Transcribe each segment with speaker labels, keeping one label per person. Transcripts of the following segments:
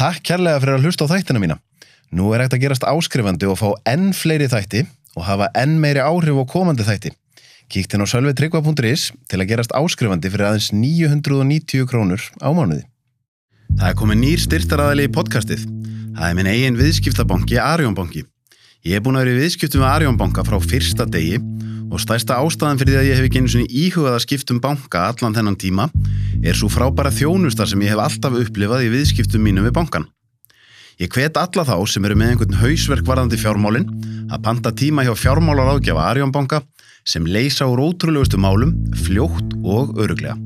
Speaker 1: Takk kærlega fyrir að hlusta á þættina mína. Nú er hægt að gerast áskrifandi og fá enn fleiri þætti og hafa enn meiri áhrif á komandi þætti. Kíkt inn á sölvetryggva.is til að gerast áskrifandi fyrir aðeins 990 krónur á mánuði. Það er komið nýr styrtaræðali í podcastið. Það er minn eigin viðskiptabanki Arjónbanki. Ég er búin að vera í viðskiptum með Arjónbanka frá fyrsta degi og stærsta ástæðan fyrir því að ég hef ekki einu svona íhugað að skiptum banka allan þennan tíma er svo frábæra þjónustar sem ég hef alltaf upplifað í viðskiptum mínum við bankan. Ég hvet alla þá sem eru með einhvern hausverk varðandi fjármálin að panta tíma hjá fjármálar ágjafa Arjónbanka sem leysa úr ótrúlegustu málum, fljótt og öruglega.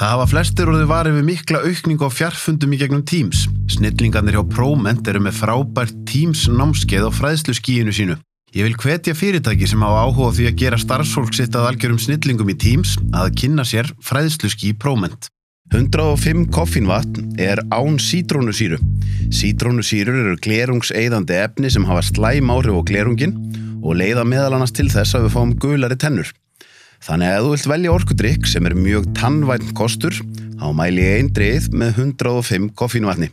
Speaker 1: Það hafa flestir orðið varið við mikla aukningu á fjarfundum í gegnum Teams. Snillingarnir hjá ProMent eru með frábært Teams námskeið á fræðslu skíinu sínu. Ég vil hvetja fyrirtæki sem hafa áhuga því að gera starfsfólk sitt að algjörum snillingum í Teams að kynna sér fræðslu skí ProMent. 105 koffínvatn er án sítrónusýru. Sítrónusýrur eru glerungseiðandi efni sem hafa slæm áhrif á glerungin og leiða meðal annars til þess að við fáum gulari tennur. Þannig að þú vilt velja orkudrykk sem er mjög tannvænt kostur, þá mæli ég eindreið með 105 koffínvatni.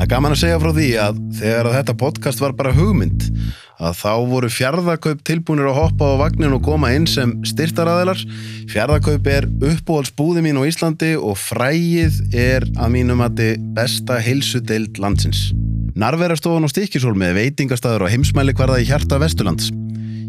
Speaker 1: Það er gaman að segja frá því að þegar að þetta podcast var bara hugmynd að þá voru fjárðakaup tilbúinir að hoppa á vagnin og koma inn sem styrtaræðilar. Fjárðakaup er uppbúhalsbúði mín á Íslandi og frægið er að mínum að þið besta heilsudeild landsins. Narverastofan og stíkisól með veitingastæður og heimsmæli hverða í hjarta Vesturlands.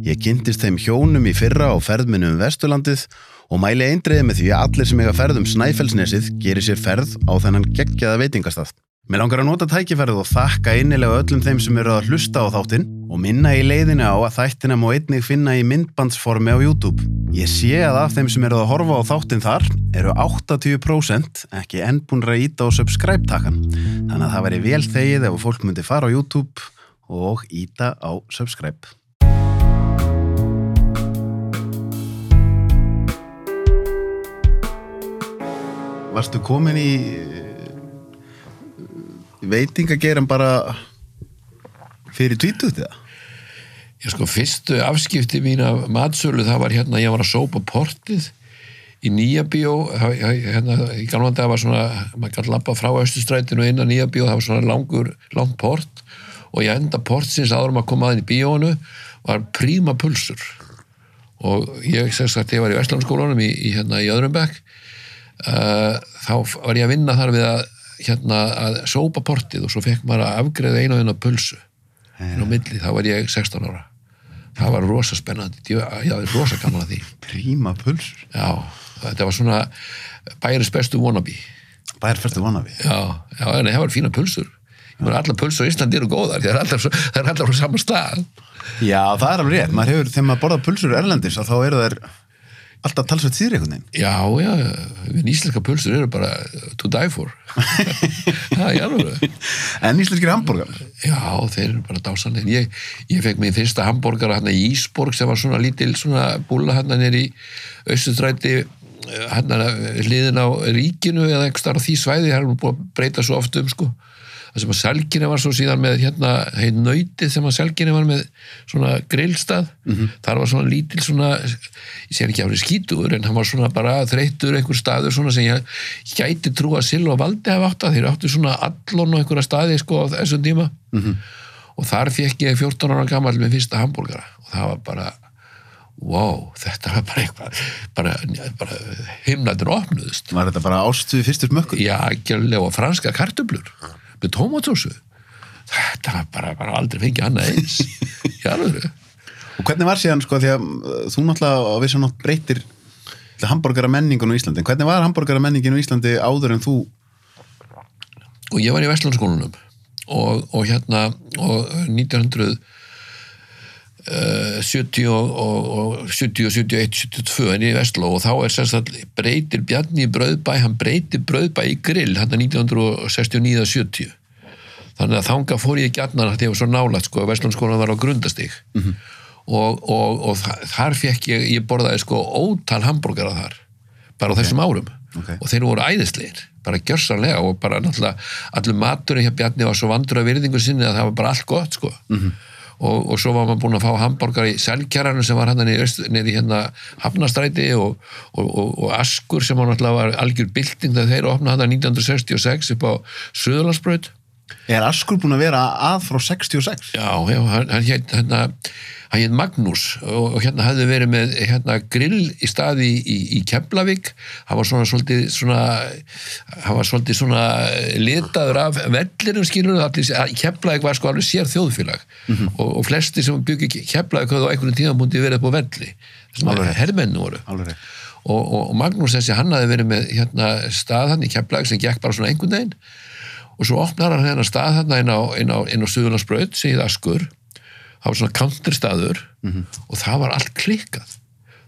Speaker 1: Ég kynntist þeim hjónum í fyrra á ferðminum Vesturlandið og mæli eindriði með því að allir sem eiga ferð um Snæfellsnesið gerir sér ferð á þennan geggjaða veitingastað. Mér langar að nota tækifærið og þakka innilega öllum þeim sem eru að hlusta á þáttinn og minna í leiðinu á að þættina má einnig finna í myndbandsformi á YouTube. Ég sé að af þeim sem eru að horfa á þáttinn þar eru 80% ekki enn búin að íta á subscribe-takan. Þannig að það væri vel þegið ef fólk myndi fara á YouTube og íta á subscribe. Varstu komin í veitingageran bara fyrir tvítuð þetta?
Speaker 2: Já sko, fyrstu afskipti mín af matsölu það var hérna, ég var að sópa portið í nýja bíó hérna, í gamla dag var svona maður gæti lappa frá Östustrætinu inn að nýja bíó það var svona langur, langt port og ég enda portsins áður maður að koma aðeins í bíónu var príma pulsur og ég segst að ég var í Vestlandskólanum í, í, hérna, í Öðrumbæk uh, þá var ég að vinna þar við að hérna að sópa portið og svo fekk maður að afgreða einu og einu pulsu inn á milli, þá var ég 16 ára. Það var rosa spennandi. Ég hafði rosa gaman að því.
Speaker 1: Príma pulsur?
Speaker 2: Já, þetta var svona bæris bestu wannabe.
Speaker 1: Bæris bestu wannabe?
Speaker 2: Já, já en það var fína pulsur. Allar pulsur á Íslandi eru góðar. Það er allar, það er allar frá saman stað.
Speaker 1: Já, það er alveg rétt, maður hefur, þegar maður borða pulsur erlendis, þá eru þær alltaf talsveit síður einhvern veginn.
Speaker 2: Já, já, en íslenska pulsur eru bara to die for. Það er alveg
Speaker 1: En íslenskir hambúrgar?
Speaker 2: Já, þeir eru bara dásanlegin ég, ég fekk mig fyrsta hambúrgar hérna í Ísborg sem var svona lítil svona búla hérna nýri austustræti hérna hliðin á ríkinu eða starf því svæði, það er búin að breyta svo oft um sko það sem að Selginni var svo síðan með hérna, hei nöytið sem að Selginni var með svona grillstað. Mm -hmm. þar var svona lítil svona ég sé ekki að það var skítur en hann var svona bara þreyttur einhver staður svona sem ég gæti trú að Silva valdi hafa átt að. Þeir áttu svona allon og einhverja staði sko á þessum tíma. Mm -hmm. og þar fekk ég 14 ára gammal með fyrsta hambúrgara. Og það var bara wow, þetta var bara eitthvað bara, bara himnaður opnuðust.
Speaker 1: Var þetta bara ástuði fyrstur mökkur?
Speaker 2: Já, ekki alveg og franska kartublur með tómatsósu. Þetta var bara, bara aldrei fengið annað eins. Í alveg
Speaker 1: og hvernig var síðan sko því að þú náttúrulega á vissan nátt breytir hambúrgara menningun á Íslandi. Hvernig var hambúrgara menningin á Íslandi áður en þú?
Speaker 2: Og ég var í Vestlandskólanum og, og hérna og 1900 Uh, 70 og, og 70 og 71, 72 en í Vestló og þá er sérstaklega breytir Bjarni Bröðbæ, hann breytir Bröðbæ í grill hann er 1969-70 þannig að þanga fór ég annar þegar ég var svo nálat sko, Vestlandskólan var á grundastík mm -hmm. og, og, og þa- þar fekk ég, ég borðaði sko ótal hambúrgara þar bara á þessum árum
Speaker 3: Ok.
Speaker 2: og þeir voru æðislegir, bara gjörsanlega og bara náttúrulega allur maturinn hjá Bjarni var svo vandur af virðingu sinni að það var bara allt gott sko
Speaker 3: Mhm.
Speaker 2: Og, og svo var maður búinn að fá hambúrgar í selkjaranu sem var hann í hérna hafnastræti og, og, og, og askur sem var náttúrulega var algjör bylting þegar þeir opna hann 1966 upp á Suðurlandsbraut
Speaker 3: Er Askur búin að vera að frá 66?
Speaker 2: Já, já, hann, hann hérna, hann hétt Magnús og, og hérna hafði verið með hérna grill í staði í, í, Keflavík. Hann var svona svolítið svona hann var svolítið svona litaður af vellirum allir, Keflavík var sko alveg sér þjóðfélag. Og, og flesti sem byggi Keflavík höfðu á einhvern tíðanbúndi verið upp á velli sem hermennu voru.
Speaker 3: Alveg
Speaker 2: og, og, Magnús þessi hann hafði verið með hérna, stað hann í Keflag sem gekk bara svona einhvern veginn. Og svo opnar hann hérna stað hann inn á, á, á Suðurlandsbraut sem hið Askur það var svona counterstaður og það var allt klikkað.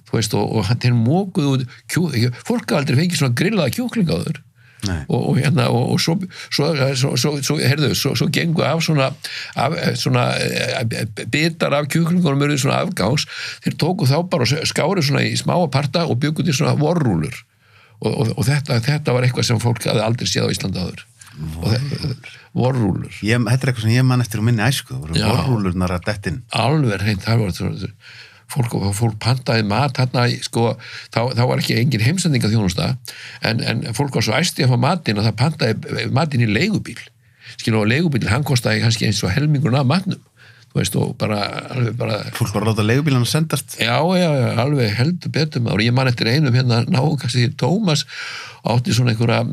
Speaker 2: Þú veist og, og hann mókuð út kjú, fólk hafði aldrei fengið svona grillaða kjúklingaður
Speaker 3: Nei.
Speaker 2: og, og hérna og, og svo, svo, svo, svo, svo, heyrðu, svo, svo gengu af svona, af, svona eh, bitar af kjúklingunum eru svona afgáns þeir tóku þá bara og skáru svona í smáa parta og byggu til svona vorrúlur og, og, og þetta, þetta var eitthvað sem fólk hafði aldrei séð á Íslanda áður. Og þetta, vorrúlur
Speaker 3: þetta er eitthvað sem ég man eftir úr minni æsku. Það vorrúlurnar að dettin.
Speaker 2: alveg reynd það var svona, fólk, fólk pantaði mat í, sko, þá, þá var ekki engin heimsendinga þjónusta en, en fólk var svo æsti að fá matinn að það pantaði matinn í leigubíl skilur og leigubíl, hann kostaði kannski eins og helmingurinn af matnum þú veist og bara, alveg bara
Speaker 3: Fólk var að láta leigubílan að sendast.
Speaker 2: Já, já, já, alveg heldur betur maður. Ég man eftir einum hérna nákast því Tómas átti svona einhverja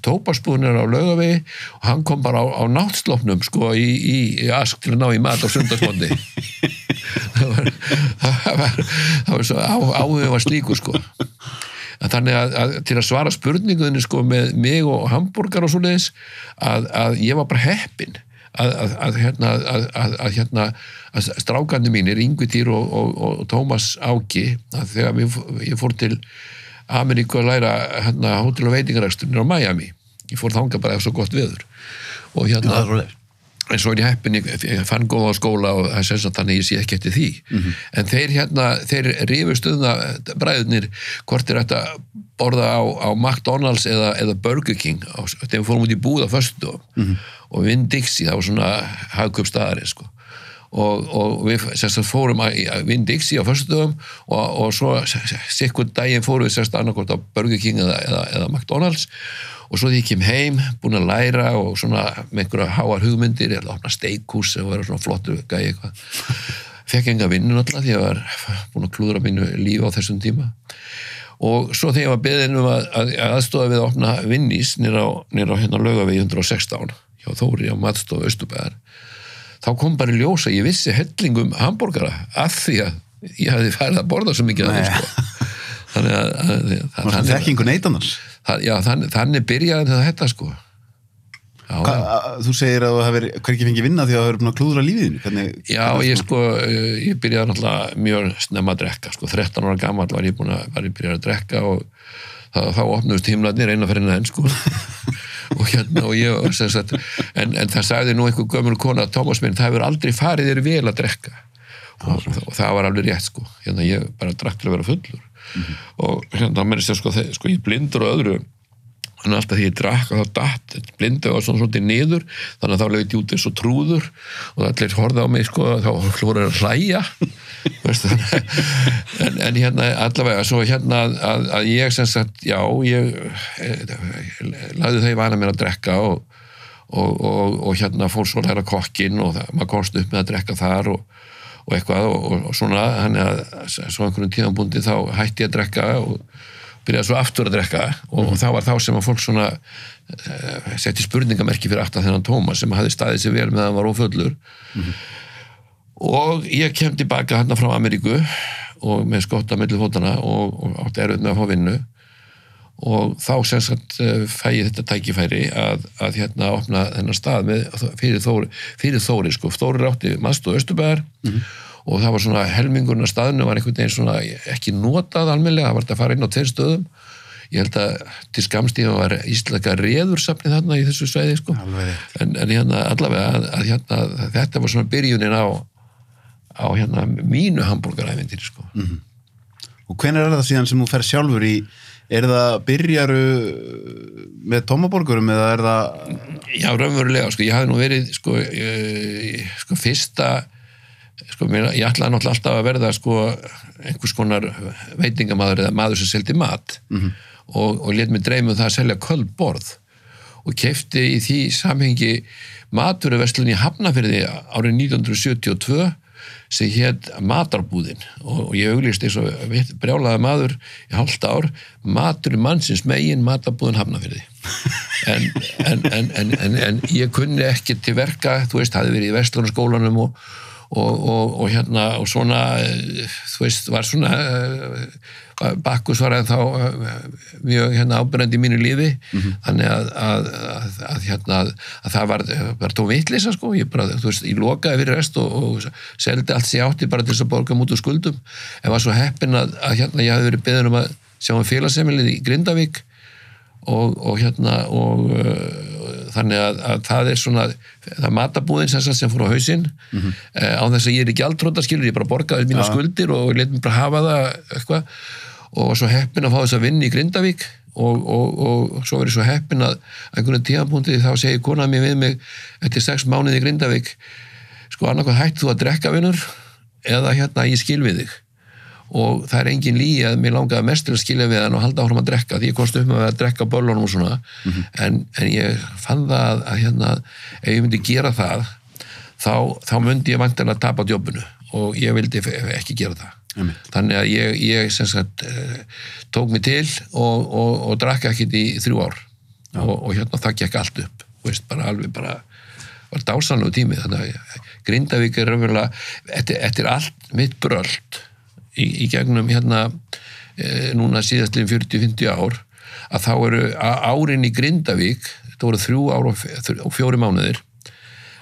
Speaker 2: tópaspúnir á laugavegi og hann kom bara á, á náttslopnum sko í, í, í ask til að ná í mat á sundarsmondi það var það var, það var svo á, áhugum var slíkur sko að þannig að, að til að svara spurningunni sko með mig og hambúrgar og svoleiðis að, að ég var bara heppin að, að, að hérna að, hérna að strákandi mínir, Yngvi Týr og, og, og Tómas Áki að þegar við, ég fór til Ameríku að læra hérna hótel og veitingaræksturinn á Miami. Ég fór þanga bara ef svo gott veður. Og hérna En svo er ég heppin, ég, fann góða skóla og það sem sagt þannig ég sé ekki eftir því. En þeir hérna, þeir rifu stuðna bræðunir hvort er þetta borða á, á McDonalds eða, eða Burger King. Á, þegar við fórum út í búð á föstu og Vinn Dixie, það var svona hagköp staðari sko. Og, og við sérst, fórum að, að Vinn Dixie á föstudöfum og, og svo sikkur daginn fórum við sérst annarkort á Burger King eða, eða, eða McDonalds. og svo því ég kem heim, búin að læra og svona með einhverja háar hugmyndir eða opna steikhús eða vera svona flottu gæi eitthvað fekk enga vinnu náttúrulega því ég var búin að klúðra mínu lífi á þessum tíma og svo þegar ég var beðin um að, að, að aðstofa við að opna vinnís nýra á, á hérna lögavegi 116 hjá Þóri á matstofu Östubæðar þá kom bara í ljós að ég vissi hellingum hambúrgara af því að ég hafði færið að borða svo mikið af þeim sko. þannig að, að, að, þannig,
Speaker 3: þekkingu neytandans.
Speaker 2: Að já, þannig, þannig byrjaði þetta sko. Já,
Speaker 3: Hva,
Speaker 2: já.
Speaker 3: að- þú segir að þú hefur hvergi fengið vinna því að þú hefur búin að klúðra lífiðinu. Hvernig,
Speaker 2: Já, ég sko, eh, ég byrjaði náttúrulega mjög snemma að drekka, sko, 13 ára gammal var ég búin að, var ég byrjaði að drekka og það, þá opnust himlarnir eina fyrir enn, sko. Og hérna og ég, og sem sagt, en, en það sagði nú einhver gömur kona, Tómas minn, það hefur aldrei farið þér vel að drekka. Og, og það var alveg rétt, sko. Hérna ég bara drakk til að vera fullur og hérna mér er sér, sko, sko, ég blindur og öðru að alltaf því ég drakk og þá datt blindu og svona svolítið niður þannig að þá lögði út eins og trúður og allir horfði á mig sko þá hlóður að hlæja en, en hérna allavega svo hérna að, að, ég sem sagt já ég eh, lagði þau vana mér að drekka og, og, og, og hérna fór svo að læra kokkin og það, maður komst upp með að drekka þar og, og eitthvað og, og svona hann að svo einhvern tíðanbúndi þá hætti ég að drekka og byrjaði svo aftur að drekka og það var þá sem að fólk svona uh, setti spurningamerki fyrir aftan þennan Tómas sem hafði staðið sér vel með að hann var óföllur og ég kem tilbaka hann frá Ameríku og með skotta millir fótana og, og átti erfið með að fá vinnu og þá sem sagt eh, fæ ég þetta tækifæri að, að hérna opna þennan stað með, fyrir, Þóri, fyrir Þóri sko, Þóri rátti Mastu Östubæðar og það var svona helmingurinn af staðinu var einhvern veginn svona ekki notað almennilega, það var þetta að fara inn á tveir stöðum. Ég held að til skamstíma var íslenska reðursafni þarna í þessu sveiði sko. En, en hérna allavega að, að hérna, þetta var svona byrjunin á á hérna mínu hambúrgaræfindir sko.
Speaker 1: Og hvenær er það síðan sem þú fer sjálfur í, er það byrjaru með tómaborgurum eða er það,
Speaker 2: Já, raunverulega, sko, ég hafði nú verið sko, ég, sko fyrsta sko, mér, ég ætlaði náttúrulega alltaf að verða sko einhvers konar veitingamaður eða maður sem seldi mat. -hmm. og, og let mér dreymum það að selja köld borð. Og kefti í því samhengi maturverslun í Hafnafyrði árið 1972 sem hétt matarbúðin. Og, og ég auglýst eins og brjálaði maður í hálft ár matur mannsins megin matarbúðin Hafnafyrði en, en, en, en, en, en ég kunni ekki til verka, þú veist, hafi verið í verslunarskólanum og, og, og, og hérna og svona, eh, þú veist, var svona eh, Bakkus var ennþá eh, mjög hérna ábyrjandi í mínu lífi. Þannig að, að, að, að hérna að það var, var tó vitlisa sko, ég bara, þú veist, ég lokaði fyrir rest og, og seldi allt ég átti bara til þess að borga mútu skuldum, en var svo heppin að, að hérna ég hafi verið beðin um að sjá um félagsemilið í Grindavík og, og hérna og uh, þannig að, að það er svona það matabúðin sem, sem fór á hausinn. Mm -hmm. á þess að ég er ekki aldróta skilur, ég bara borgaði mína
Speaker 1: Ja.
Speaker 2: skuldir og let mér bara hafa það eitthvað og var svo heppin að fá þess að vinna í Grindavík og, og, og svo verið svo heppin að einhvern tíðanbúndi þá segir konaði mér við mig eftir sex mánuði í Grindavík sko annarkoð hætt þú að drekka vinnur eða hérna ég skil við þig. Og það er engin líi að mér langaði mest til að skilja við hann og halda áfram að drekka því ég komst upp með að drekka böllunum og svona. En, en ég fann það að, að hérna, ef ég myndi gera það þá, þá myndi ég vantilega að tapa jobbinu og ég vildi ekki gera það
Speaker 1: Einmitt.
Speaker 2: þannig að ég, ég sem sagt eh, tók mig til og, og, og drakk ekkit í þrjú ár. Og, og hérna það gekk allt upp. Veist, bara alveg bara var dásanlegu tími þannig að Grindavík er raunverulega eftir, eftir allt mitt bröld í, í gegnum hérna e, núna síðastlinn 40-50 ár að þá eru árin í Grindavík þetta voru þrjú ár og fjóri mánuðir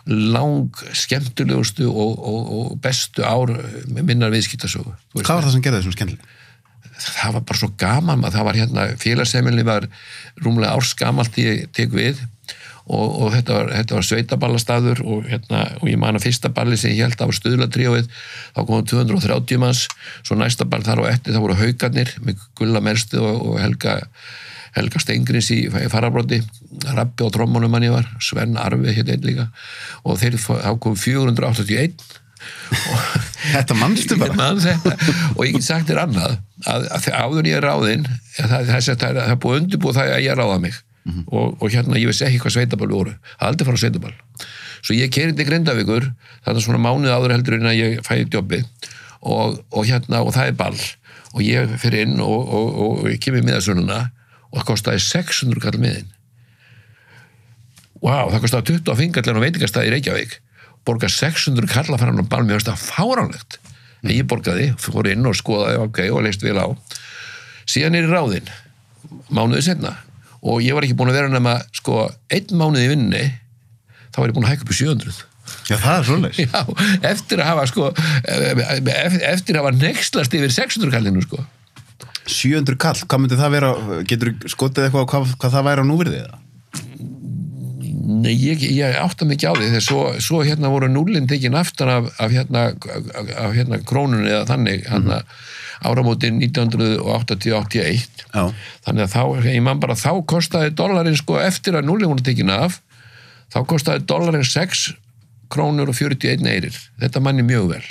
Speaker 2: lang skemmtulegustu og, og, og bestu ár með minnar viðskiptasögu
Speaker 1: hvað var það sem gerði þessum skemmtileg?
Speaker 2: það var bara svo gaman það var hérna, félagseminni var rúmlega árs gamalt í ég tek við og, og þetta var, þetta var sveitaballastaður og, hérna, og ég man að fyrsta balli sem ég held að var stuðlatrióið þá komum 230 manns svo næsta ball þar og eftir þá voru haugarnir með Gulla Merstu og, og Helga Helga Stengrins í farabróti Rappi á trommunum hann ég var Sven Arfi hérna einn líka og þeir kom 481
Speaker 1: Þetta mannstu bara?
Speaker 2: man þetta. og ég get sagt þér annað að, að áður ég er ráðinn það, það, er búið undirbúið það að ég ráða mig. Og, og hérna ég vissi ekki hvað sveitaball voru. Er aldrei fara á sveitaball. Svo ég kerið til Grindavíkur þannig svona mánuð áður heldur en að ég fæði djobbi og, og hérna og það er ball. Og ég fyrir inn og, og, og, og kemur miðasununa og það kostaði 600 kall miðin wow, það kostaði 25 kallar á veitingastæði í Reykjavík. Borga 600 kall að fara hann á finnst það fáránlegt. En ég borgaði, fór inn og skoðaði ok, og leist vel á. Síðan er í ráðinn mánuði setna og ég var ekki búin að vera nema sko, einn mánuði í vinninni þá var ég búin að hækka upp í 700
Speaker 1: Já, það er svoleiðis.
Speaker 2: Já, eftir að hafa sko eftir, eftir að hafa nexlast yfir 600 kallinu sko
Speaker 1: 700 kall, hvað myndi það vera, getur skotið eitthvað hvað, hvað það væri á núvirði eða?
Speaker 2: Nei, ég, ég átta mig ekki á því þegar svo, svo hérna voru núlinn tekin aftan af, af, hérna, af, hérna krónunni eða þannig hérna, áramótin 1980-81
Speaker 1: Já.
Speaker 2: þannig að þá, ég man bara þá kostaði dollarinn sko eftir að núlinn voru tekin af þá kostaði dollarinn 6 krónur og 41 eirir þetta manni mjög vel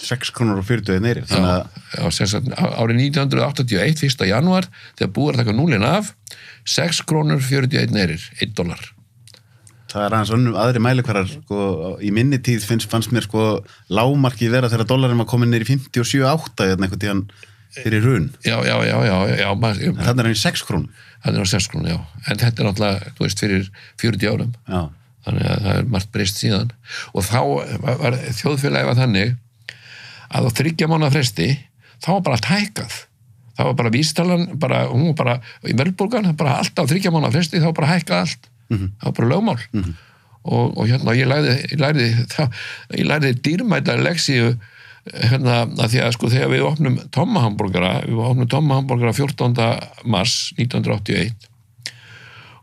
Speaker 1: 6 krónur og 40 neyri, þannig að
Speaker 2: Já, sem sagt, á- árið 1981, 1. januar þegar búið að taka núlinn af 6 krónur 41 eirir 1 dólar
Speaker 1: það er aðeins önnum aðri mælikvarar, sko, í minni tíð finnst, fannst mér sko lámarkið vera þegar dólarin var komin neyri 57-8 eða einhvern tíðan fyrir hrun.
Speaker 2: já, já, já, já,
Speaker 1: Þannig er hann í 6 krónum.
Speaker 2: hann er á 6 krónur, já en þetta er náttúrulega, þú veist, fyrir 40 árum
Speaker 1: Já.
Speaker 2: þannig að það er margt breyst síðan og þá var þjóðfélagi var þannig að á þryggja mánuða fresti þá var bara allt hækkað. Þá var bara vístalan, bara, hún var bara í verðbólgan, bara allt á þryggja mánuða fresti þá var bara hækkað allt, það var bara lögmál. Og, og hérna ég lærði, ég ég lærði dýrmæta leksíu hérna að því að sko þegar við opnum Tomma hambúrgara, við opnum Tomma hambúrgara 14. mars 1981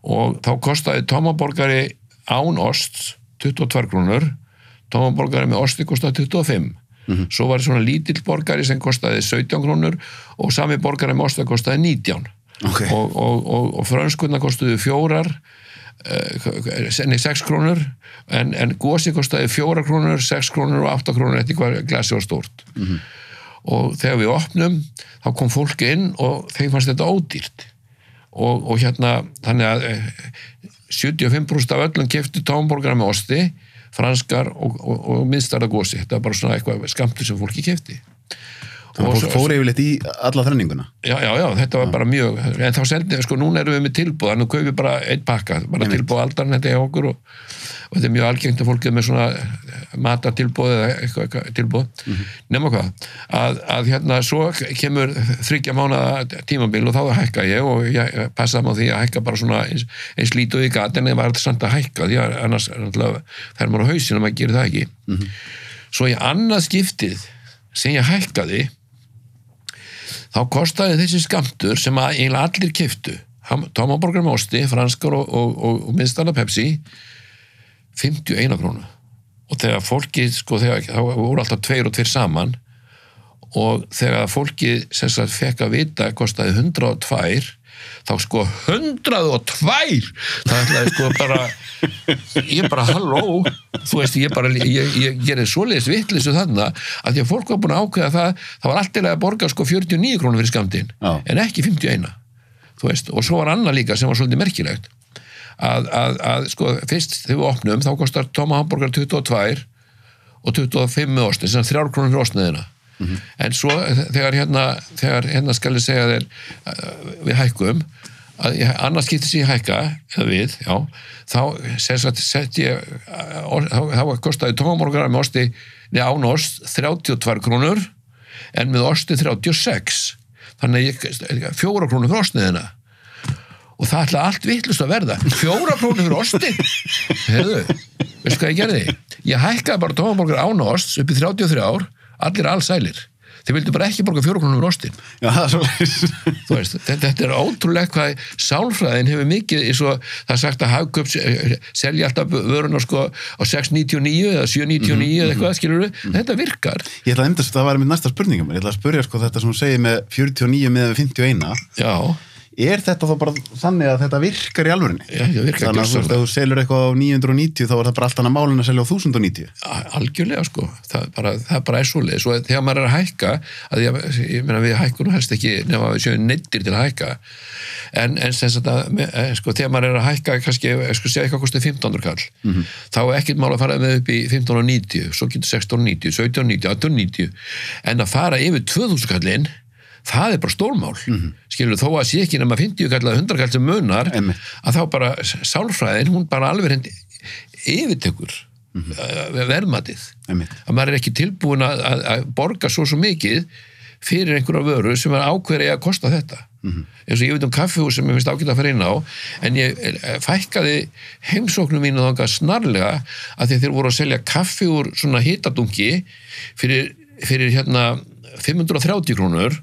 Speaker 2: og þá kostaði tómaborgari án ost 22 krónur tómaborgari með osti kostaði 25 svo var svona lítill borgari sem kostaði 17 krónur og sami borgari með osta kostaði 19
Speaker 1: Ok.
Speaker 2: og, og, og, og frönskunna kostuði fjórar uh, nei, 6 krónur en, en gósi kostaði 4 krónur 6 krónur og 8 krónur eftir hvað glasi var stórt. Og þegar við opnum þá kom fólk inn og þeim fannst þetta ódýrt. Og, og hérna þannig að eh, 75% af öllum keftu tónborgara með osti franskar og, og, og miðstarða gósi þetta var bara svona eitthvað skamtur sem fólki kefti
Speaker 1: Þannig að fólk fór yfirleitt í alla þrenninguna.
Speaker 2: Já, já, já, þetta var bara mjög en þá sendi, sko, núna erum við með tilbúð nú kaupum við bara einn pakka, bara tilbúð aldan þetta er okkur og, og þetta er mjög algengt að fólkið með svona matatilbúð eða eitthvað, eitthvað tilbúð nema hvað, að, að hérna svo kemur þryggja mánuða tímabil og þá hækka ég og ég passaði á því að hækka bara svona eins, eins lítið í gat en það var þetta samt að hækka því að annars fer maður á hausinn að maður gerir það ekki. Svo í annað skiptið sem ég hækkaði þá kostaði þessi skamtur sem að eiginlega allir kiftu tómaborgar með osti, franskar og, og, og, og minnstana Pepsi 51 krónu. Og þegar fólki, sko, þegar þá voru alltaf tveir og tveir saman. Og þegar fólki sem sagt fekk að vita kostaði 102 þá sko 102 það ætlaði sko bara ég bara halló. Þú veist ég bara, ég, gerði svoleiðis vittlisu þarna að því að fólk var búin að ákveða það það var alltaf að borga sko 49 krónur fyrir skamtinn
Speaker 1: Já.
Speaker 2: en ekki 51 þú veist, og svo var annað líka sem var svolítið merkilegt að, að, að sko fyrst þegar við opnum þá kostar tóma hambúrgar 22 og 25 með osti, sem þrjár krónur fyrir ostniðina. En svo þegar hérna, þegar hérna skal ég segja þér við hækkum að annars skiptir sér hækka eða við, já, þá sett ég þá, kostaði tómamorgar með osti án ost 32 krónur en með osti 36 þannig fjóra krónur fyrir ostniðina og það ætla allt vittlust að verða. Fjóra krónur fyrir ostin hefðu, veistu hvað ég gerði? Ég hækkaði bara tómaborgar án osts upp í 33 ár, allir allsælir þeir vildu bara ekki borga fjóra krónur fyrir ostin
Speaker 1: Já, það er svo
Speaker 2: Þú veist, þetta, er ótrúlega hvað sálfræðin hefur mikið og það er sagt að hagköp selja alltaf vöruna sko á 6.99 eða 7.99 eða eitthvað skilur við, þetta virkar.
Speaker 1: Ég ætla að enda það var mitt næsta spurningum. Ég ætla að spurja sko þetta sem hún segir með 49 með 51.
Speaker 2: já,
Speaker 1: Er þetta þá bara þannig að þetta virkar í alvörinni?
Speaker 2: já, það virkar
Speaker 1: Þannig að þú ef þú selur eitthvað á 990 þá er það bara allt annað málin að selja á 1090.
Speaker 2: algjörlega sko. Það bara, það bara er svoleið svo þegar maður er að hækka að ég, ég meina við hækkunum helst ekki nema við séum neittir til að hækka. En, en að eh, sko, þegar maður er að hækka kannski, eh, sko segja eitthvað kostið 1500 kall þá er ekkert mál að fara með upp í 1590 svo getur 1690, 1790, 1890 en að fara yfir 2000 kallinn það er bara stórmál. Mm skilur þó að sé ekki nema 50 kall eða 100 kall sem munar
Speaker 1: Einmitt.
Speaker 2: að þá bara sálfræðin hún bara alveg hindi yfirtekur mm verðmatið.
Speaker 1: Einmitt.
Speaker 2: að maður er ekki tilbúin að, að, að borga svo svo mikið fyrir einhverja vöru sem er ákveðri að kosta þetta. Eins og ég veit um kaffihús sem ég finnst ágætt að fara inn á en ég eh, fækkaði heimsóknum mínu þangað snarlega að þeir voru að selja kaffi úr svona hitadungi fyrir, fyrir hérna 530 krónur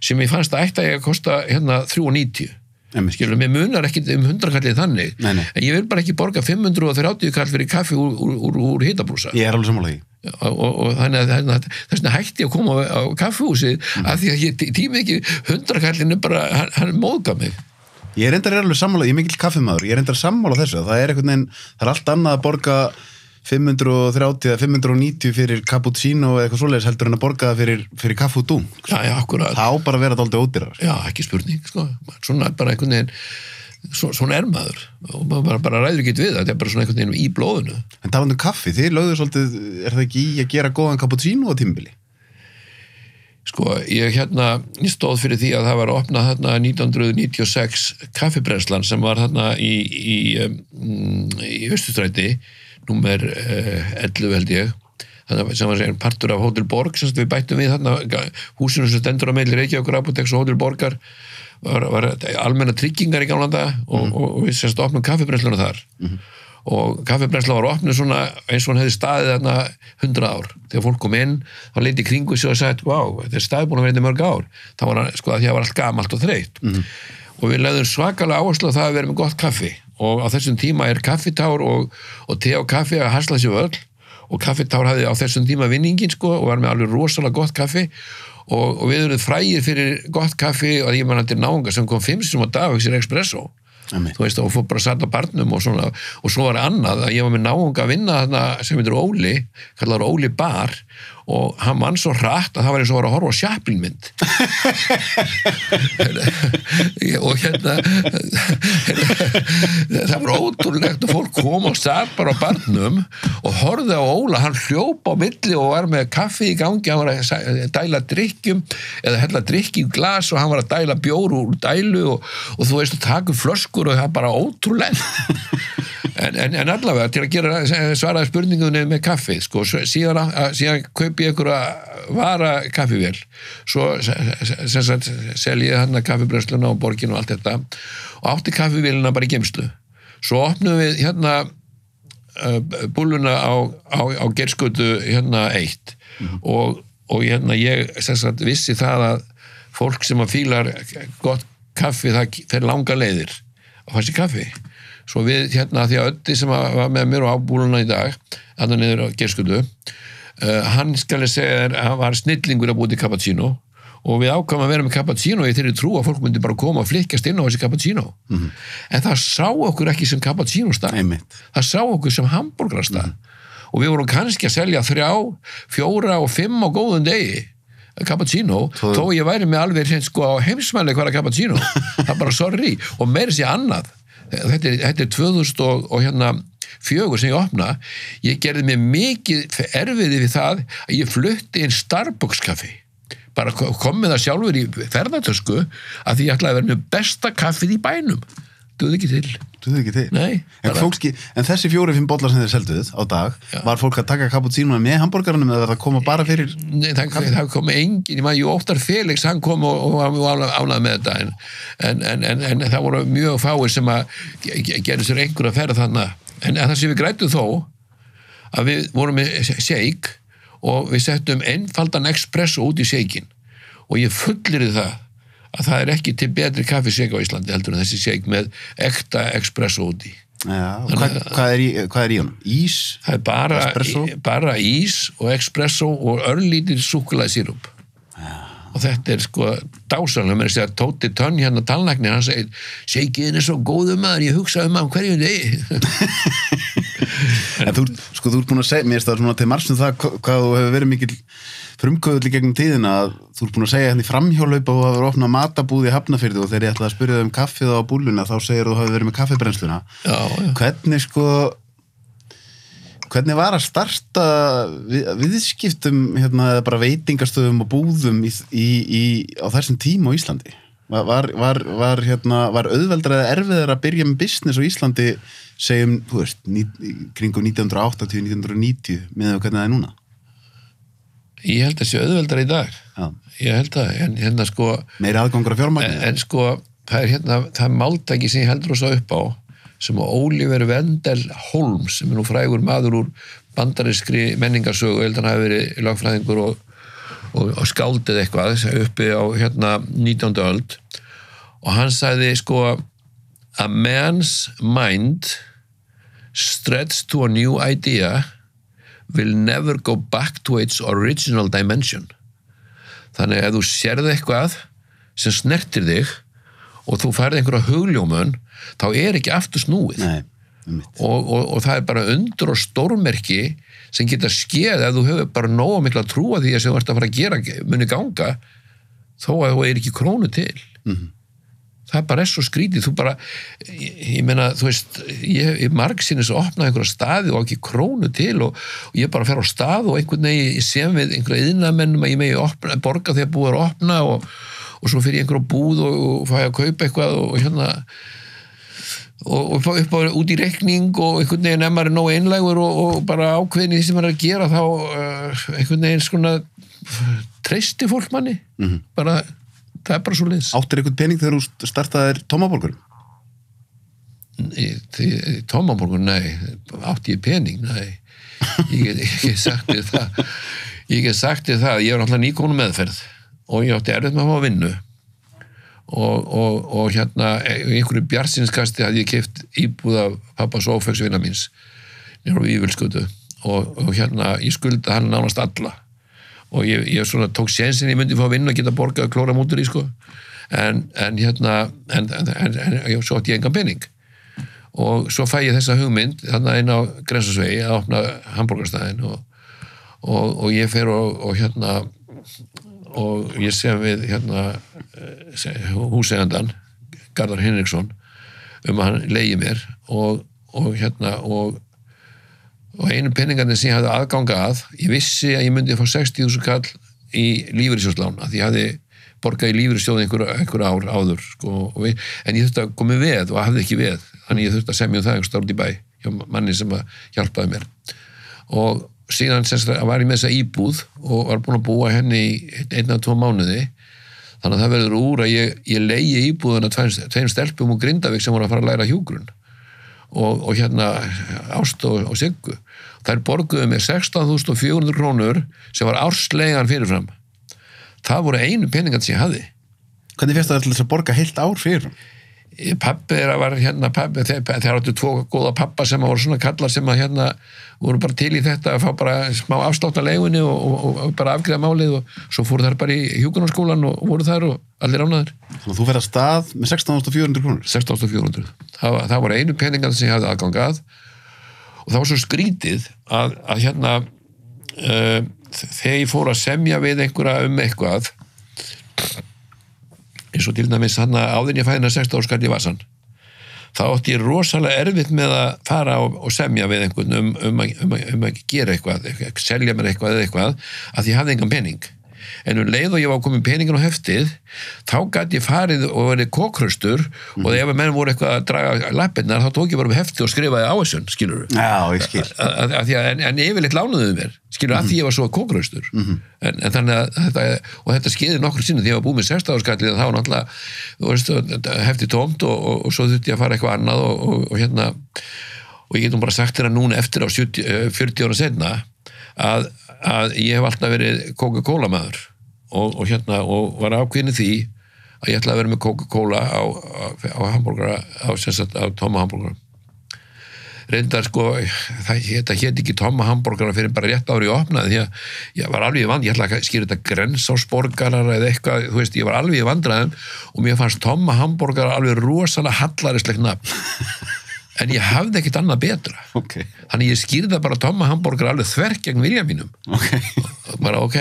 Speaker 2: sem ég fannst að ætti að ég að kosta hérna 390
Speaker 1: Einmitt.
Speaker 2: skilur, mér munar ekki um 100 kallið þannig
Speaker 1: Nei, nei.
Speaker 2: en ég vil bara ekki borga 530 kall fyrir kaffi úr, úr, úr, úr hitabrúsa
Speaker 1: Ég er alveg sammála því.
Speaker 2: og, og, og þannig að þess vegna hætti að koma á, kaffihúsið
Speaker 1: Mm.
Speaker 2: af því að ég tí- tími ekki hundrakallinu bara, hann, hann móðga mig
Speaker 1: Ég er reyndar alveg sammála, ég er mikill kaffimæður, ég er reyndar sammála þessu, það er veginn, það er allt annað að borga 530 eða 590 fyrir cappuccino eða eitthvað svoleiðis heldur en að borga það fyrir, fyrir kaffu og dún.
Speaker 2: já, já, akkurat,
Speaker 1: Það á bara að vera dálítið ódýrar.
Speaker 2: já, ekki spurning sko. svona bara einhvern veginn svo, svona er maður og maður bara, bara ræður ekki við það, þetta er bara svona einhvern veginn í blóðinu
Speaker 1: En talandi um kaffi, þið lögðu svolítið, er það ekki í að gera góðan cappuccino á tímbili?
Speaker 2: sko, ég hérna ég stóð fyrir því að það var opnað þarna 1996 kaffibrennslan sem var þarna í í, um, í Östustræti númer uh, 11 held ég. Að sem var partur af Hotel Borg sem við bættum við þarna húsinu sem stendur á meili Reykjavíkur Apoteks og Hotel Borgar var, var almenna tryggingar í gamlanda og, og, og við semst opnum kaffibrensluna þar. Og kaffibrennsla var opnuð svona eins og hann hefði staðið þarna 100 ár. Þegar fólk kom inn, þá leiti kringu sig og sagði, wow, þetta er staðið búin að vera þetta í mörg ár. Þá var hann, sko, að því að það var allt gamalt og þreytt. Og við leiðum svakalega áherslu á það að vera með gott kaffi og á þessum tíma er kaffitár og, og te og kaffi að hasla sér öll og kaffitár hafði á þessum tíma vinningin sko og var með alveg rosalega gott kaffi. Og, og við erum frægir fyrir gott kaffi og ég man er náunga sem kom fimm sem á dag og sér espresso
Speaker 1: Einmitt.
Speaker 2: þú veist, og fór bara að satt á barnum og svona, og svo var annað að ég var með náunga að vinna þarna sem heitir Óli kallar Óli Bar og hann vann svo hratt að það var eins og var að horfa á sjapilmynd og hérna það var ótrúlegt og fólk kom og satt bara á barnum og horfði á Óla, hann hljóp á milli og var með kaffi í gangi. Hann var að dæla drikkjum eða hella drikki í glas og hann var að dæla bjór úr dælu og, og þú veist að taka flöskur og það bara ótrúlegt. En, en, en allavega til að gera svaraði spurningunni með kaffi sko, svo- síðan, að- kaupi ég einhverja vara kaffivél svo se- se- sem sagt sel ég hann að kaffibrösluna og borgin og allt þetta. Og átti kaffivélina bara í geimslu svo opnum við hérna uh, búluna á, á, á gerskutu hérna eitt. Og, og hérna ég sem sagt vissi það að fólk sem að fílar gott kaffi það fer langa leiðir að fá sér kaffi. Svo við hérna því að Öddi sem að- var með mér á búluna í dag hann niður á gerskutu hann skal ég segja þér að hann var snillingur að búið til cappuccino og við ákvæmum að vera með cappuccino í þeirri trú að fólk myndi bara koma og flikkast inn á þessi cappuccino. En það sá okkur ekki sem cappuccino stað. Það sá okkur sem hambúrgrastað og við vorum kannski að selja þrjá, fjóra og fimm á góðum degi cappuccino,
Speaker 1: Þó-
Speaker 2: þó ég væri með alveg sko heimsmæli hverja cappuccino. Það er bara sorry, og meiri sér annað. Þetta er, þetta er 2000 og, og hérna fjögur sem ég opna ég gerði mér mikið erfiði við það að ég flutti inn Starbucks kaffi bara kom með það sjálfur í ferðartösku að því ég ætlaði að vera með besta kaffið í bænum. Duð ekki til.
Speaker 1: Þau ekki til?
Speaker 2: Nei,
Speaker 1: En, fólki, en þessi fjóri, fimm bollar sem þið selduð á dag, var fólk að taka cappuccino með hambúrgarunum eða það að koma bara fyrir
Speaker 2: Nei, það, það kom engin, ég maður, jú, óttar Felix, hann kom og, og var mjög ánað með þetta. En, en, en, það voru mjög fáir sem að ge- ge- gerðu sér einhver að ferða þannig en, það sem við grættum þó að við vorum með shake og við settum einfaldan espresso út í shakein. Og ég fullir það að það er ekki til betri kaffisek á Íslandi heldur en þessi shake með ekta espresso út í.
Speaker 1: Já, hvað, hvað, er í, hvað er í honum? Ís?
Speaker 2: það er bara, bara ís og espresso og örlítil súkulæði sírup og þetta er sko með þess að Tóti Tönn hérna talnæknir hann segir, seikiðin er svo góðu maður ég hugsa um hann hverju degi.
Speaker 1: En þú, sko, þú ert búin að segja, mér er það svona til marsum það hva- hvað þú hefur verið mikil frumkvöðli gegnum tíðina að þú ert búin að segja henni framhjólaupa og hafa opnað matabúð í hafnafyrði og þegar ég ætlaði að spyrja þau um kaffið á búluna þá segir þú hafi verið með kaffibrennsluna
Speaker 2: já, já.
Speaker 1: hvernig sko hvernig var að starta við, viðskiptum hérna, bara veitingastöðum og búðum í, í, á þessum tíma á Íslandi? Var, var, var, var, hérna, var auðveldra eða erfiðar að byrja með business á Íslandi segjum, þú veist, ní, kringum 1980-1990 með hvernig það er núna?
Speaker 2: Ég held að sé auðveldar í dag.
Speaker 1: Já.
Speaker 2: ég held að, en hérna sko
Speaker 1: meiri aðgangur að fjármagni?
Speaker 2: en, en sko, það er hérna það er máltæki sem ég heldur þess upp á sem að Oliver Wendell Holmes sem er nú frægur maður úr bandariskri menningarsögu, ég held að hann hafi verið lagfræðingur og, og, og skáldið eitthvað uppi á hérna 19. öld og hann sagði sko a man's mind stretched to a new idea will never go back to its original dimension þannig að þú sérði eitthvað sem snertir þig og þú færði einhverja hugljómun þá er ekki aftur snúið.
Speaker 1: Nei, einmitt.
Speaker 2: og, og, og það er bara undur og stórmerki sem geta skeið ef þú hefur bara nóga mikla að trúa því að sem þú ert að fara að gera muni ganga þó að þú er ekki krónu til. Það bara er svo skrítið. Þú bara, ég, ég meina þú veist, ég, ég marg sinni svo opnaði einhverja staði og ekki krónu til og, og ég bara fer á stað og einhvern veginn sem við einhverja yðnamennum að ég megi opna, borga þegar búið er að opna og, og svo fyrir einhverja búð og, og fæ að kaupa eitthvað og, hérna og, og upp á, út í reikning og einhvern veginn ef maður er nógu einlægur og, og bara ákveðin í því sem maður er að gera þá uh, einhvern veginn svona treysti fólk manni. Bara, það er bara svo liðs
Speaker 1: Áttir eitthvað pening þegar þú startaðir tómaborgurum?
Speaker 2: í tómamorgun, nei. Átti ég pening, nei. Ég ekki sagt þér það. Ég get sagt þér það, ég er alltaf nýkónu meðferð og ég átti erfitt með að fá vinnu og, og, og hérna í einhverju bjarsinskasti hafði ég keift íbúð af pappa Sófex vinna míns nýra á Ívilskutu og, og hérna ég skulda hann nánast alla. Og ég, ég svona tók sénsinn ég myndi fá að vinna og geta borgað klóra mútur í sko. En, en hérna en, en, en, svo átti ég engan pening. Og svo fæ ég þessa hugmynd þannig inn á grensasvegi að opna hambúrgarstæðin og, og, ég fer og hérna og ég sem við hérna eh, húsegandan Garðar Henriksson um að hann leiði mér og, og hérna og, og einu penningarnir sem ég hafði aðganga að ég vissi að ég myndi að fá 60.000 kall í lífyrirsjóðslán að ég hafði borgað í lífyrirsjóði einhver, einhver ár áður sko, við, en ég þurfti að koma veð og hafði ekki veð þannig ég þurfti að semja um það einhver stárt í bæ hjá manni sem að hjálpaði mér. Og síðan var ég með þessa íbúð og var búin að búa henni í einn að tvo mánuði. Þannig að það verður úr að ég, ég leiði íbúðuna tveim, stelpum og Grindavík sem voru að fara að læra hjúgrun og, og hérna Ást og, og Siggu. Þær borguðu með 16.400 krónur sem var árslegan fyrirfram. Það voru einu peningat sem ég hafði.
Speaker 1: Hvernig fyrst það þess að borga heilt ár fyrir?
Speaker 2: Pappi þeirra var hérna pappi, þeir, þeir áttu tvo góða pappa sem voru svona kallar sem að hérna voru bara til í þetta að fá bara smá afslátt að leigunni og, og, og bara afgriða málið og svo fóru þær bara í hjúkunarskólan og, voru þær og allir ránaður
Speaker 1: Þannig að þú fer að stað með 16.400 krónur?
Speaker 2: 16.400 það, það var einu peningan sem ég hafði aðgangað og það var svo skrítið að, að hérna uh, þegar ég fór að semja við einhverja um eitthvað eins og til dæmis hann að áðin ég fæðina 16 áskall í Vassan þá átti ég rosalega erfitt með að fara og, semja við einhvern um, um, um, um að gera eitthvað, selja mér eitthvað eða eitthvað að ég hafði engan pening en um leið og ég var komin peningin á heftið þá gæti ég farið og verið kókröstur og ef að menn voru eitthvað að draga lappirnar þá tók ég bara um heftið og skrifaði áhersun skilur
Speaker 1: Já, ég skil.
Speaker 2: Að, að, að, en, en yfirleitt lánuðu mér skilur að því ég var svo kókraustur en, en þannig að þetta, og þetta skeiði nokkur sinni því ég var búið með 16 áskallið þá náttúrulega þú veist, hefti tómt og, og, og svo þurfti ég að fara eitthvað annað og, og, og hérna og ég getum bara sagt þér að núna eftir á 70, eh, 40 ára senna að, að ég hef alltaf verið Coca-Cola maður og, og hérna og var ákveðin því að ég ætla að vera með Coca-Cola á, á, á hambúrgara á, á tóma hambúrgara reyndar sko, það hétt ekki Tomma hambúrgara fyrir bara rétt ári og opnaði því að ég var alveg vand, ég ætla að skýra þetta grensásborgarar eða eitthvað, þú veist, ég var alveg í vandræðum og mér fannst Tomma hambúrgara alveg rosalega hallarislegt nafn en ég hafði ekkit annað betra.
Speaker 1: Ok,
Speaker 2: þannig ég skýrði það bara Tomma hambúrgara alveg þverk gegn vilja mínum.
Speaker 1: Ok.
Speaker 2: Bara ok.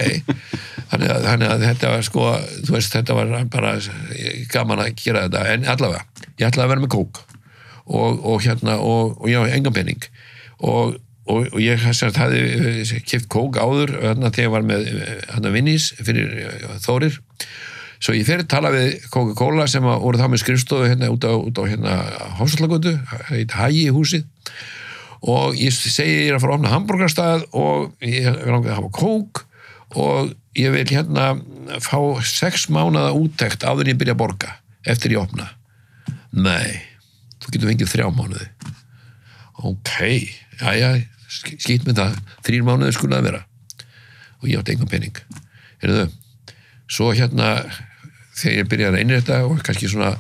Speaker 2: Þannig að, þannig að þetta var sko þú veist, þetta var bara gaman að gera þetta, en allavega ég ætlaði að vera með kók. Og, og hérna, og, og ég hafa engan penning og, og, og ég sagt, hafði kipt kók áður hérna, þegar ég var með hérna, vinnís fyrir eh, Þórir svo ég fer að tala við Coca-Cola sem að voru þá með skrifstofu hérna út á, á hérna heit Hægi húsið. Og ég segi ég er að fara að opna hambúrgarstað og ég er langið að hafa kók og ég vil hérna fá sex mánada úttekt áður en ég byrja að borga eftir ég opna. Nei, þú getur fengið þrjá mánuði. Ok, já já skýt með það, þrýr mánuði skulle það vera. Og ég átti engan pening. Heyrðu, svo hérna þegar ég byrja að þetta og kannski svona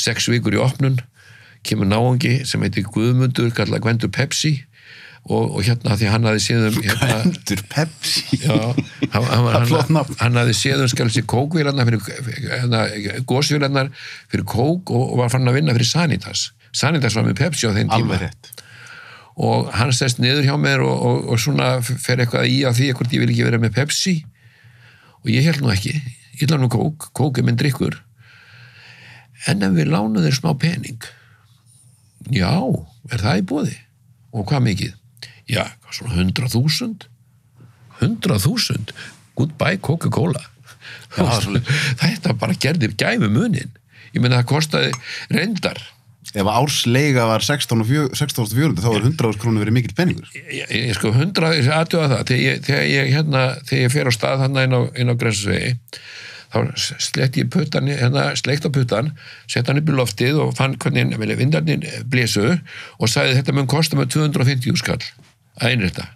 Speaker 2: sex vikur í opnun kemur náangi sem heitir Guðmundur kallað Gvendur Pepsi og, og hérna því hann hafði séð um hérna,
Speaker 1: Gvendur Pepsi?
Speaker 2: Já, hann, hann, hann,
Speaker 1: nafn.
Speaker 2: hann hafði séð um skalsi kókvélarnar fyrir hérna, gósvélarnar fyrir kók og, og var fann að vinna fyrir Sanitas. Sanitas var með Pepsi á þeim tíma. Og hann stest niður hjá mér og, og, og svona fer eitthvað í að því hvort ég vil ekki vera með Pepsi. Og ég held nú ekki held nú kók, kók er minn drikkur en ef við lánum þér smá pening? Já, er það í bóði og hvað mikið? Já, svona 100.000 100.000 goodbye Coca-Cola. Þetta bara gerði gæfi munin ég meina það kostaði reyndar
Speaker 1: Ef ársleiga var 16.400 16 þá er 100 krónu verið mikill penningur
Speaker 2: ég, ég sko hundra aðtöða það. Þegar ég, þegar ég hérna þegar ég fer á stað hann inn á, á grensvegi þá slett ég puttan hérna, sleikt á puttan, sett hann upp í loftið og fann hvernig meni, vindarnir blésu og sagði þetta mun kosta með 250 skall að einrita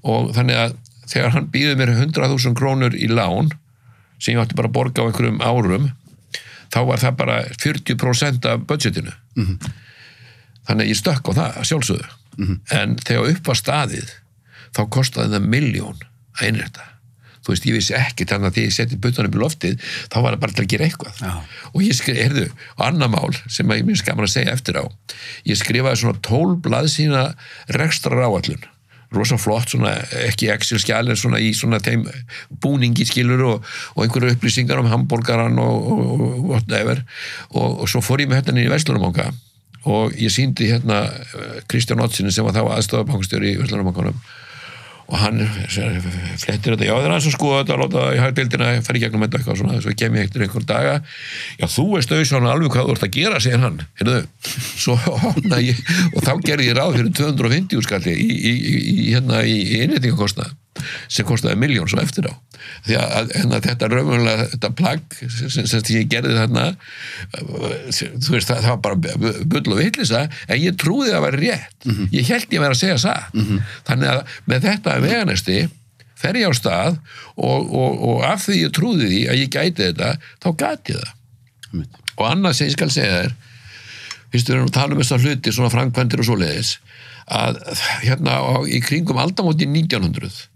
Speaker 2: og þannig að þegar hann býði mér 100.000 krónur í lán sem ég átti bara að borga á einhverjum árum þá var það bara 40% af budgetinu. Þannig að ég stökk á það að sjálfsögðu. En þegar upp var staðið þá kostaði það miljón að innrætta þú veist, ég vissi ekki þannig að því ég setti buttanum í loftið þá var það bara til að gera eitthvað.
Speaker 1: Já.
Speaker 2: og ég skrifaði, heyrðu, annar mál sem ég minnst gaman að segja eftir á. Ég skrifaði svona tól blaðsína rekstra ráallun rosa flott, svona, ekki Excel skjál en svona í svona þeim búningi skilur og, og einhverju upplýsingar um hambúrgaran og, og, og whatever. Og, svo fór ég með hérna inn í Vestlunumanga og ég síndi hérna eh, Kristján Ottsinni sem var þá aðstofabankstjóri í Vestlunumangana og hann flettir þetta, já það er hans að skoða þetta láta það í hægbildina, fara í gegnum þetta eitthvað svona, svo kem ég eftir einhver daga. Já þú veist auðvitað alveg hvað þú ert að gera segir hann, heyrðu, og þá gerði ég ráð fyrir 250 skalli í, í, í, hérna í innréttingakostnað sem kostaði miljón svo eftir á. Því að, að þetta raunverulega þetta plagg sem, sem ég gerði þarna þú veist það, það var bara bull og vitlisa en ég trúði að það væri rétt. Ég held ég væri að segja það þannig að með þetta veganesti fer ég á stað og, og, og af því ég trúði því að ég gæti þetta þá gæti ég það.
Speaker 1: Einmitt.
Speaker 2: og annað sem ég skal segja þér við erum að tala um þessar hluti svona framkvæmdir og svoleiðis að hérna í kringum aldamóti 1900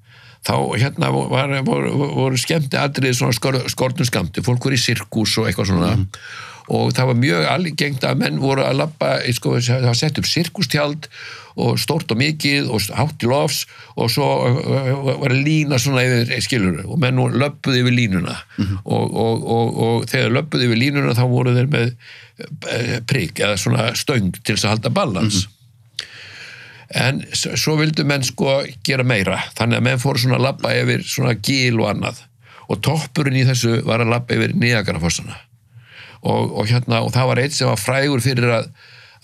Speaker 2: þá hérna var, voru, voru skemmti aðrið svona skor, skortum skamti fólk voru í sirkus og eitthvað svona. Og það var mjög algengt að menn voru að lappa, sko, það var sett upp sirkustjald og stórt og mikið og hátt í lofs og svo var að lína svona yfir skilur og menn voru löppuð yfir línuna. Og, og, og, og þegar löppuð yfir línuna þá voru þeir með uh, prigg eða svona stöng til þess að halda balans en svo vildu menn sko gera meira. Þannig að menn fóru svona að labba yfir svona gíl og annað. Og toppurinn í þessu var að labba yfir nýjagarafossana og, og hérna og það var eitt sem var frægur fyrir að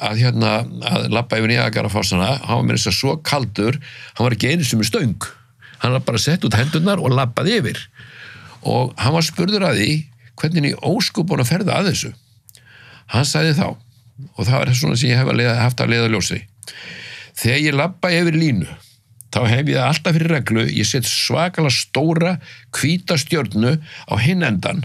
Speaker 2: að hérna að labba yfir nýjagarafossana hann var með þess að svo kaldur hann var ekki einu sem er stöng. Hann var bara sett út hendurnar og labbaði yfir. Og hann var spurður að því hvernig í óskupun að ferða að þessu. Hann sagði þá og það var svona sem ég hef að leiða, haft að leiða ljósi þegar ég labba yfir línu þá hef ég alltaf fyrir reglu ég set svakalega stóra hvíta stjörnu á hinn endan.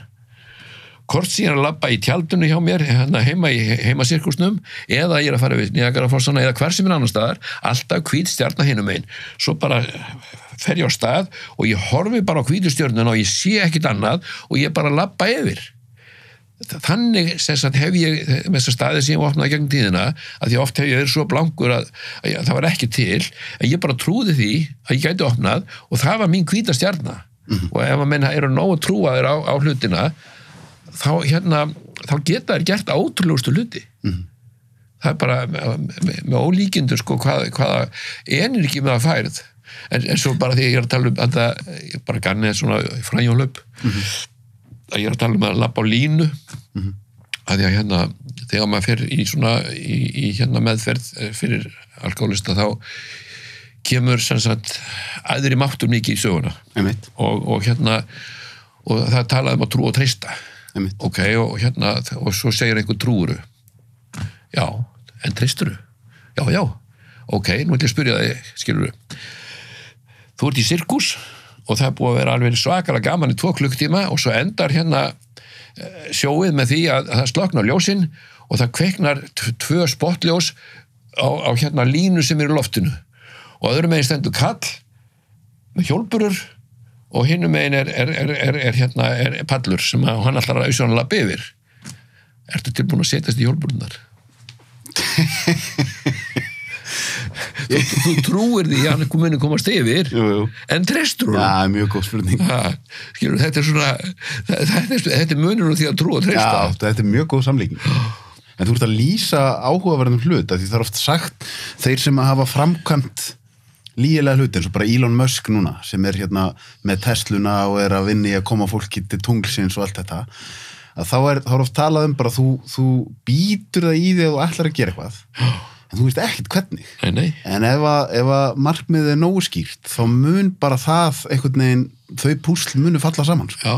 Speaker 2: Ég er að labba í tjaldinu hjá mér hérna heima í heimasirkusnum eða ég er að fara við Niagarafossana eða hver sem er annar staðar alltaf hvít stjarnar hinum einn svo bara fer ég á stað og ég horfi bara á hvítu stjörnuna og ég sé ekkit annað og ég bara labba yfir þannig sem sagt hef ég með þessar staði sem ég opnaði gegn tíðina að því oft hef ég verið svo blankur að, að ég, það var ekki til en ég bara trúði því að ég gæti opnað og það var mín hvíta stjarna. Og ef að menna eru nógu trúaðir á, á hlutina þá hérna þá geta þær gert ótrúlegustu hluti. Það er bara með, með, með ólíkindur sko hvað, hvaða enir ekki með að færð. En, en svo bara því ég er að tala um að það, bara gannið svona fræjólöp að ég er að tala um að labba á línu. Að því að hérna þegar maður fer í svona í, í hérna meðferð eh, fyrir alkoholista þá kemur sem sagt aðri máttur mikið í söguna. Og, og hérna og það talaði um að trú og treysta. Ok, og hérna og svo segir einhver trúuru já, en treysturu já, já, ok, nú ætlum ég að spyrja það skilur þú ert í sirkus og það er búið að vera alveg svakalega gaman í tvo klukktíma og svo endar hérna eh, sjóið með því að, að það sloknar ljósin og það kveiknar tvö spottljós á, á hérna línu sem er í loftinu og öðrum megin stendur kall með hjólburur og hinnum megin er, er, er, er, er hérna er pallur sem að, hann allar að auðvitað lappa yfir Ertu tilbúin að setjast í hjólburnar? þú, þú trúir því að hann muni komast yfir
Speaker 1: Jú, jú.
Speaker 2: en trestur hún
Speaker 1: Já, mjög góð spurning.
Speaker 2: Ha, skilur, þetta er svona þetta er, þetta er munur úr því að trúa og treysta
Speaker 1: Já, þetta er mjög góð samlíking. En þú ert að lýsa áhugaverðum hlut, því það er oft sagt þeir sem hafa framkvæmt lígilega hluti, eins og bara Elon Musk núna, sem er hérna með Tesluna og er að vinna í að koma fólki til tunglsins og allt þetta, að þá er, þá er oft talað um bara þú, þú býtur það í því að þú ætlar að gera eitthvað, en þú veist ekkert hvernig.
Speaker 2: nei, nei,
Speaker 1: En ef að, ef að markmiðið er nógu skýrt, þá mun bara það einhvern veginn, þau púsl munu falla saman. Sko.
Speaker 2: já,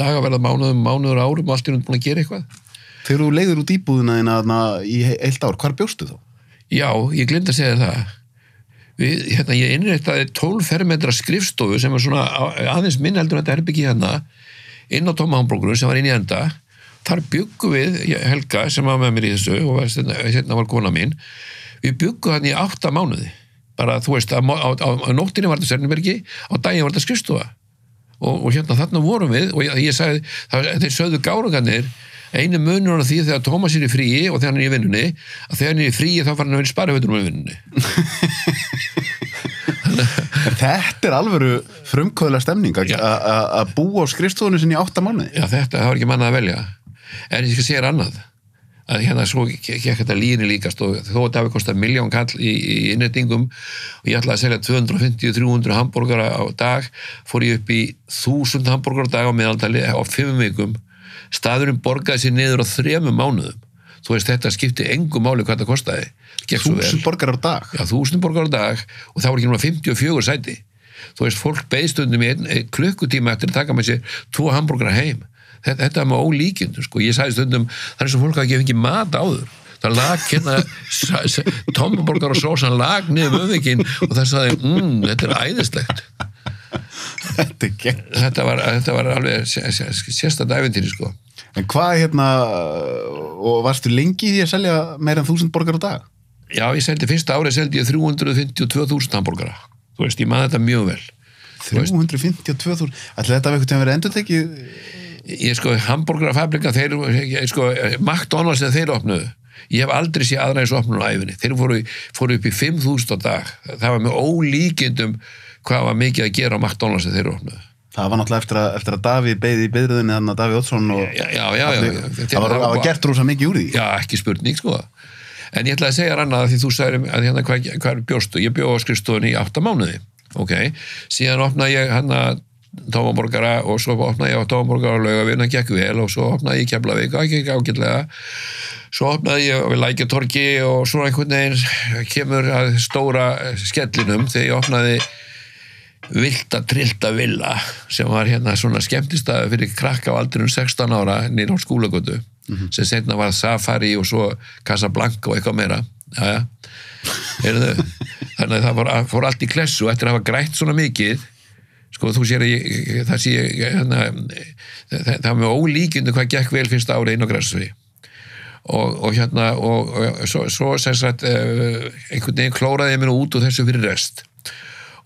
Speaker 2: daga verða mánuðum, mánuður árum og allt er búin að gera eitthvað
Speaker 1: Þegar þú leiður út íbúðina þína í heilt ár, hvar bjóstu þá?
Speaker 2: já, ég glinda að segja það Við, hérna, ég innréttaði 12 fermetra skrifstofu sem er svona aðeins minn heldur en þetta herbyggi hérna inn á Tóma Hamburgur sem var inn í enda þar byggum við, Helga sem var með mér í þessu og var- hérna hérna var kona mín. Við byggum hann í átta mánuði. Bara þú veist, á, á, á, nóttinni var þetta Sernbergi, á daginn var þetta skrifstofa. Og, og hérna þarna vorum við og ég, ég sagði, það, þeir sögðu gárugarnir einu munur á því þegar Tómas er í fríi og þegar hann er í vinnunni að þegar hann er í fríi þá fara hann að vera í sparifötunum í vinnunni.
Speaker 1: Þetta er alvöru frumkvöðlega stemning að- búa á skrifstofunni sinni í átta mánuði.
Speaker 2: Já, þetta, það var ekki mannað að velja. En ég skal segja annað. Að hérna svo gekk þetta líni líkast og þó þetta hafi kostað miljón kall í, í innrettingum og ég ætlaði að selja 250-300 hambúrgara á dag, fór ég upp í 1000 hambúrgara á dag á meðaldali á 5 vikum. Staðurinn borgaði sér niður á þremum mánuðum. Þú veist, þetta skipti engum máli hvað það kostaði. Gekk svo vel.
Speaker 1: Þúsund borgar á dag.
Speaker 2: Já, þúsund borgar á dag og það voru ekki náttúrulega 54 sæti. Þú veist, fólk beðstundum í klukkutíma eftir að taka með sér tvo hambúrgara heim. Þetta, þetta er með ólíkjöndu, sko. Ég sagði stundum, það er svo fólk að gefa ekki mat áður. Það lag hérna, tommaborgar og sósan lag niður möðvikinn og það sagði, mmm, þetta er æðislegt.
Speaker 1: Þetta.
Speaker 2: Þetta var, þetta var alveg sérstætt æfintýri, sko.
Speaker 1: En hvað hérna, og varstu lengi í því að selja meira en þúsund borgar á dag?
Speaker 2: Já, ég seldi fyrsta árið seldi ég 352.000 hambúrgara. Þú veist, ég maður þetta mjög vel. Þú veist,
Speaker 1: 352.000. Ætli þetta af einhvern tíma verið endur tekið?
Speaker 2: Ég sko, hambúrgarafabrika þeir, ég, sko, McDonalds þegar þeir opnuðu ég hef aldrei séð aðra eins opnun á æfinni þeir fóru, fóru upp í 5.000 á dag. Það var með ólíkindum hvað var mikið að gera á McDonalds þegar þeir opnuðu.
Speaker 1: Það var náttúrulega eftir að, eftir að Davíð beði í byðröðinni þannig að Davíð Oddsson og
Speaker 2: já, já, já, já.
Speaker 1: það var, var gert rosa mikið úr því.
Speaker 2: já, ekki spurning sko. En ég ætlaði að segja rann að því þú sagðir að hérna hvað, hvað er bjóstu, ég bjó á skrifstofunni í 8 mánuði, ok? Síðan opnaði ég hann að Tómaborgara og svo opnaði ég á Tómaborgara og laugavinn að gekk vel og svo opnaði ég Keflavík og ekki ágætlega. Svo opnaði ég við Lækjatorki og svo einhvern veginn kemur að stóra skellinum þegar ég opnaði vilda trillta villa sem var hérna svona skemmtistaði fyrir krakka á aldrinum 16 ára nýr á skólagötu sem setna var Safari og svo Casablanca og eitthvað meira. Heyrðu, þannig að það fór, fór allt í klessu eftir að hafa grætt svona mikið sko þú sér að ég, það sé hérna, það, það með ólíkjundu hvað gekk vel fyrsta ári inn á græsvi og, og hérna og, og svo, svo sem sagt uh, einhvern veginn klóraði ég mér út úr þessu fyrir rest.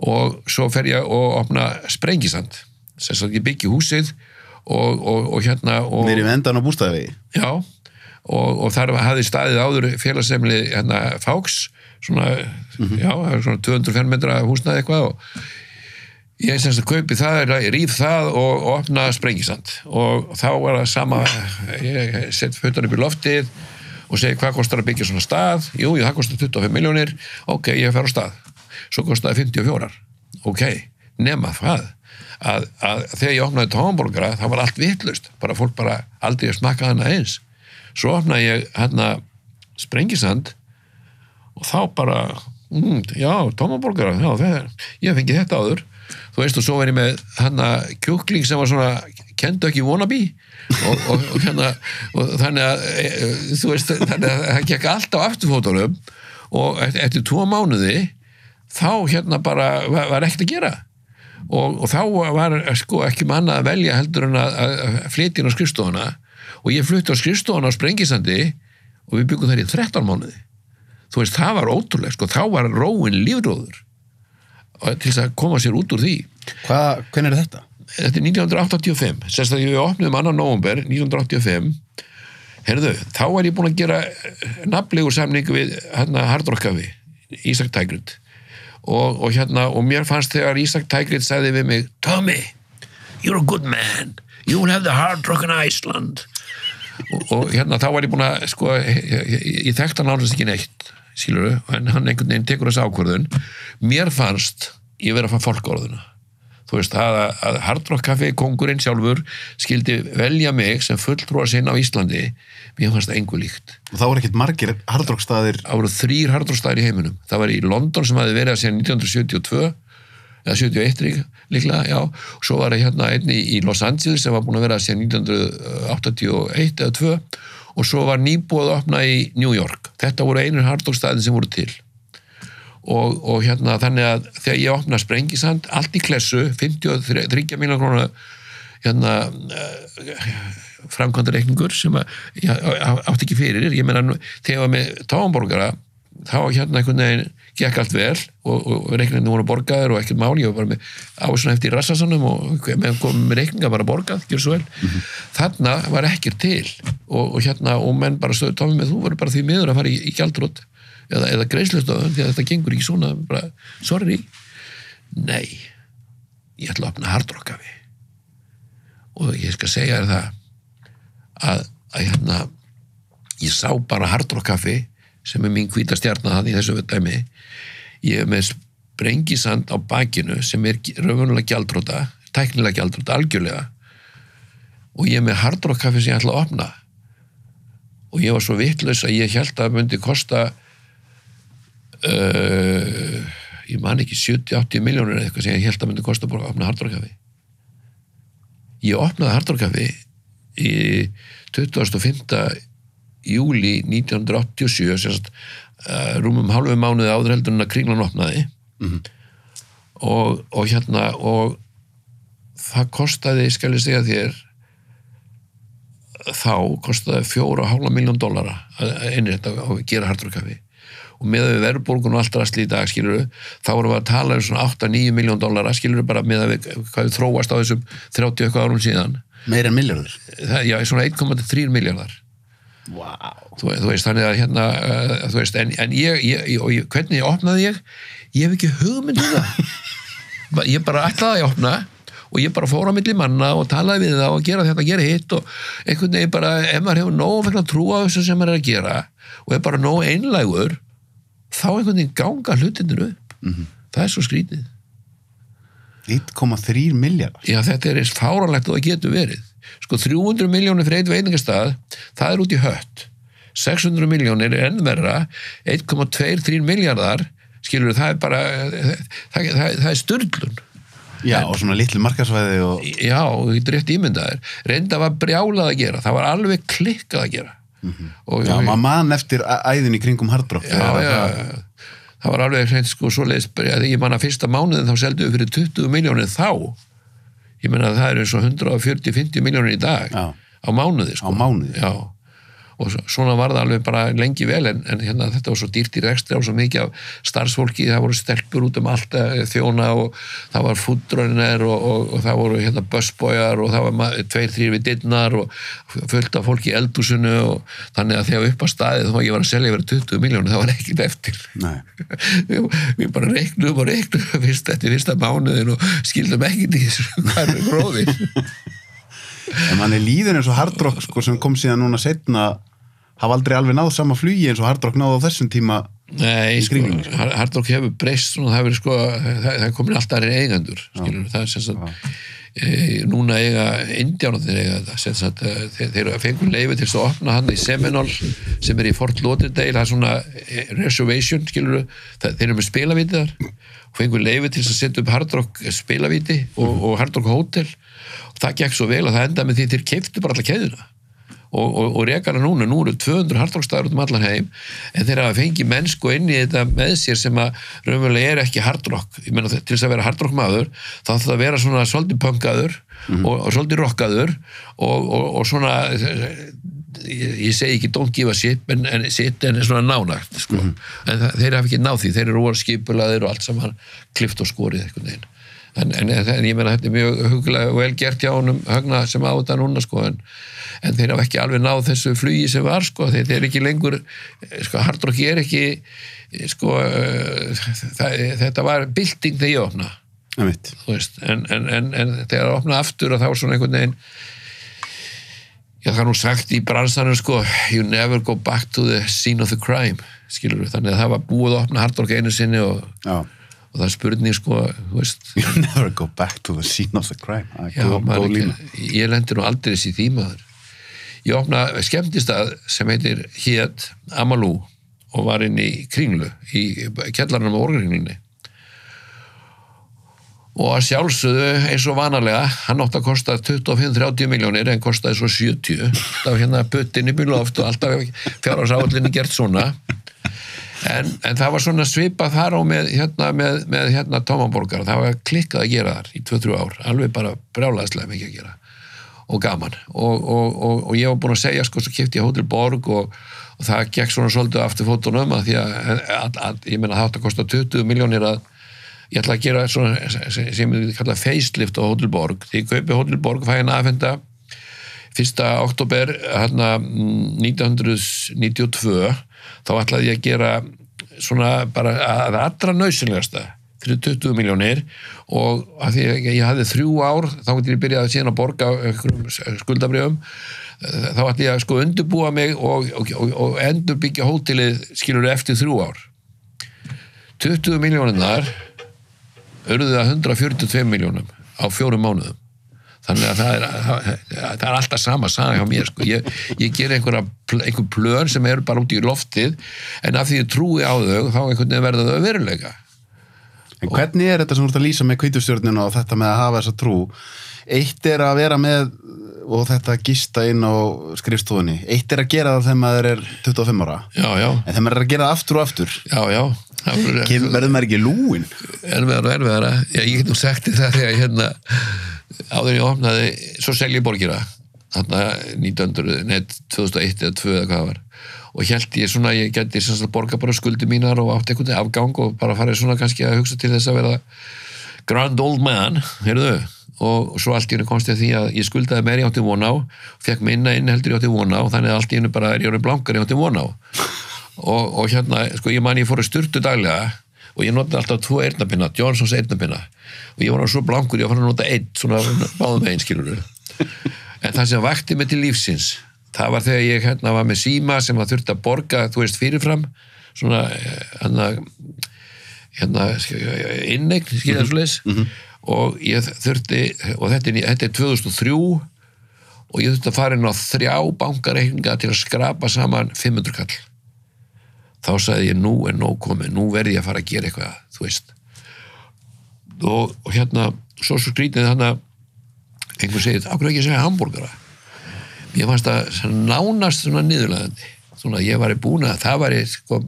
Speaker 2: Og svo fer ég og opna sprengisand. Sem sagt ég byggi húsið og, og, og hérna og,
Speaker 1: Við erum endan á bústæði
Speaker 2: já, og, og þar hafði staðið áður félagsemli hérna Fáks svona, já, það er svona 205 metra húsnaði eitthvað og ég semst að kaupi það, rýð það og, og opna sprengisand. Og þá var það sama ég sett fötan upp í loftið og segi hvað kostar að byggja svona stað? Jú, jú, það kostar 25 miljónir ok, ég fer á stað. Svo kostaði 54 ok, nema það að, að þegar ég opnaði tónborgara það var allt vitlust, bara fólk bara aldrei að smakka hana eins. Svo opnaði ég hérna sprengisand og þá bara mm, já, tómaborgara, já, það, ég fengi þetta áður þú veist og svo ég með hana kjúkling sem var svona Kentucky wannabe. Og, og, og, hérna, og þannig að e, e, þú veist, þannig að það gekk allt á afturfótunum. Og eftir, eftir tvo mánuði þá hérna bara var, var ekkert að gera. Og, þá var sko ekki manna að velja heldur en að, að flytja inn á skrifstofuna. Og ég flutti á skrifstofuna á Sprengisandi og við byggum þær í 13 mánuði. Þú veist, það var ótrúlega, sko, þá var róin lífróður til þess að koma sér út úr því.
Speaker 1: Hvað, hvernig er þetta?
Speaker 2: þetta er 1985 sérst að við opnum annan november 1985 herðu, þá er ég búin að gera nafnlegur samning við hérna Hardrockafi Ísak Tægrit og, og hérna, og mér fannst þegar Ísak Tægrit sagði við mig Tommy, you're a good man. You will have the hard rock in Iceland. Og, og hérna þá var ég búin að sko, ég, ég, ég þekkti hann ánast ekki neitt síluru, en hann einhvern veginn tekur þessu ákvörðun. Mér fannst ég vera að fá fólkórðuna þú veist, að, að Hard Rock Café kongurinn sjálfur skildi velja mig sem fulltrúa sinn á Íslandi mér fannst það engu líkt.
Speaker 1: Og þá er ekkert margir hardrockstaðir
Speaker 2: það voru þrýr Hard Rock staðir í heiminum. Það var í London sem hafi verið að síðan 1972 eða 71 líka, líklega, já. Og svo var það hérna einni í Los Angeles sem var búin að vera síðan 1981 eða 2 og svo var nýbúið að opna í New York. Þetta voru einur Hard Rock staðin sem voru til. Og, og hérna þannig að þegar ég opna sprengisand allt í klessu, 53 miljonar krónu hérna uh, framkvæmdareikningur sem að ég átti ekki fyrir. Ég meina þegar ég var með táamborgara þá hérna einhvern veginn gekk allt vel og, og reikningin voru borgaðir og ekkert mál, ég var bara með ásuna eftir rassasannum og með með reikninga bara borgað, gjör svo vel. Þarna var ekkert til og, og hérna, og menn bara stöðu tómið með þú voru bara því miður að fara í, í gjaldrótt eða, eða greiðslustöðun því að þetta gengur ekki svona bara, sorry. Nei, ég ætla að opna hardrockafi og ég skal segja þér það að, að hérna ég sá bara hardrockafi sem er mín hvíta stjarnan í þessu dæmi ég er með sprengisand á bakinu sem er raunverulega gjaldróta tæknilega gjaldróta, algjörlega og ég er með hardrockafi sem ég ætla að opna og ég var svo vitlaus að ég held að það myndi kosta uh, ég man ekki 70-80 miljónir eða eitthvað sem ég held að myndi kosta að opna hardrockafi ég opnaði hardrockafi í 25. júli 1987 sérst, uh, rúmum hálfu mánuði áður heldur en að kringlan opnaði. Og, og hérna og það kostaði, skal ég segja þér þá kostaði fjóra og hálfa miljón dollara að innrétta og gera hardrockafi og með við verðbólgun og allt rastli í dag skilur þá vorum við að tala um svona 8-9 miljón dollara skilur bara með að við, hvað við þróast á þessum 30 eitthvað árum síðan.
Speaker 1: Meir en miljardur
Speaker 2: já, svona 1,3 miljardar
Speaker 1: wow.
Speaker 2: þú, þú veist, þannig að hérna uh, þú veist, en, en ég, ég, ég, og ég hvernig ég opnaði ég, ég hef ekki hugmynd um það. Ég bara ætlaði að opna og ég bara fór á milli manna og talaði við það og gera þetta, gera hitt og einhvern veginn bara, ef maður hefur nóg mikla trú á þessu sem maður er að gera og er bara nóg einlægur þá einhvern veginn ganga hlutinir upp. Það er svo skrítið
Speaker 1: 1,3 miljardar
Speaker 2: Já, þetta er eins fáralegt og það getur verið. Sko, 300 miljónir fyrir eitt veitingastað, það er út í hött. 600 miljónir er ennverra, 1,23 miljardar, skilur það er bara, það, það, það er styrlun.
Speaker 1: já, og svona litlu markasvæði og
Speaker 2: Já, og þetta er rétt ímyndaðir. Reynda var brjálað að gera, það var alveg klikkað að gera. og,
Speaker 1: já, maður mann eftir æðin í kringum hardrock
Speaker 2: já, já, já. það var alveg hreint sko svoleiðis, að ég manna fyrsta mánuðin þá seldu við fyrir 20 miljónir þá ég menna að það er eins og 140-50 miljónir í dag
Speaker 1: Já.
Speaker 2: á mánuði
Speaker 1: á
Speaker 2: sko.
Speaker 1: mánuði
Speaker 2: Já, og svo- svona var það alveg bara lengi vel en, en hérna þetta var svo dýrt í rekstri og svo mikið af starfsfólki, það voru stelpur út um allt eh, þjóna og það var fúddrönir og, og, og það voru hérna bussboyar og það var tveir, þrýr við dittnar og fullt af fólki í eldúsinu og þannig að þegar upp á staðið þá ég var að selja yfir 20 miljónu, það var ekkert eftir
Speaker 1: Nei.
Speaker 2: við, bara reiknum og reiknum fyrst eftir fyrsta mánuðin og skildum ekkert í þessu hvað er gróði
Speaker 1: en mann er líður eins og hardrock sko, sem kom síðan núna setna hafa aldrei alveg náð sama flugi eins og hardrock náð á þessum tíma
Speaker 2: Nei, sko. Hardrock hefur breyst og það sko, það, það er komin alltaf aðrir eigendur, skilur, það er sem sagt e, núna eiga Indiánarnir eiga þetta, sem sagt e, þeir, þeir fengur leifi til að opna hann í Seminole sem er í Fort Lauderdale það er svona e, reservation, skilur það, þeir eru með spilavíti þar og fengur leifi til að setja upp Hardrock spilavíti og, og Hardrock Hotel. Og það gekk svo vel að það enda með því þeir keiftu bara alla keðuna og, og, og rekana núna, nú eru 200 hardrockstæður út um allan heim en þeir hafa fengið mennsku inn í þetta með sér sem að raunverulega er ekki hardrock. Ég meina til þess að vera hardrock maður þá þarf það að vera svona svolítið punkaður og, og svolítið rockaður og, og, og svona ég, ég segi ekki don't give a shit en, en, shit, en svona nánagt sko. en það, þeir hafa ekki náð því, þeir eru voru skipulaðir og allt saman klift og skorið einhvern veginn en, en, en ég meina þetta er mjög hugulega vel gert hjá honum högna sem á þetta núna sko en, en þeir hafa ekki alveg náð þessu flugi sem var sko þeir, þeir eru ekki lengur sko hardrock er ekki sko uh, það, þetta var bylting þegar ég opna. Veist, en, en, en, en þegar það opna aftur og þá svona einhvern veginn já það er nú sagt í bransanum sko, you never go back to the scene of the crime skilur við, þannig að það var búið að opna hardrock einu sinni og,
Speaker 1: já
Speaker 2: og það er spurning sko, þú veist
Speaker 1: you never go back to the scene of the crime
Speaker 2: Já, maður ekki, ég lendi nú aldrei þessi því maður. Ég opna skemmtistað sem heitir Hét Amalú og var inn í kringlu, í kjallarnum á orgaringlunni. Og að sjálfsögðu eins og vanalega, hann átti að kosta 25-30 miljónir en kostaði svo 70. Það var hérna puttin í bíloft og alltaf fjárhásáallinni gert svona. En, en það var svona svipað þar á með hérna, með, með hérna Tómaborgar. Það var klikkað að gera þar í 2-3 ár. Alveg bara brjálæðslega mikið að gera. Og gaman. Og, og, og, og ég var búin að segja sko, svo kipti ég Hotel Borg og, og það gekk svona svolítið aftur fótunum að því að, að, að ég meina það átt að kosta 20 miljónir að ég ætla að gera svona sem við kalla facelift á Hotel Borg. Því ég kaupi Hotel Borg fæ henni aðfenda 1. oktober hérna, mm, 1992 þá ætlaði ég að gera svona bara að allra nöysinlegasta fyrir 20 miljónir og að því að ég hafði þrjú ár þá ætti ég byrjaði síðan að borga skuldabrjöfum þá ætti ég að sko undirbúa mig og, og, og, og endur byggja hótelið skilur eftir þrjú ár. 20 miljónirnar örðuð að 142 miljónum á fjórum mánuðum þannig að það er, það, er alltaf sama saga hjá mér sko. ég, ég ger einhverja einhver plön sem eru bara út í loftið en af því ég trúi á þau þá einhvern veginn verða þau veruleika
Speaker 1: En hvernig er þetta sem þú ert að lýsa með kvítustjörninu og þetta með að hafa þessa trú? Eitt er að vera með og þetta gista inn á skrifstofunni. Eitt er að gera það þegar maður er 25 ára.
Speaker 2: já, já,
Speaker 1: En þegar maður er að gera aftur og aftur,
Speaker 2: já, já verður-
Speaker 1: verður maður ekki lúin?
Speaker 2: erfiðara og erfiðara ég get nú sagt það þegar ég hérna áður ég opnaði svo selji borgira þarna 1900, net 2001 eða 2 eða hvað var. Og held ég svona, ég geti sagt borga bara skuldi mínar og átti einhvern veginn afgang og bara farið svona kannski að hugsa til þess að vera grand old man, heyrðu. Og, svo allt í hennu komst ég að því að ég skuldaði meir ég átti von á, fekk minna inn heldur ég átti von á, þannig að allt í hennu bara er ég orðin blankar ég átti von á. Og, og hérna, sko ég man ég fór að styrtu daglega og ég notaði alltaf tvo eyrnapinna, Johnsons eyrnapinna og ég var á svo blankur, ég var að nota einn svona báðum megin skilur en það sem vakti mig til lífsins það var þegar ég hérna var með síma sem að þurfti að borga, þú veist, fyrirfram. Svona, eh, hérna hérna, inneign skilja svo leis og ég þurfti og þetta er, þetta er 2003 og ég þurfti að fara inn á þrjá bankareikninga til að skrapa saman 500 kall þá sagði ég nú er nóg komið, nú verði ég að fara að gera eitthvað, þú veist. Og, og hérna svo skrítið þannig að einhver segir, ákveð ekki að segja hambúrgara ég fannst svona nánast svona niðurlegandi svona ég var í búna, það var sko,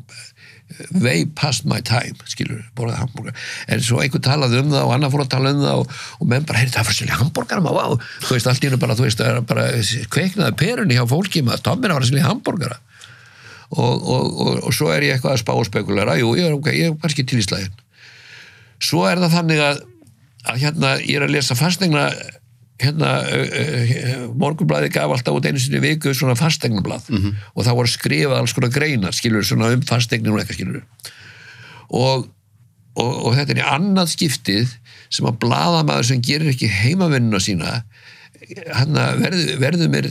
Speaker 2: way past my time skilur, borðað hambúrgar en svo einhver talaði um það og annar fór að tala um það og, og menn bara, heyrði það fyrir selja hambúrgar maður, þú veist, allt í hennu bara, þú veist, það er bara kveiknaði perunni hjá fólki maður, Tommin var að selja hambúrgara og, og, og, og svo er ég eitthvað að spá og spekulera, jú, ég er, okay, ég er kannski til í slæðin svo er það þannig að, að hérna ég er að lesa fastegna hérna uh, uh, morgunblæði gaf alltaf út einu sinni viku svona fastegnablað -hmm. og það voru skrifað alls konar greinar skilur svona um fastegnin og eitthvað skilur og, og, og þetta er í annað skiptið sem að blaðamaður sem gerir ekki heimavinnuna sína hann verður verðu mér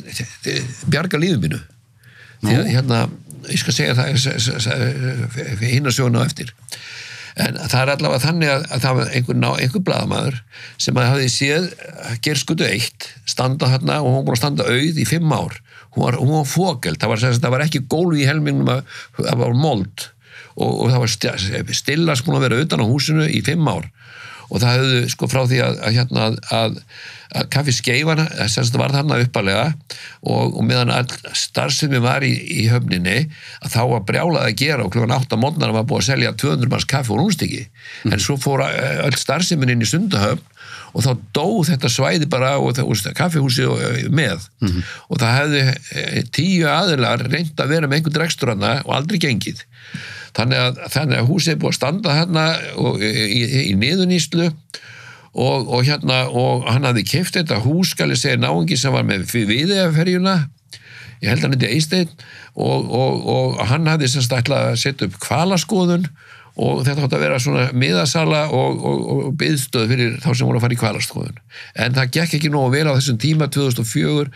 Speaker 2: bjarga lífum mínu. Því að hérna ég skal segja það hinn að sjóna á eftir. En það er allavega þannig að, að það var einhver, einhver blaðamaður sem að hafði séð gerskutu eitt standa hérna og hún búin að standa auð í fimm ár. Hún var, hún var fókeld, það var, það var ekki gólf í helmingnum að það var mold. Og, og það var sti- stilla sem búin að vera utan á húsinu í fimm ár og það hefðu sko frá því að, að hérna að, að, að kaffi skeifana semst var þarna uppalega og, og meðan all starfsemi var í, í höfninni að þá var brjálað að gera og klukkan 8 mótnar var búið að selja 200 manns kaffi og rúnstiki en svo fór eh, öll starfsemin inn í sundahöfn og þá dó þetta svæði bara og það, úst, kaffihúsi og, eh, með. Og það hefði eh, tíu aðilar reynd að vera með einhvern reksturana og aldrei gengið þannig að, þannig að húsið er búið að standa hérna í, í, í niðuníslu og, og hérna og hann hafði keft þetta hús skal ég segja náungi sem var með viðeferjuna ég held hann heiti Eisteinn og, og, og hann hafði sem stætlað að setja upp kvalaskoðun og þetta átti að vera svona miðasala og, og, og byðstöð fyrir þá sem voru að fara í kvalaskoðun en það gekk ekki nógu vel á þessum tíma 2004,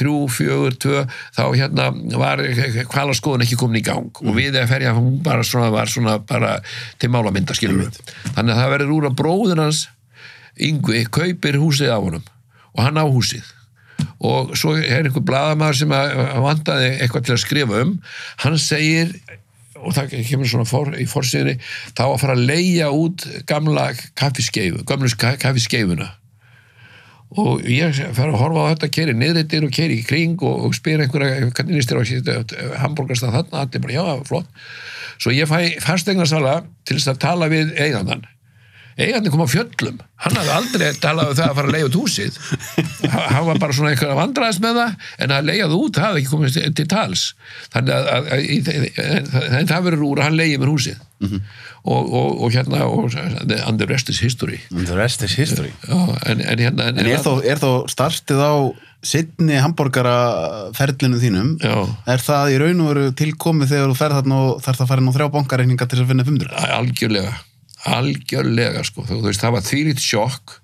Speaker 2: 3, 4, 2 þá hérna var kvalaskoðun ekki komin í gang. Og við að ferja hún bara svona var svona bara til málamynda skilur við þannig að það verður úr að bróður hans Yngvi kaupir húsið af honum. Og hann á húsið. Og svo er einhver blaðamaður sem að að vantaði eitthvað til að skrifa um. Hann segir og það kemur svona for, í forsýðinni þá að fara að leia út gamla kaffiskeifu, gamlu ska- kaffiskeifuna og ég fer að horfa á þetta, keri niðrittir og keri í kring og, og spyr einhverja hvernig nýstir á hambúrgarstað þarna, allir bara já, flott. Svo ég fæ fastegnarsala til þess að tala við eigandan eigandi kom á fjöllum. Hann hafði aldrei talað um það að fara að leiða út húsið. Ha- hann var bara svona einhverja vandræðist með það en að leiða það út hafði ekki komið til- tals. Þannig að, að, að, að, en það verður úr að hann leiði mér húsið. Og, og, og hérna og, and the rest is history.
Speaker 3: The rest is history.
Speaker 2: Já, en, en hérna
Speaker 1: En er þá, er þá startið á sittni hambúrgaraferlinu þínum?
Speaker 2: Já.
Speaker 1: er það í raun og veru tilkomið þegar þú ferð þarna og þarf það að fara inn á þrjá bankareikninga til þess að finna 500
Speaker 2: algjörlega algjörlega sko, þú veist það var þvílít sjokk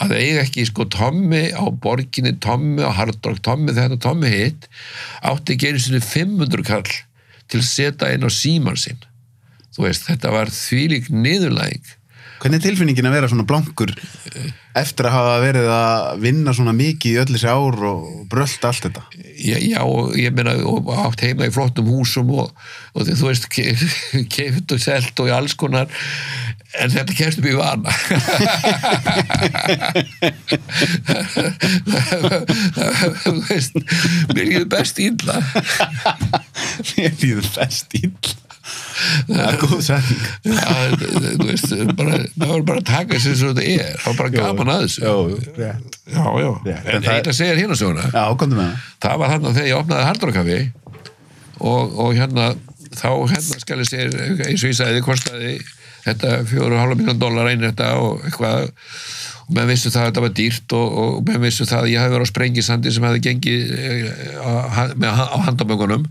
Speaker 2: að eiga ekki sko Tommy á borginni, Tommy á Hardrock Tommy þetta, Tommy hitt átti ekki einu sinni 500 kall til að setja inn á síman sinn. Þú veist, þetta var þvílík niðurlæging
Speaker 1: Hvernig er tilfinningin að vera svona blankur eftir að hafa verið að vinna svona mikið í öll þessi ár og brölt allt þetta?
Speaker 2: já, já og ég meina og átt heima í flottum húsum og, og þú veist, ke, keift og selt og í alls konar en þetta kemst í vana þú veist mér líður best illa
Speaker 1: Mér líður best íll. Það er góð
Speaker 2: bara, það var bara að taka sér svo þetta er, það var bara gaman að þessu. Já, já,
Speaker 1: en
Speaker 2: eitt að segja hérna
Speaker 1: með það.
Speaker 2: var þarna þegar ég opnaði hardrockafi og, og hérna þá hérna skal ég segja eins og ég sagði, kostaði þetta fjóru og hálfa miljón dólar einu þetta og eitthvað. Og menn vissu það að þetta var dýrt og, og menn vissu það að ég hefði verið á sprengisandi sem hefði gengið eh, á, á handabökunum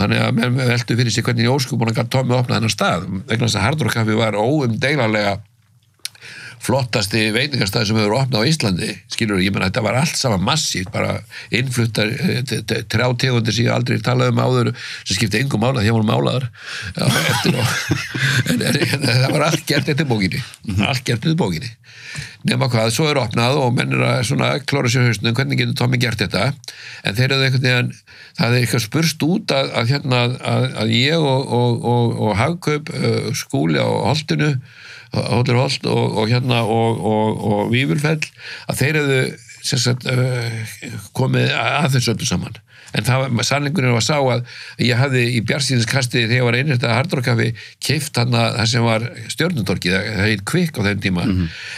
Speaker 2: þannig að menn veldu fyrir sig hvernig í óskupuna gætt Tommi opna þennan stað. Vegna þess að hardrockafi var óumdeilanlega flottasti veitingastæð sem hefur opnað á Íslandi. Skilur, ég menna þetta var allt saman massíft bara innfluttar trjátegundir sem ég aldrei talaði um áður sem skipti engum mála, því að voru málaðar já, eftir og en, en, en það var allt gert eftir bókinni. Allt gert eftir bókinni nema hvað, svo er opnað og menn er að svona klóra sér hausnum, hvernig getur Tommi gert þetta? En þeir eru einhvern veginn það er eitthvað spurst út að, að, hérna, að, að ég og, og, og, og hagkaup uh, skúli á holdinu Hóttur Holt og, hérna og, Vífurfell að þeir sem sagt, uh, komið að þessu öllu saman en það var, sannleikurinn var sá að ég hafði í bjarsýðinskasti þegar ég var einhvert að hardrockafi keift hann að það sem var stjörnundorkið, það heit kvikk á þeim tíma.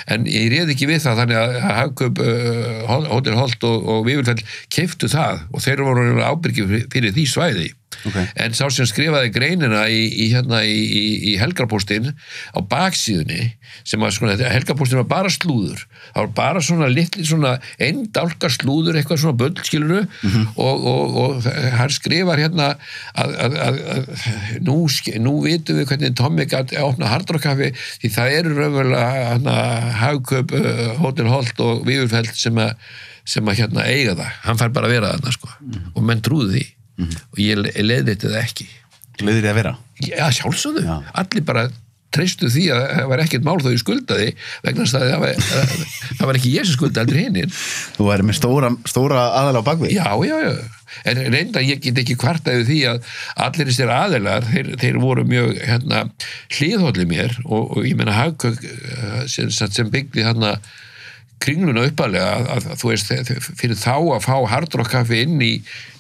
Speaker 2: En ég réði ekki við það þannig að Hagkaup, uh, Hóttur Holt og, og Vífurfell keiftu það og þeir voru ábyrgið fyrir því svæði
Speaker 1: Ok.
Speaker 2: en sá sem skrifaði greinina í, í, hérna, í, í, í helgarpóstin á baksíðunni sem var svona, helgarpóstin var bara slúður. Það var bara svona litli svona einn dálka slúður, eitthvað svona böll skiluru og, og, og hann skrifar hérna að, að, að, að nú, nú vitum við hvernig Tommy gæti að opna hardrockafi því það eru raunverulega hagköp, Hotel Holt og Vífurfeld sem að sem að hérna eiga það, hann fær bara að vera þarna sko. og menn trúðu því og ég leiði þetta ekki
Speaker 1: ég að vera.
Speaker 2: Já, sjálfsögðu.
Speaker 1: Já.
Speaker 2: Allir bara treystu því að það var ekkert mál þó ég skuldaði vegna þess að það var, það var ekki ég sem skuldaði aldrei hinnin.
Speaker 1: Þú væri með stóra, stóra aðal á bakvið.
Speaker 2: Já, já, já. En reynda ég get ekki kvartaði því að allir þessir aðilar, þeir, þeir voru mjög hérna, hlýðhólli mér og, og ég meina hagkök eh, sem, sem byggði hérna kringluna uppalega að, að, þú veist fyrir þá að fá hardrock kaffi inn í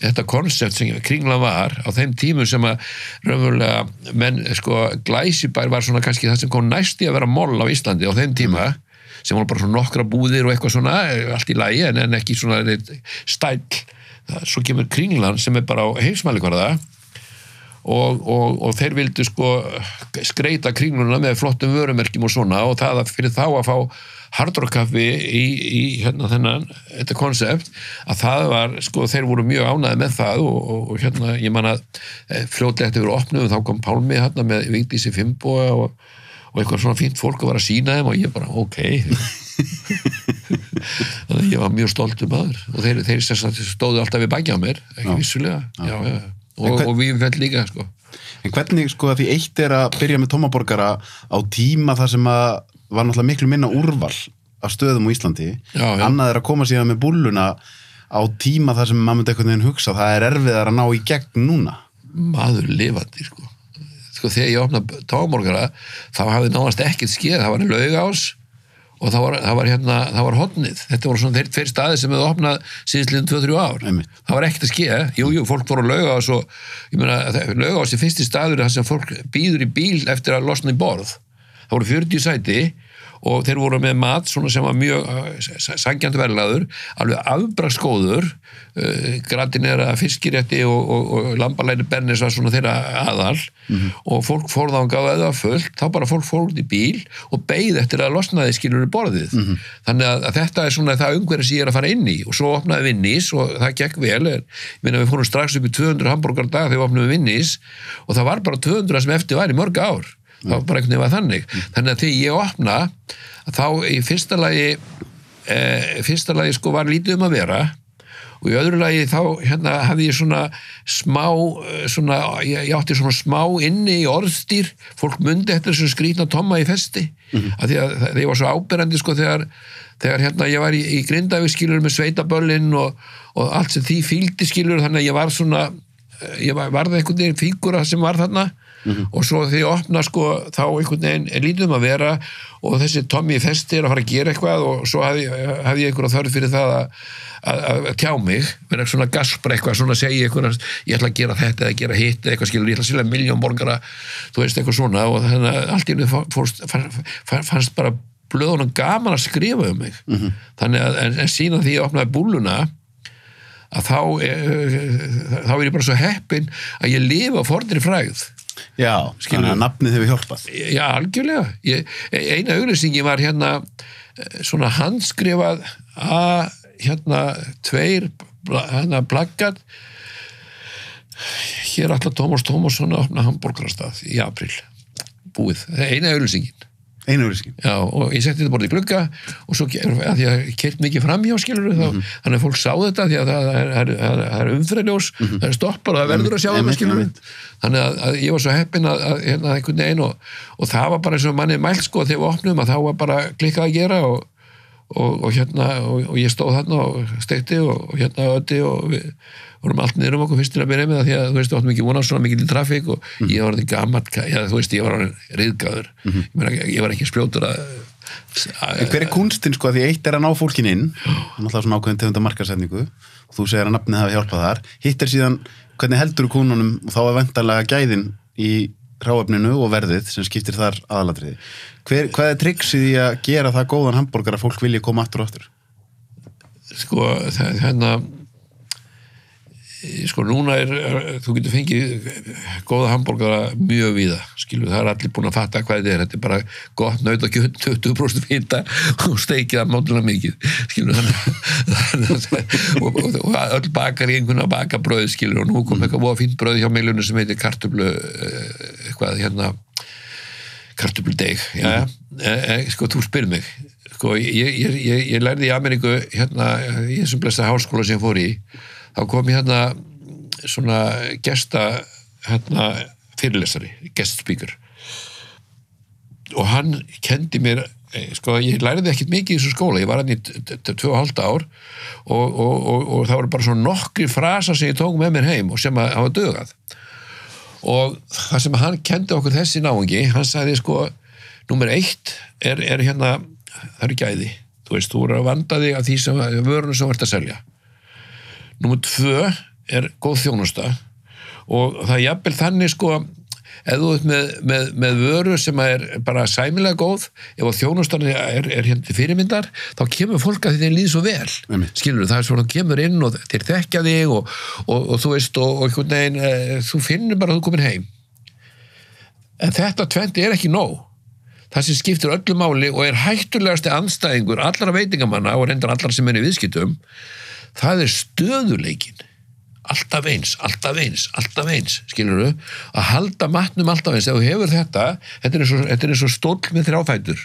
Speaker 2: þetta koncept sem kringla var á þeim tímum sem að raunverulega menn sko glæsibær var svona kannski það sem kom næsti að vera moll á Íslandi á þeim tíma sem voru bara svona nokkra búðir og eitthvað svona eh, allt í lagi en, en ekki svona Það- svo kemur kringlan sem er bara á heimsmælikvarða og, og, og þeir vildu sko skreita kringluna með flottum vörumerkjum og svona og það að fyrir þá að fá hardrockkaffi í, í hérna þennan, þetta konsept að það var, sko, þeir voru mjög ánæði með það og, og, og hérna ég man að eh, fljótlega eftir við opnum þá kom Pálmi hérna með Vigdísi Fimboa og, og eitthvað svona fínt fólk að vera að sína þeim og ég bara, ok þannig að ég var mjög stoltur maður og þeir, þeir stóðu alltaf við bækja á mér, ekki vissulega já, já. Og,
Speaker 1: hvern-
Speaker 2: og við fell líka sko.
Speaker 1: En hvernig, sko, að því eitt er að byrja með tómaborgara á tíma þar sem að var náttúrulega miklu minna úrval af stöðum á Íslandi.
Speaker 2: Já, já.
Speaker 1: Annað er að koma síðan með búlluna á tíma þar sem maður myndi einhvern veginn hugsa það er erfiðar að ná í gegn núna.
Speaker 2: maður lifandi sko. sko þegar ég opna tómorgara þá hafði náðast ekkert skeið það var laugás og það var, það var hérna, það var hotnið þetta voru svona þeir tveir staði sem hefði opnað síðastliðin 2-3 ár
Speaker 1: Einmitt.
Speaker 2: það var ekkert að skeið, jú, jú, fólk voru laugás og ég meina, laugás er fyrsti staður þar sem fólk býður í bíl eftir að losna í borð það voru 40 sæti og þeir voru með mat sem var mjög sangjant verlaður, alveg afbraskóður uh, gratinera fiskirétti og, og, og lambalæri bernis var svona þeirra aðal. Og fólk fór þá og gáði það fullt, þá bara fólk fór út í bíl og beigð eftir að losnaði skilur borðið, þannig að, að þetta er svona það umhverju sem ég er að fara inn í. Og svo opnaði Vinnís og það gekk vel. Er, ég meina við fórum strax upp í 200 hambúrgar dag þegar við opnaðum Vinnís og það var bara 200 sem eftir var í mörg ár það var bara einhvern veginn var þannig. Þannig að þegar ég opna þá í fyrsta lagi e, fyrsta lagi sko var lítið um að vera og í öðru lagi þá hérna hafði ég svona smá eh, svona, ég, ég átti svona smá inni í orðstýr fólk myndi þetta sem skrýtna tomma í festi mm að því að það var svo áberandi sko þegar, þegar hérna ég var í, í Grindavík skilur með sveitaböllin og, og allt sem því fíldi skilur þannig að ég var svona eh, ég var, varði einhvern veginn fígura sem var þarna og svo ég opna sko þá einhvern veginn er lítið um að vera og þessi Tommy Festi er að fara að gera eitthvað og svo hafði, hafði ég einhverja þörf fyrir það að, að, að tjá mig vera svona gaspra eitthvað, svona segja eitthvað ég ætla að gera þetta eða gera hitt eða eitthvað skilur, ég ætla að sýla miljón borgara þú veist eitthvað svona og þannig að allt í henni fannst, bara blöðunum gaman að skrifa um mig. Þannig að en, en sína því ég opnaði búluna að þá, e, þá er ég bara svo heppin að ég lifa fordri frægð
Speaker 1: Já,
Speaker 2: Skilur.
Speaker 1: að nafnið hefur hjálpað.
Speaker 2: Já, algjörlega. Ég, eina auglýsingi var hérna eh, svona handskrifað að hérna tveir hérna plaggat hér ætla Tómas Tómasson að opna hambúrgarastað í april búið, það er eina auglýsingin
Speaker 1: Auðlýsingin.
Speaker 2: Já, og ég setti þetta bara í glugga og svo, að því að kert mikið framhjá skilur þá, þannig að fólk sá þetta því að það, er, það er, það er umfræðljós það er stoppar og það verður að sjá
Speaker 1: einmitt.
Speaker 2: þannig að, að ég var svo heppin að, að hérna einhvern veginn og, og það var bara eins og manni mælt sko þegar við opnum að þá var bara klikkað að gera og, og, og hérna og, og ég stóð þarna og steikti og, og hérna ötti og við vorum allt niður um okkur fyrst til að byrja með það því að þú veist, við áttum ekki vonað svona mikið í trafík og ég var þetta gammalt, þú veist, ég var orðinn riðgáður, ég, meina, ég var ekki spjótur að
Speaker 1: En hver er kunstinn sko, því eitt er að ná fólkin inn, náttúrulega svona ákveðin tegunda markasetningu, og þú segir að nafnið hafi hjálpað þar, hitt er síðan hvernig heldur kúnunum? Og þá er vendarlega gæðin í ráefninu og verðið sem skiptir þar aðalatriði. Hver, hvað er triksið í að gera það góðan hambúrgar að fólk vilja koma aftur og aftur?
Speaker 2: sko, það, hérna sko, núna er, þú getur fengið góða hambúrgara mjög víða, skilur, það er allir búin að fatta hvað þetta er, þetta er bara gott naut og kjöt 20% fýnda og steikið það mátulega mikið, skilur og, og, og öll bakar í einhvern að baka bröð, skilur og nú kom eitthvað voða fínt bröð hjá meilunum sem heitir kartöflu eh, eitthvað hérna kartöfludeig, já, e, e, sko, þú spyrir mig. Sko, ég, ég, ég, ég lærði í Ameríku hérna, í þessum blessa háskóla sem ég fór í, þá kom ég hérna svona gesta hérna fyrirlesari, guest speaker. Og hann kendi mér eh, sko, ég læriði ekkert mikið í þessu skóla, ég var hann í tvö og hálft ár og, og, og, og það voru bara svona nokkri frasa sem ég tók með mér heim og sem að hafa dögað og það sem hann kendi okkur þessi náungi, hann sagði sko nummer eitt er, er hérna það eru gæði, þú veist, þú eru að vanda þig af því sem, vörunum sem ert að selja nummer tvö er góð þjónusta og það er jafnvel þannig sko ef þú ert með, með, með vöru sem er bara sæmilega góð ef þjónustan er, er hérna til fyrirmyndar þá kemur fólk að þeir líði svo vel.
Speaker 1: Einmitt.
Speaker 2: skilur það er svona, þú kemur inn og þeir þekkja þig og, og, og þú veist og, og einhvern veginn, e, þú finnur bara að þú komin heim. En þetta tventi er ekki nóg. Það sem skiptir öllu máli og er hættulegasti anstæðingur allra veitingamanna og reyndar allar sem er í viðskiptum það er stöðuleikin alltaf eins, alltaf eins, alltaf eins skilur að halda matnum alltaf eins. Ef þú hefur þetta, þetta er eins og, er stóll með þrjáfætur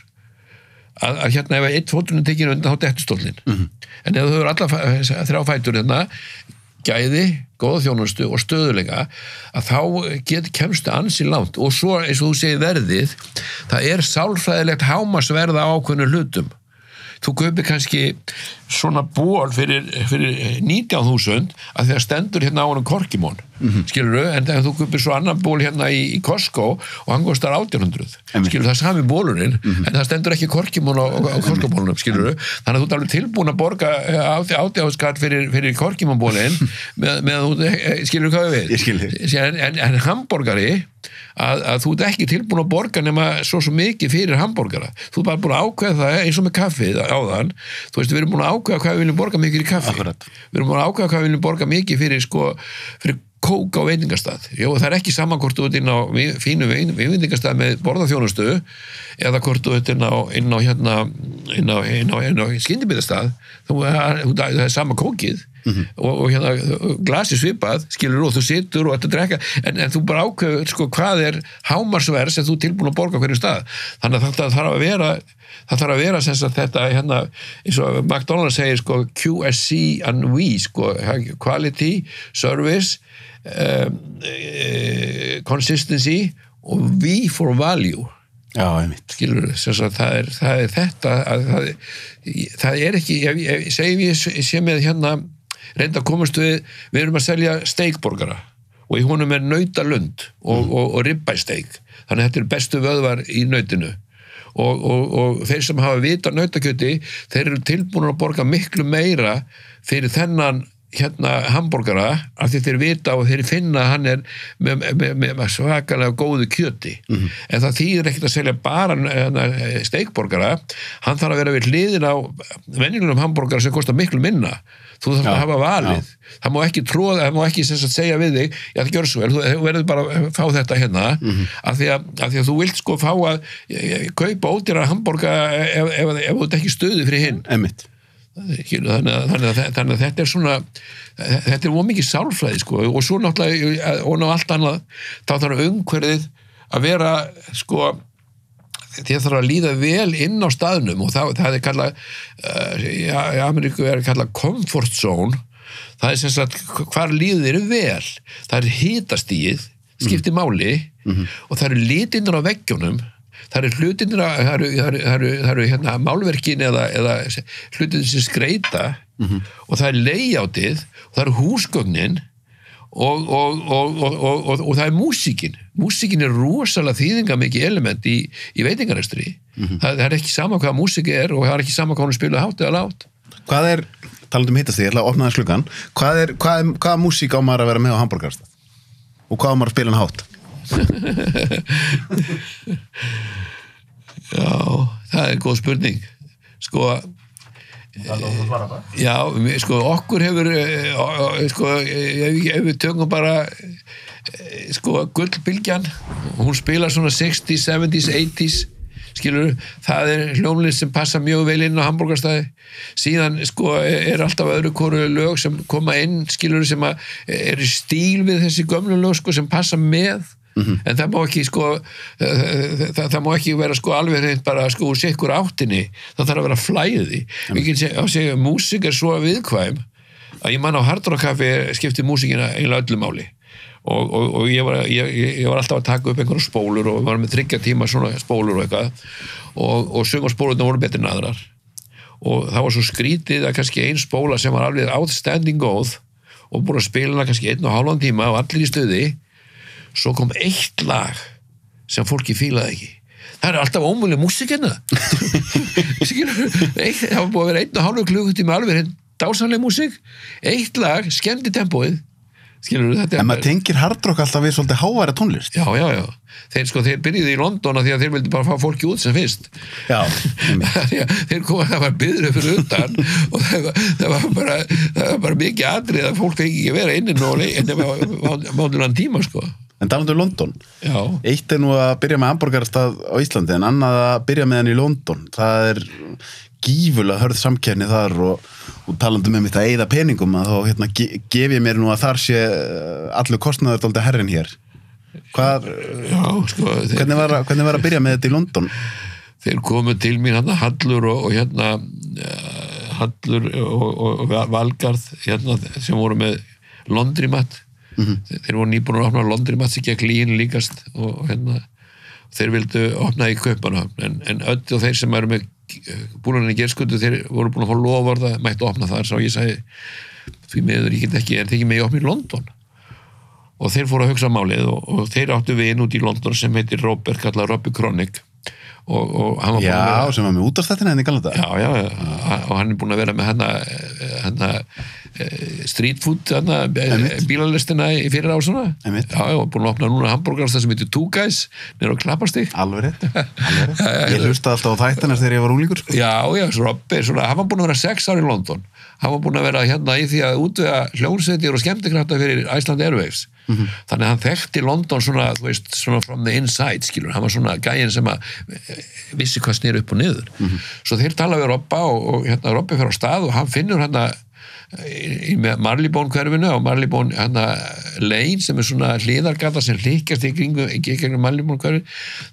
Speaker 2: að, að hérna ef eitt fóturinn tekir undan þá dettur stóllin en ef þú hefur alla þrjáfætur hérna gæði, góða þjónustu og stöðuleika að þá get, kemstu ansi langt. Og svo eins og þú segir verðið það er sálfræðilegt hámasverða ákveðnu hlutum þú kaupir kannski svona ból fyrir, fyrir 19.000 að því að stendur hérna á hann korkimón mm -hmm. skilur en þegar þú kupir svo annan ból hérna í, í Costco og hann kostar 1800
Speaker 1: Einmitt.
Speaker 2: skilur það er sami bólurinn en það stendur ekki korkimón á, á Costco-bólunum skilur þannig að þú ert alveg tilbúin að borga átjáðskatt fyrir, fyrir korkimónbólinn með, með að þú eh, skilur hvað við en, en, en hambúrgari að, að þú ert ekki tilbúin að borga nema svo svo mikið fyrir hambúrgara þú ert bara búin að ákveða það eins og með kaffið áðan, þú veist við erum búin að ákveða hvað við viljum borga mikið fyrir kaffi
Speaker 1: Akkurat.
Speaker 2: við erum búin að ákveða hvað við viljum borga mikið fyrir sko, fyrir kók á veitingastað. Jó, það er ekki saman hvort þú ert inn á fínu vein- veitingastað með borðaþjónustu eða hvort þú ert inn á á hérna á, á, skyndibitastað. Þú það er- það er sama kókið og, og hérna glasi svipað skilur og þú situr og ert að drekka. En, en þú bara ákveður sko hvað er hámarsverð sem þú tilbúin að borga hverju stað? Þannig að þetta þarf að vera það þarf að vera sem sagt þetta hérna, eins og McDonalds segir sko QSC and we sko quality, service um, eh, consistency og V for value.
Speaker 1: Já, einmitt.
Speaker 2: skilur sem sagt, það, er, það er þetta að, það, það er ekki ef, ef, segjum ég sé með hérna reynda komast við við erum að selja steikborgara og í honum er nautalund og, og, og ribbæsteik þannig að þetta er bestu vöðvar í nautinu. Og, og, og þeir sem hafa vita nautakjöti þeir eru tilbúin að borga miklu meira fyrir þennan hérna hambúrgara af því þeir vita og þeir finna að hann er með, með, með, svakalega góðu kjöti. En það þýðir ekkert að selja bara hérna, steikborgara. Hann þarf að vera við hliðin á venjulegum hambúrgara sem kostar miklu minna. Þú þarf
Speaker 1: Já,
Speaker 2: að hafa valið. Það má ekki tróða, það má ekki sem sagt, segja við þig já það gjör svo vel, þú verður bara að fá þetta hérna. Af, því að, af því að þú vilt sko fá að e, e, kaupa ódýra hambúrga ef, ef, ef, ef þú ert ekki stuði fyrir hinn.
Speaker 1: Einmitt.
Speaker 2: Þannig, að, þannig, að, þannig að þetta er svona þetta er mjög mikið sálfræði sko, og svo náttúrulega og ná allt annað þá þarf umhverfið að vera sko þér þarf að líða vel inn á staðnum. Og það, það er kallað uh, í Ameríku er kallað comfort zone. Það er sem sagt hvar líður þér vel? Það er hitastíð skiptir máli og það eru litinur á veggjunum það eru hlutinir að það eru, eru, eru, eru hérna, málverkin eða, eða hlutinir sem skreita og það er layoutið og það eru húsgögnin og, og, og, og, og það er músíkin. Músíkin er rosalega þýðinga mikið element í, í veitingarestri það, það er ekki sama hvað músík er og það er ekki sama hvað hún spiluð hátt eða látt
Speaker 1: Hvað er, talandi um hittast því, ég ætla að opna það slukkan Hvað er, hvað, er- hvaða músík á maður að vera með á hambúrgarstað? Og hvað á maður að spila hann hátt?
Speaker 2: Já, það er góð spurning. Sko Já, sko, okkur hefur eh, sko, ef, ef við tökum bara eh, sko, gullbylgjan hún spilar svona 60s, 70s, 80s skilur, það er hljómlið sem passa mjög vel inn á hambúrgarstæði síðan sko er alltaf öðru koru lög sem koma inn skilur sem að er stíl við þessi gömlu lög sko sem passa með en það má ekki sko það, það, það má ekki vera sko alveg reynd bara sko úr sikkur áttinni. Það þarf að vera flæði. Við getum segja, segja músik er svo viðkvæm að ég man á Hard Rock Café skipti músikina eiginlega öllu máli. Og, og, og ég, var, ég, ég var alltaf að taka upp einhverjum spólur og var með þryggja tíma svona spólur og eitthvað. Og, og sumar spólurna voru betri en aðrar. Og það var svo skrítið að kannski ein spóla sem var alveg outstanding góð og búin að spila kannski einn og hálfan tíma og allir í stuði svo kom eitt lag sem fólki fílaði ekki. Það er alltaf ómöguleg músikina eitt, það var búið að vera einn og hálfu klukkutíma alveg hinn dásanleg músik eitt lag, skemmti tempóið skilur þetta
Speaker 1: En maður tengir hardrock alltaf við svolítið háværa tónlist
Speaker 2: já, já, já, þeir sko, þeir byrjuði í London af því að þeir vildi bara fá fólki út sem fyrst
Speaker 1: Já,
Speaker 2: þeir koma, það var byður fyrir utan og það var, það var bara það var bara mikið atrið að fólk ekki vera inni og en það var mátulegan tíma sko
Speaker 1: En talandu um London
Speaker 2: já,
Speaker 1: Eitt er nú að byrja með hambúrgarstað á Íslandi en annað að byrja með hann í London það er gífulega hörð samkerni þar og, og talandi með mitt að eyða peningum að þá hérna, ge gef ég mér nú að þar sé eh, allur kostnaður dálítið herrin hér. Hvað,
Speaker 2: já, sko
Speaker 1: hvernig, var, að- hvernig var að byrja með þetta í London?
Speaker 2: þeir komu til mín hann Hallur og, og hérna uh, Hallur og, og, Valgarð hérna sem voru með Londrimat þeir, þeir voru nýbúin að opna Londrimat sem gekk líin líkast og, hérna þeir vildu opna í Kaupanahöfn en, en öll og þeir sem eru með búinarinn í gerskutu þeir voru búin að fá lofvarða mættu opna þar, svo ég sagði því miður ég get ekki, en þeir ekki með opna í London? Og þeir fóru að hugsa málið og, og þeir áttu við inn út í London sem heitir Robert, kallað Robby Kronik og, og hann var búin að vera
Speaker 1: Já, sem var með útastættina henni galanda
Speaker 2: Já, já, já, og hann er búin að vera með hana, hana street food hana, bílalistina í fyrir á svona.
Speaker 1: Einmitt.
Speaker 2: Já, já, búin að opna núna hambúrgars það sem heitir Two Guys, nýra á klapparstík
Speaker 1: Alveg rétt, alveg rétt. Ég hlusta alltaf á þættina þegar ég var unglingur sko.
Speaker 2: Já, já, svo Robby, svona, hann var búin að vera sex ár í London hann var búin að vera hérna í því að útvega hljónsveitir og skemmtikrafta fyrir Iceland Airwaves. Þannig að hann þekkti London svona, þú veist, svona from the inside skilur, hann var svona gæinn sem að eh, vissi hvað snýr upp og niður. Svo þeir tala við Robba og, og hérna Robby fyrir á stað og hann finnur hérna í í- með Marleyborn hverfinu og Marleyborn hérna Lane sem er svona hliðargata sem líkast í kringu í kringu Marleyborn hverfi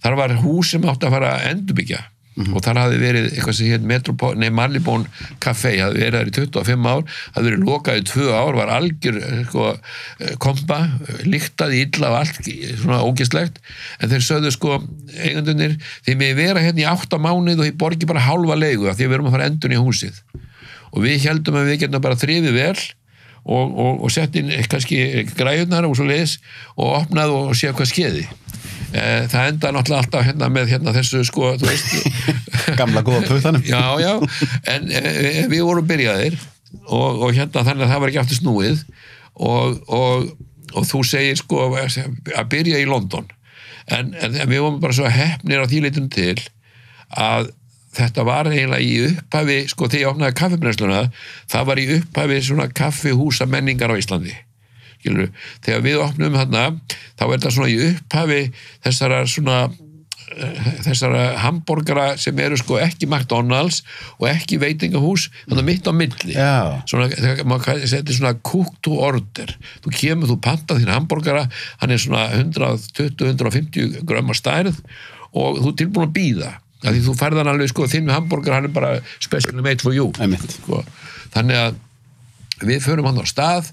Speaker 2: þar var hús sem átti að fara að endurbyggja og þar hafði verið eitthvað sem hétt nei Marleyborn Café hafði verið þar í 25 ár hafði verið lokað í 2 ár, var algjör sko, eh, kompa líktaði illa og allt svona ógislegt en þeir sögðu sko eigundunir, þeir með vera hérna í 8 mánuð og ég borgi bara hálfa leigu af því að við erum að fara endun í húsið. Og við heldum að við getum bara þrifið vel og, og, og sett inn kannski græðunar og svo leiðis og opnað og séð hvað skeiði Eh, það enda náttúrulega alltaf hérna með hérna þessu sko,
Speaker 1: Gamla góða pötanum
Speaker 2: já, já, en e, við vorum byrjaðir og, og hérna þannig að það var ekki aftur snúið og, og, og þú segir sko að byrja í London. En, en við vorum bara svo hefnir á því leitum til að þetta var eiginlega í upphafi sko þegar ég opnaði kaffebrennsluna það var í upphafi svona kaffihúsa menningar á Íslandi skilur, þegar við opnum þarna þá er þetta svona í upphafi þessara svona eh, þessara hambúrgara sem eru sko ekki McDonalds og ekki veitingahús þannig að mitt á milli. Svona, þegar maður setja svona cook to order. Þú kemur, þú panta þín hambúrgara hann er svona 120-150 grömmar stærð og þú er tilbúin að býða af því þú færðan alveg sko þinn hambúrgar hann er bara specially made for you sko. þannig að við förum hann á stað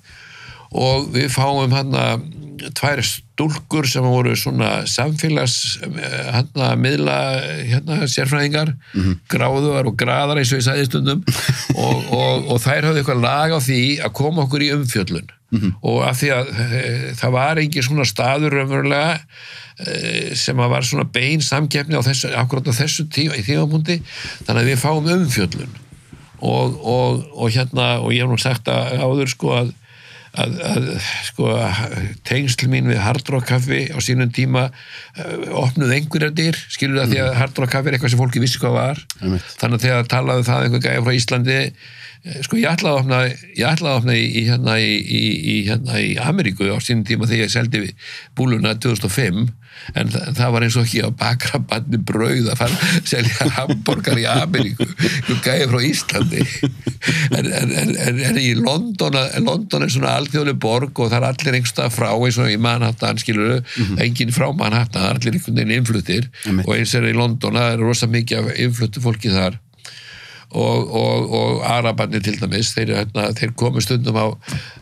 Speaker 2: og við fáum hann að tvær stúlkur sem voru svona samfélags hann að miðla hérna sérfræðingar gráðuar og graðar eins og ég sagði stundum. Og, og, og þær hafði eitthvað lag á því að koma okkur í umfjöllun. Og af því að e, það var engin svona staður raunverulega e, sem að var svona bein samkeppni á þessu, akkurat á þessu tíma í tímapunkti. Þannig að við fáum umfjöllun. Og, og, og hérna og ég hef nú sagt að áður sko að, að, að sko tengsl mín við Hard Rock kaffi á sínum tíma uh, opnuð einhverjar dyr, skilur það því að Hard Rock kaffi er eitthvað sem fólki vissi hvað var
Speaker 1: Einmitt.
Speaker 2: þannig að þegar talaðu það einhver gæja frá Íslandi eh, sko ég ætlaði að opna ég ætlaði að opna í, í, hérna, í, í, hérna, í Ameríku á sínum tíma þegar ég seldi búluna 2005 en það, það var eins og ekki að bakra banni brauð að fara að selja hambúrgar í Ameríku. Einhver gæja frá Íslandi. En, en, en, en, í London London er svona alþjóðlega borg og það er allir einhverstað frá eins og í Manhattan skilur enginn frá Manhattan, það er allir einhvern veginn innfluttir.
Speaker 1: Einmitt.
Speaker 2: og eins er í London, það er rosa mikið af innfluttu fólki þar og, og, og Arabarnir til dæmis þeir, hérna, þeir komu stundum á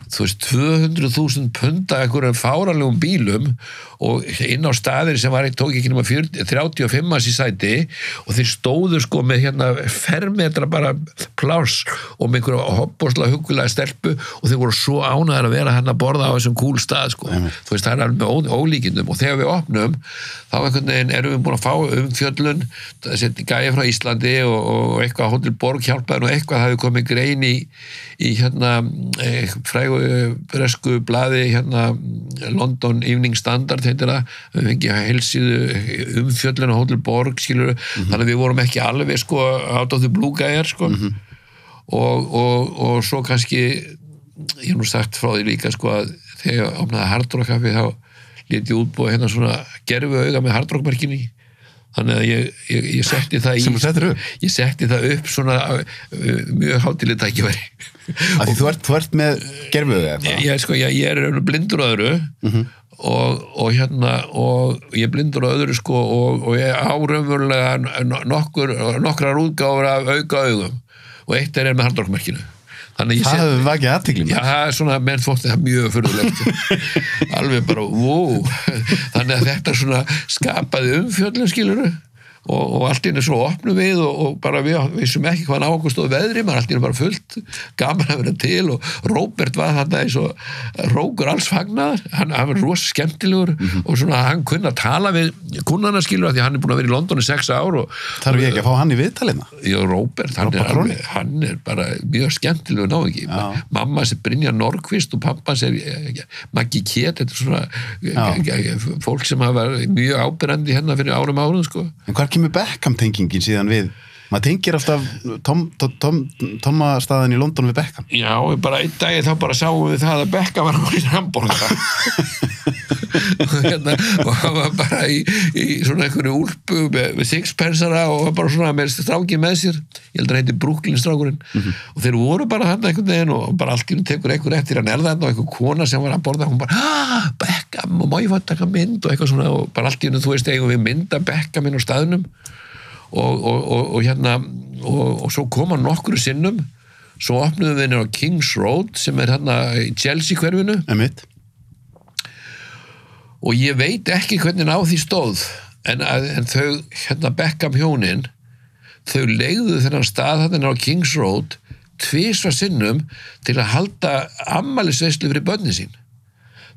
Speaker 2: þú veist, 200.000 punta einhverjum fáralegum bílum og inn á staðir sem var tók ekki nema 40, 35 manns í sæti og þeir stóðu sko með hérna fermetra bara pláss og með einhverja hoppbórsla hugulega stelpu og þeir voru svo ánæður að vera hérna að borða á þessum kúl stað sko. Þú veist, það er alveg með ólíkindum og þegar við opnum þá erum við búin að fá umfjöllun þessi gæja frá Íslandi og, og eitthvað Hotel Borg hjálpaði nú eitthvað það hefði komið grein í, í hérna e, frægu eh, bresku blaði hérna London Evening Standard heitir það, við fengið helsíðu umfjöllun á Hotel Borg skilur, þannig að við vorum ekki alveg sko out of the blue gæjar sko. Og, og, og svo kannski ég hef nú sagt frá því líka sko að þegar ég opnaði hardrock kaffi þá ég útbúið hérna svona gerfu auga með hardrockmerkinni þannig að ég, ég, ég setti það í ég setti það upp svona uh, mjög hátileg tækifæri.
Speaker 1: Af því þú ert, ert með gerfuðu eitthvað
Speaker 2: ég, sko, ég, ég er blindur á öðru og, og hérna og ég er blindur á öðru sko og, og ég áraumverulega nokkur, nokkrar útgáfur af auka augum og eitt er með hardrockmerkinu þannig
Speaker 1: Það hefur vakið aðtikli
Speaker 2: Já, það er svona, menn þótti það mjög fyrirlegt alveg bara, wow þannig að þetta svona skapaði umfjöllum skiluru og, og allt í henni svo opnum við og, og bara við vissum ekki hvaðan á okkur stóð veðri maður allt í henni bara fullt gaman að vera til og Róbert var þarna eins og rókur alls fagnar hann, hann var rosa skemmtilegur og svona hann kunna tala við kunnana skilur að því hann er búin að vera í London í sex ár og
Speaker 1: Þarf ég ekki að fá hann í viðtalina?
Speaker 2: Já, Róbert, hann, er,
Speaker 1: Róbert
Speaker 2: alveg, hann er bara mjög skemmtilegur ná ekki
Speaker 1: Já.
Speaker 2: mamma sem Brynja Norgvist og pappa sem eh, Maggi Kjet þetta er svona eh, fólk sem hafa mjög ábyrrandi hérna fyrir árum árum sko.
Speaker 1: Hvar kemur Beckham tengingin síðan við? Maður tengir alltaf tom, tom, tom, Tomma staðan í London við Beckham.
Speaker 2: Já, bara einn dagi þá bara sáum við það að Bekka var á í Hamburga og, hérna, og hann var bara í, í svona einhverju úlpu með, með sixpensara og var bara svona með stráki með sér. Ég held að heiti Brooklyn strákurinn og þeir voru bara hann einhvern veginn og bara hún tekur einhver eftir hann er það og einhver kona sem var að borða hún bara, ah, Beckham og má ég fætt taka mynd? Og eitthvað svona og bara hún þú veist eigum við mynda Beckham inn á staðnum. Og, og, og, og hérna og, og svo koma nokkru sinnum svo opnuðum við henni á Kings Road sem er hérna í Chelsea hverfinu.
Speaker 1: Emitt.
Speaker 2: Og ég veit ekki hvernig á því stóð en, en þau hérna Beckham hjónin þau legðu þennan stað hérna á Kings Road tvisva sinnum til að halda ammælisveislu fyrir börnin sín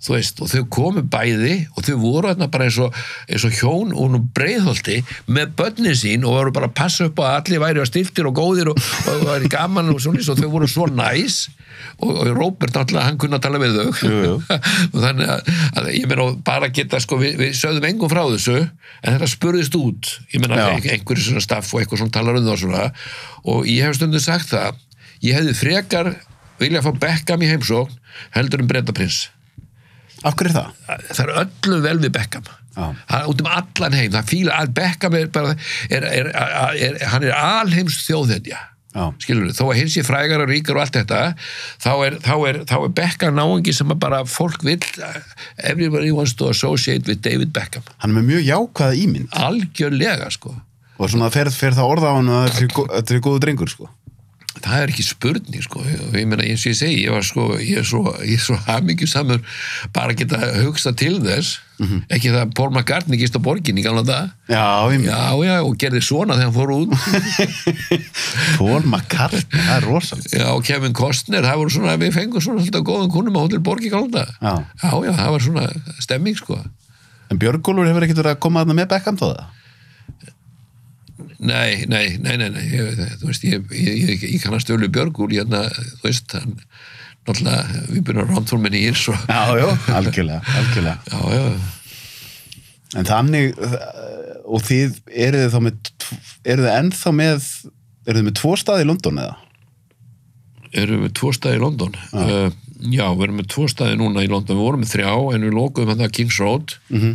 Speaker 2: þú veist, og þau komu bæði og þau voru hérna bara eins og, eins og hjón og nú breiðholti með börnin sín og voru bara að passa upp á að allir væri að stiltir og góðir og, og það væri gaman og svona og þau voru svo næs. Og, og Róbert náttúrulega, hann kunna tala við þau.
Speaker 1: Jú, jú.
Speaker 2: og þannig að, að ég meina og bara geta sko, við, við sögðum engum frá þessu en þetta spurðist út. Ég meina einhverju svona staff og eitthvað svona talar um það og svona. Og ég hef stundum sagt það ég hefði frekar vilja fá Beckham í heimsókn heldur um Bretaprins
Speaker 1: Af hverju er það?
Speaker 2: það er öllum vel við Beckham
Speaker 1: Já.
Speaker 2: hann út um allan heim það fíla að Beckham er bara er, er, er, er, hann er alheims þjóðhetja
Speaker 1: Já.
Speaker 2: skilur þó að hins sé frægar og ríkar og allt þetta þá er, þá er, þá er Beckham náungi sem að bara fólk vill everybody wants to associate with David Beckham
Speaker 1: Hann er með mjög jákvæða ímynd
Speaker 2: algjörlega sko
Speaker 1: og svona fer, fer það orða á hann að er þetta er góðu drengur sko.
Speaker 2: Það er ekki spurning sko og ég meina eins og ég segi ég var sko ég er svo, ég svo hamingjusamur bara að geta hugsta til þess ekki það að Paul McCartney gist á borgin í gamla dag
Speaker 1: Já.
Speaker 2: Já, já, og gerði svona þegar hann fór út.
Speaker 1: Paul McCartney, það er rosalega.
Speaker 2: Já, og Kevin Costner, það voru svona, við fengum svona alltaf góðan kunnum á Hotel Borg í galda.
Speaker 1: Já.
Speaker 2: Já, já, það var svona stemming, sko.
Speaker 1: En Björgólfur hefur ekkert verið að koma þarna með Beckham þó það?
Speaker 2: Nei, nei, nei, nei, nei, ég, þú veist, ég, ég, ég, kannast Ölu Björgúl, hérna, þú veist, hann, náttúrulega, við byrjum að rántfólminni í svo.
Speaker 1: Já, já, algjörlega, algjörlega.
Speaker 2: Já, já,
Speaker 1: En þannig, og þið eruð þið þá með, eruð þið ennþá með, eruð þið með tvo staði í London eða?
Speaker 2: erum við tvo staði í London. Uh, já, við erum með tvo staði núna í London, við vorum með þrjá, en við lokuðum hann Kings Road.
Speaker 1: Mhm.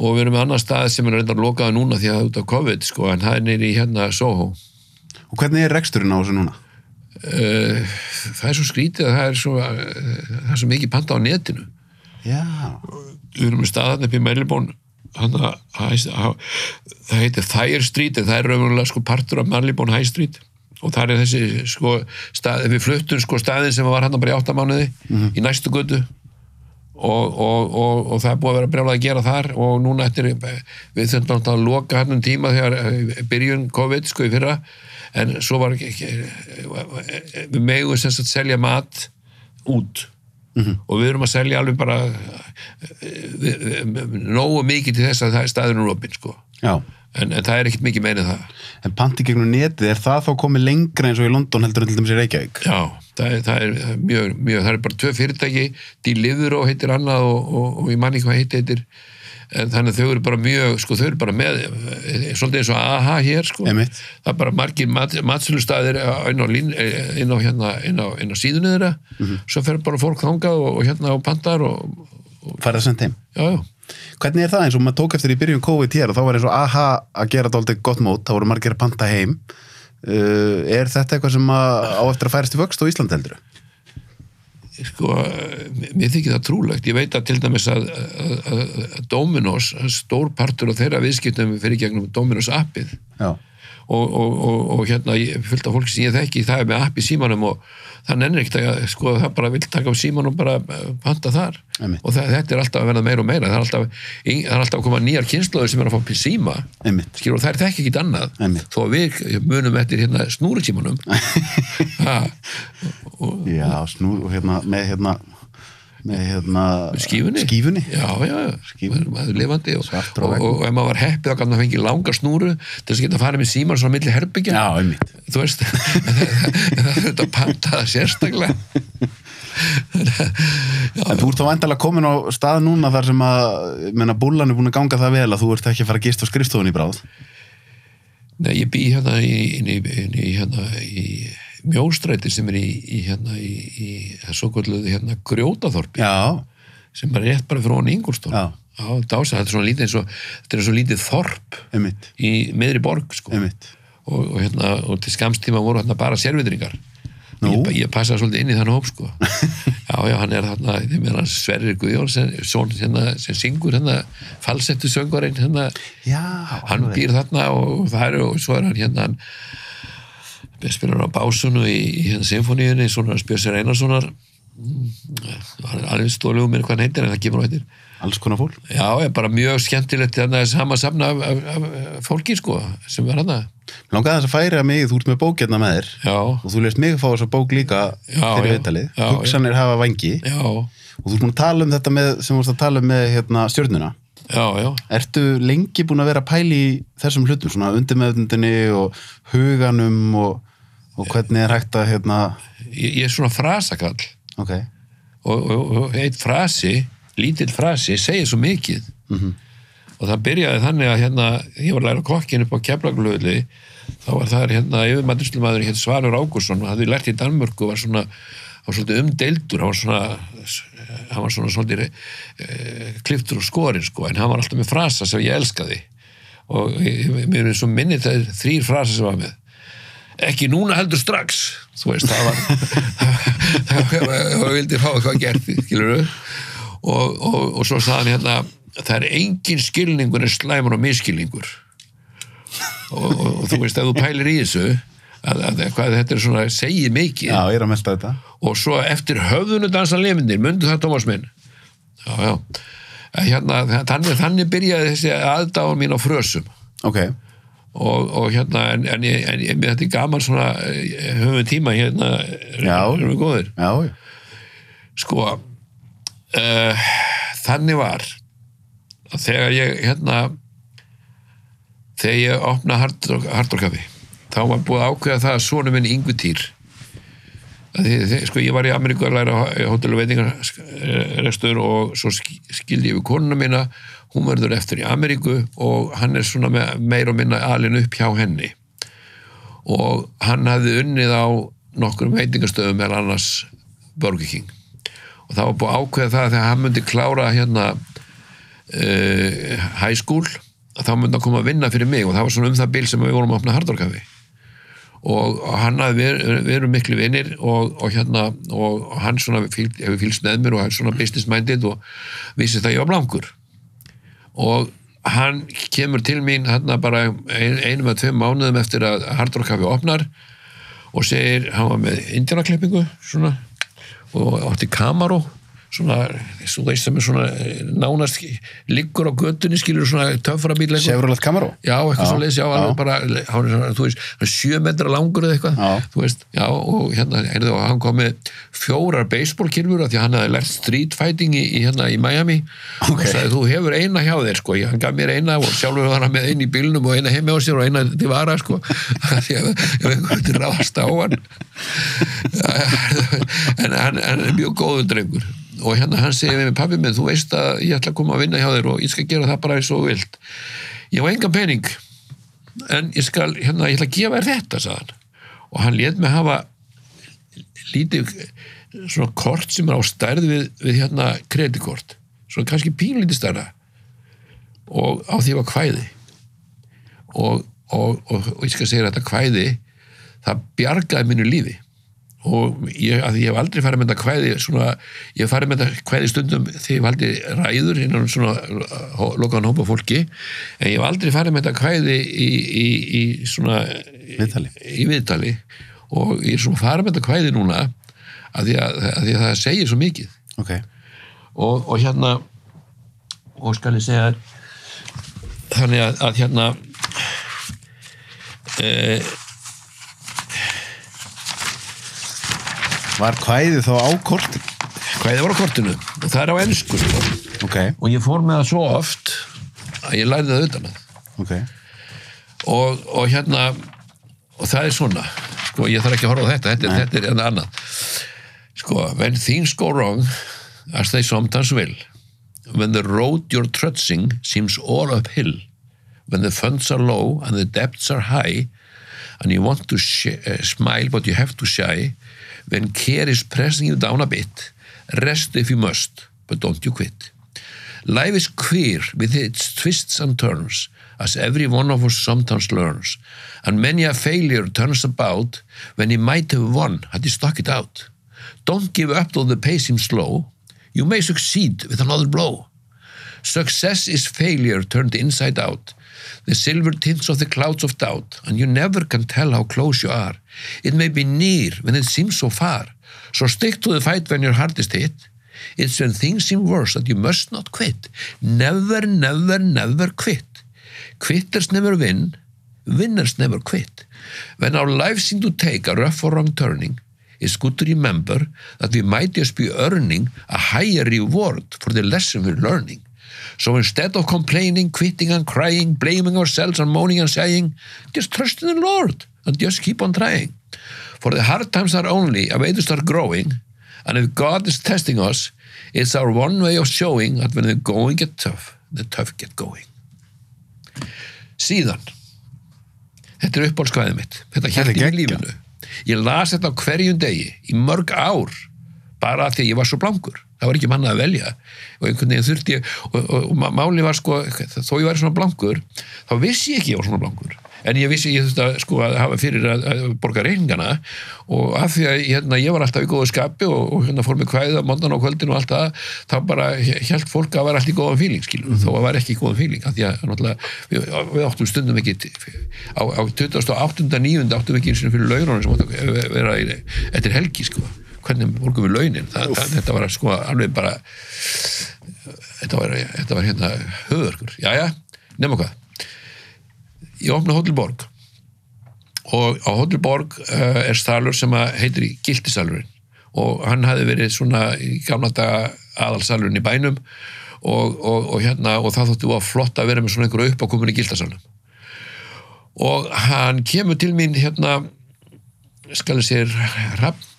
Speaker 2: Og við erum með annar stað sem er reyndar lokaði núna því að út af COVID, sko, en það er neyri í hérna Soho.
Speaker 1: Og hvernig er reksturinn á þessu núna?
Speaker 2: Uh, það er svo skrítið að það er svo, uh, það er svo mikið panta á netinu
Speaker 1: Já.
Speaker 2: við erum með staðan upp í að- það heitir Thayer Street það er raunverulega sko partur af Marylebone High Street og það er þessi sko stað, við fluttum sko staðin sem var hann bara í áttamánuði í næstu götu og, og, og, og það er búið að vera brjálað að gera þar og núna eftir við þurfum náttúrulega að loka hann um tíma þegar eh, byrjun COVID sko í fyrra. En svo var ekki, ekki við megum sem sagt selja mat út. Og við erum að selja alveg bara eh, við- við- nógu mikið til þess að það er staðurinn opinn sko.
Speaker 1: Já.
Speaker 2: En, en það er ekkert mikið meina það
Speaker 1: En panti gegnum netið, er það þá komið lengra eins og í London heldur en til dæmis í Reykjavík?
Speaker 2: Já, það er, það er mjög, mjög, það er bara tvö fyrirtæki, Deliveroo heitir annað og, og, og ég manni hvað heitir heitir, en þannig að þau eru bara mjög, sko þau eru bara með, eh, svolítið eins og AHA hér, sko.
Speaker 1: Einmitt.
Speaker 2: Það er bara margir mat, matsölustæðir inn á, lín, eh, inn á, hérna, inn á, á síðunni þeirra, svo fer bara fólk þangað og, og hérna á pandar og,
Speaker 1: Færið það sendt heim?
Speaker 2: já, já.
Speaker 1: Hvernig er það eins og maður tók eftir í byrjun COVID hér og þá var eins og aha að gera dálítið gott mót, þá voru margir að panta heim. Uh, er þetta eitthvað sem að, á eftir að færast í vöxt á Ísland heldur?
Speaker 2: sko, mér þykir það trúlegt ég veit að til dæmis að, að, að, að Dominos, stór partur á þeirra viðskiptum fyrir gegnum Dominos appið
Speaker 1: Já.
Speaker 2: og, og, og, og hérna af fólki sem ég þekki það er með app í símanum og það nennir ekkert að sko það bara vill taka á símanum og bara eh, panta þar.
Speaker 1: Einmitt.
Speaker 2: og það, þetta er alltaf að verða meira og meira. Það er alltaf, það er alltaf að koma nýjar kynnslóður sem er að fá síma. Skilur og þær þekki ekkit annað.
Speaker 1: Einmitt.
Speaker 2: þó við munum eftir hérna snúrutímanum ha,
Speaker 1: Já, snú, og hérna, með hérna, með hérna...
Speaker 2: skífunni
Speaker 1: Skífunni?
Speaker 2: já, já, já,
Speaker 1: Skífunni.
Speaker 2: maður, er lifandi og, og,
Speaker 1: og
Speaker 2: ef maður var heppið þá kannu að fengi langa snúru til þess að geta farið með síman svona milli herbyggja
Speaker 1: Já,
Speaker 2: þú veist þetta pantaða sérstaklega
Speaker 1: En þú ert þá vandalega komin á stað núna þar sem að, búlan er búin að ganga það vel að þú ert ekki að fara að gist á skrifstofunni í bráð.
Speaker 2: Nei, ég bý hérna í, í, inn í, hérna, í mjóstræti sem er í, í hérna í, í svo kvölduð hérna grjótaþorpi.
Speaker 1: Já,
Speaker 2: sem er rétt bara fyrir hún Ingolstón
Speaker 1: Já.
Speaker 2: Já, dása, þetta er svona lítið eins og þetta er svo lítið þorp
Speaker 1: einmitt,
Speaker 2: í miðri borg sko. Og, og, hérna, og til skamstíma voru hérna bara sérvitringar.
Speaker 1: Nú?
Speaker 2: ég, ég passaði svolítið inn í þann hóp sko. Já, já, hann er þarna þeim er hann Sverrir Guðjón sem, hérna, sem syngur hérna, falsettu söngvarinn hérna,
Speaker 1: Já,
Speaker 2: hann býr þarna og það er og svo er hann hérna spilar á básunu í, í hérna symfóníunni, svona Spjörsir Einarssonar. Er alveg stóðlega mér hvað hann heitir en það kemur á heitir
Speaker 1: Alls konar fólk.
Speaker 2: já, er bara mjög skemmtilegt þannig að sama safna af, af, af fólki sko, sem er hann
Speaker 1: Langaði þess að færa mig, þú ert með bók hérna með þér.
Speaker 2: Já,
Speaker 1: og þú lest mig fá þessa bók líka
Speaker 2: Já,
Speaker 1: fyrir viðtalið. Hugsanir hafa vangi
Speaker 2: já,
Speaker 1: og þú ert búin að tala um þetta með, sem þú ert að tala um með hérna, stjörnuna.
Speaker 2: já, já.
Speaker 1: Ertu lengi búin að vera að pæli í þessum hlutum, svona undirmeðundinni og huganum og, og hvernig er hægt að, hérna,
Speaker 2: ég, ég er svona frasakall
Speaker 1: ok,
Speaker 2: og, og, og eitt frasi lítill frasi segir svo mikið og það byrjaði þannig að hérna, ég var að læra kokkin upp á keflaglöðli þá var það hérna yfirmættislumadur hér Svarur Ágúrsson og hafði lært í Danmörku og var svona, umdeildur hann var svona hann var svona svolítið e, kliftur og skorin sko, en hann var alltaf með frasa sem ég elskaði og ég- mér er svo minni það er þrýr frasa sem var með ekki núna heldur strax þú veist, það var það vildi fá eitthvað gert skilur og, og, og svo sagði hann hérna það er engin skilningur en slæmur og miskilningur og, og, þú veist, ef þú pælir í þessu að, að hvað þetta er svona segið mikið
Speaker 1: já, er
Speaker 2: og svo eftir höfðunu dansa lefnir, myndu það Tómas minn já, já Eh, hérna, þannig, þannig byrjaði þessi aðdáðan mín á frösum
Speaker 1: Ok,
Speaker 2: og, og hérna en, en, en, en þetta er gaman svona eh, höfum við tíma hérna
Speaker 1: Já.
Speaker 2: erum við góðir
Speaker 1: já,
Speaker 2: sko uh, þannig var að þegar ég hérna þegar ég opna hardorkafi þá var búið ákveða það að svona minn Ingu Týr sko ég var í Ameríku að læra hótel og veitingarestur og svo sk- skildi ég við konuna mína hún verður eftir í Ameríku og hann er svona meir og minna alin upp hjá henni. Og hann hafði unnið á nokkrum veitingastöðum meðal annars Burger King. Og það var búið að ákveða það að þegar hann myndi klára hérna uh, high school að þá myndi hann koma að vinna fyrir mig og það var svona um það bil sem við vorum að opna hardorkafi og hann hafði verið, verið miklu vinnir og, og hérna og, hann svona hefur fylgst með mér og hann svona business minded og vissi það ég var blankur og hann kemur til mín hérna bara ein, einum að tveim mánuðum eftir að Hard Rock hafi opnar og segir, hann var með indjánaklippingu svona og átti kamaró svona, þú veist sem er svona eh, nánast liggur á göttunni skilur svona töfra bíl.
Speaker 1: Chevrolet Camaro.
Speaker 2: Já, eitthvað
Speaker 1: Já,
Speaker 2: svo leiðis, já, alveg bara, hann svona, þú veist, hann er sjö metra langur eða eitthvað, þú veist, já, og hérna, heyrðu, og hann kom með fjórar baseballkirfur af því hann hafði lært street fighting í, hérna í Miami.
Speaker 1: Ok.
Speaker 2: og sagði, þú hefur eina hjá þér, sko, hann gaf mér eina og sjálfur var hann með eina í bílnum og eina heimi á sér og eina til vara, sko, því að einhvern veginn ráðast á hann, en hann er mjög góður drengur og hérna hann segir við mig, pabbi minn, þú veist að ég ætla að koma að vinna hjá þér og ég skal gera það bara eins og vilt. Ég var engan pening en ég skal, hérna, ég ætla að gefa þér þetta sagði hann. Og hann lét mig hafa lítið svona kort sem er á stærð við, við hérna kreditkort. Svona kannski pínlítið stærra. Og á því var kvæði. Og, og, og, og ég skal segja þetta kvæði það bjargaði mínu lífi og ég, að ég hef aldrei farið með þetta kvæði svona, ég hef farið með þetta kvæði stundum þegar ég aldrei ræður innan svona hó- lokaðan hópa fólki. En ég hef aldrei farið með þetta kvæði í, í, í svona
Speaker 1: Viðtali.
Speaker 2: í viðtali. Og ég er svona farið með þetta kvæði núna að því að, að, því að það segir svo mikið.
Speaker 1: Ok,
Speaker 2: og, og hérna og skal ég segja þannig að, að hérna e,
Speaker 1: var kvæðið þá á kortin
Speaker 2: hvað það var á kortinu. Og það er á ennsku sko.
Speaker 1: ok,
Speaker 2: og ég fór með það svo oft að ég lærði það utan að.
Speaker 1: Ok.
Speaker 2: Og, og hérna og það er svona. Sko, ég þarf ekki að horfa á þetta, þetta, þetta er enn annað. Sko, when things go wrong as they sometimes will when the road you're trudging seems all uphill when the funds are low and the debts are high and you want to uh, smile but you have to shy when care is pressing you down a bit rest if you must but don't you quit Life is queer with its twists and turns, as every one of us sometimes learns, and many a failure turns about when he might have won had he stuck it out. Don't give up though the pace seems slow. You may succeed with another blow. Success is failure turned inside out, the silver tints of the clouds of doubt, and you never can tell how close you are. It may be near when it seems so far, so stick to the fight when your heart is hit. It's when things seem worse that you must not quit. Never, never, never quit. Quitters never win, winners never quit. When our lives seem to take a rough or wrong turning, it's good to remember that we might just be earning a higher reward for the lesson we're learning. So instead of complaining, quitting and crying, blaming ourselves and moaning and saying, just trust in the Lord and just keep on trying. For the hard times are only a way to start growing, and if God is testing us, it's our one way of showing that when the going get tough, the tough get going. Síðan, þetta er uppbólskvæðið mitt, þetta hélt í lífinu. Ég las þetta á hverjum degi, í mörg ár, bara því að ég var svo blankur. Það var ekki mannað að velja og einhvern veginn þurfti ég, og, og, og máli var sko, þó ég væri svona blankur, þá vissi ég ekki ég var svona blankur. En ég vissi ég þurfti að, sko, að hafa fyrir að, að borga reyningana og af því að hérna, ég var alltaf í góðu skapi og, og hérna fór með kvæða mondan á kvöldin og allt það, þá bara held fólk að vera allt í góðan fíling, skilur, þó að vera ekki í góðan fíling, af því að náttúrulega við, við áttum stundum ekki á, á 28. 9. áttum við ekki eins og fyrir laununum sem áttu að vera í, eftir helgi, sko hvernig borgum við launin? Það, það, þetta var sko alveg bara þetta var, þetta var hérna höfðurkur, jæja, nema hvað. Ég opna Hotel Borg og á Hotel Borg uh, er stalur sem að heitir Gildisalurinn. Og hann hafi verið svona í gamla daga aðalsalurinn í bænum og, og, og hérna og það þóttu að flott að vera með svona einhverju uppákomin í Gildasalunum og hann kemur til mín hérna skal ég sér Rapp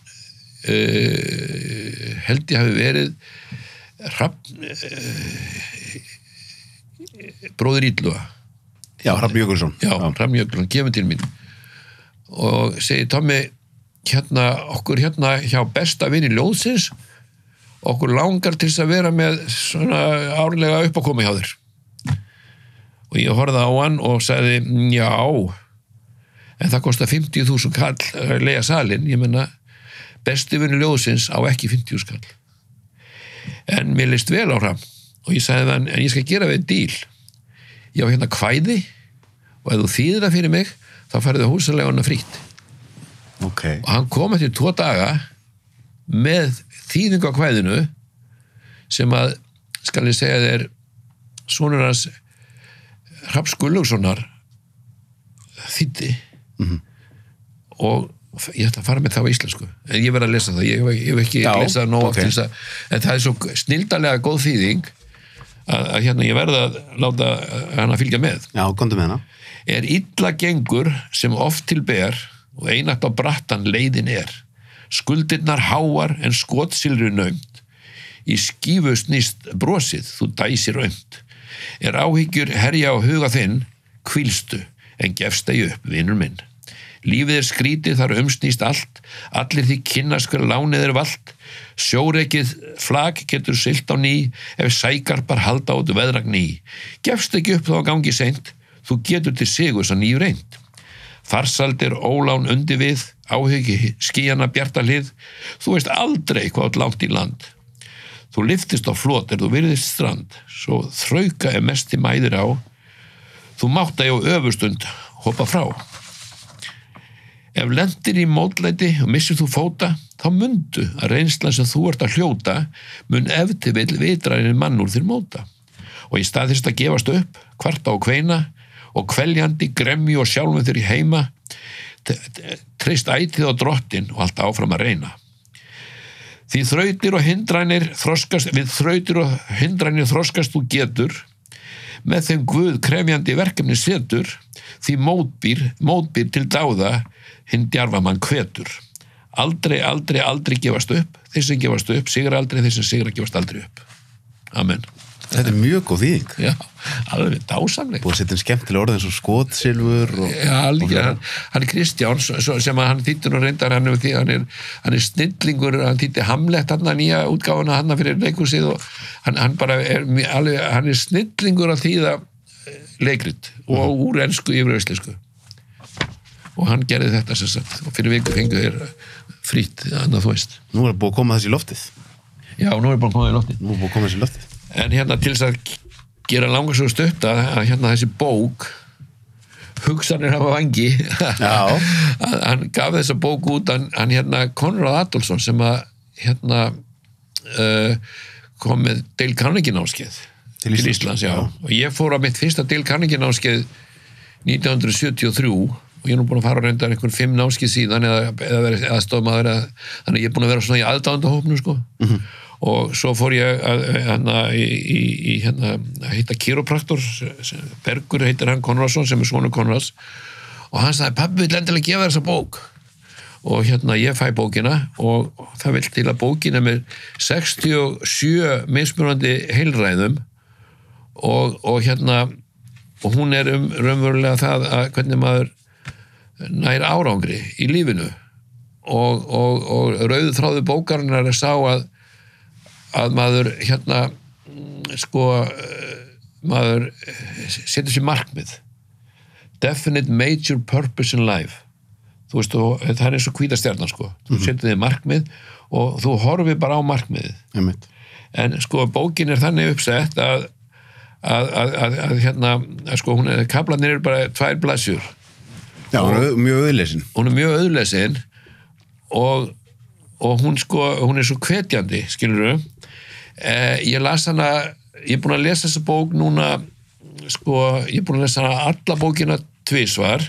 Speaker 2: uh, held ég hafi verið Rapp uh, bróður Ídluga
Speaker 1: já, Hrafn Jökulsson.
Speaker 2: Já, Rapp Jökulun kemur til mín. Og segir Tommi hérna, okkur hérna hjá besta vini ljóðsins okkur langar til þess að vera með svona árlega uppákomi hjá þér. Og ég horfði á hann og sagði já en það kostar 50.000 kall að lega salin, ég menna besti vinnu ljóðsins á ekki 50 skall. En mér leist vel á hann og ég sagði hann, en ég skal gera við díl. Ég á hérna kvæði og ef þú þýðir það fyrir mig þá færðu húsaleguna frýtt
Speaker 1: ok,
Speaker 2: og hann kom eftir tvo daga með þýðingu á kvæðinu sem að skal ég segja þér sonur hans Raps Gullugsonar þýtti og ég ætla að fara með það á íslensku. En ég verð að lesa það, ég hef, ekki
Speaker 1: Já,
Speaker 2: lesað nóg
Speaker 1: ok.
Speaker 2: okay. til þess að, en það er svo snildalega góð þýðing að, að hérna ég verð að láta hann að fylgja með.
Speaker 1: Já, komdu með hana.
Speaker 2: Er illa gengur sem oft til ber og einatt á brattan leiðin er. Skuldirnar háar en skotsilri naumt. Í skífu snýst brosið þú dæsir aumt. Er áhyggjur herja á huga þinn kvílstu en gefst þau upp vinnur minn lífið er skrítið þar umsnýst allt. Allir því kynnast hver lánið er vald sjóreikið flag getur silt á ný ef sækarpar halda út veðragn ný. Gefst ekki upp þá að gangi seint. Þú getur til sigurs að nýju reynd Farsaldir ólán undir við, áhugi skíjana bjarta hlið, þú veist aldrei hvað átt langt í land. Þú liftist á flot er þú virðist strand, svo þrauka er mest í mæðir á, þú mátt að á öfustund hoppa frá. Ef lendir í mótlæti og missir þú fóta, þá mundu að reynslan sem þú ert að hljóta mun ef til vil vitræðin mann úr þér móta. Og í stað þess að gefast upp, kvarta og kveina og kveljandi, gremmi og sjálfum þér í heima, treyst ætið á drottin og allt áfram að reyna. Því þrautir og hindrænir þroskast, við þrautir og hindrænir þroskast þú getur, með þeim guð krefjandi verkefni setur, því mótbýr, mótbýr til dáða, hinn djarfa mann hvetur. Aldrei, aldrei, aldrei gefast upp, þeir sem gefast upp, sigra aldrei, þeir sem sigra gefast aldrei upp. Amen.
Speaker 1: Þetta er mjög góð þýðing.
Speaker 2: Já, alveg dásamleg.
Speaker 1: Búið að setja inn skemmtilega orðið eins og skotsilfur og...
Speaker 2: Já, líka, hann, hann er Kristján sem að hann þýttur og reyndar hann, er, hann, er, hann er snillingur, hann þýtti Hamlet hann að nýja útgáfuna hann fyrir leikusið og hann, hann bara er alveg, hann er snillingur að þýða eh, leikrit og úr ensku yfir auslensku og hann gerði þetta sem sagt og fyrir viku fengu þér frýtt annað þú veist
Speaker 1: Nú er búið að koma þessi loftið.
Speaker 2: Já, nú er bara komið í lofti
Speaker 1: Nú er búið að koma þessi loftið.
Speaker 2: en hérna til þess að gera langar svo stutt að að hérna þessi bók hugsanir hafa vangi
Speaker 1: Já.
Speaker 2: hann, gaf þessa bók út hann, hann hérna Konrad Adolfsson sem að hérna uh, kom með Dale Carnegie námskeið
Speaker 1: Til
Speaker 2: til
Speaker 1: Íslands,
Speaker 2: Íslands, já.
Speaker 1: já.
Speaker 2: og ég fór á mitt fyrsta Dale Carnegie námskeið 1973 og ég er nú búin að fara að reynda einhvern fimm námskeið síðan eða, eða eða, þannig að ég er búin að vera svona í aðdándahópnu sko. og svo fór ég að, hérna, í, í, í hérna, að hitta kiropraktor Bergur heitir hann Konradsson sem er svona Konrads og hann sagði pabbi vil endilega gefa þessa bók. Og hérna ég fæ bókina og það vil til að bókina með 67 mismunandi heilræðum. Og, og hérna og hún er um raunverulega það að hvernig maður nær árangri í lífinu. Og, og, og rauðu þráðu bókarinnar er sá að að maður hérna mm, sko eh, maður eh, setur sér markmið. Definite major purpose in life. Þú veist, og, það er eins og hvítastjarnan sko, þú setur þig markmið og þú horfir bara á markmiðið.
Speaker 1: Einmitt.
Speaker 2: en sko bókin er þannig uppsett að að, að, að, að hérna sko hún er, kaplanir eru bara tvær blæsjur
Speaker 1: Já, hún er mjög auðleysin.
Speaker 2: hún er mjög auðlesin og, og hún sko hún er svo hvetjandi, skilur eh, ég las hana ég er búin að lesa þessa bók núna sko, ég er búin að lesa hana alla bókina tvisvar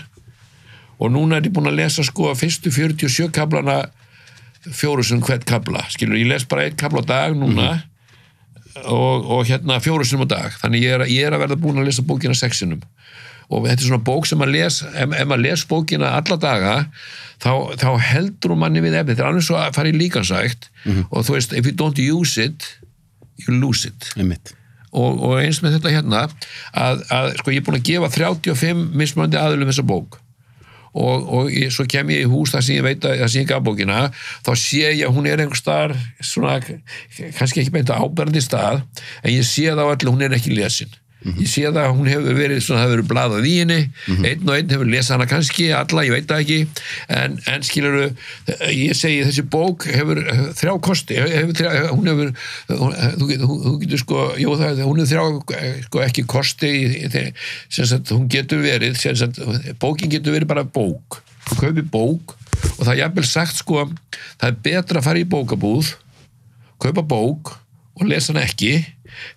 Speaker 2: og núna er ég búin að lesa sko fyrstu 47 kaplana fjóru sem hvert kapla, skilur, ég les bara einn kapla á dag núna og, og hérna fjóru sinum á dag. Þannig ég er, ég er að verða búin að lesa bókina sexinum og þetta er svona bók sem að les ef, ef maður les bókina alla daga þá, þá heldur manni við efni þetta er alveg svo að fara í líkansækt og þú veist, if you don't use it you lose it.
Speaker 1: Einmitt.
Speaker 2: og, og eins með þetta hérna að, að sko ég er búin að gefa 35 mismunandi aðlum þessa bók. Og, og ég, svo kem ég í hús þar sem ég veit að, þar sem ég gaf bókina þá sé ég að hún er einhver staðar svona, kannski ekki beint á áberandi stað en ég sé það á öllu, hún er ekki lesin ég sé það að hún hefur verið svona, það hefur verið bladað í henni. Einn og einn hefur lesað hana kannski alla, ég veit það ekki. En, en skilur ég segi þessi bók hefur eh, þrjá kosti. Hefur, þrjá, hún hefur hún, þú, getur, þú, þú getur sko, jú, það, hún hefur þrjá eh, sko, ekki kosti sagt, hún getur verið sem sagt, bókin getur verið bara bók. Þú kaupir bók og það er jafnvel sagt sko, það er betra að fara í bókabúð kaupa bók og lesa hana ekki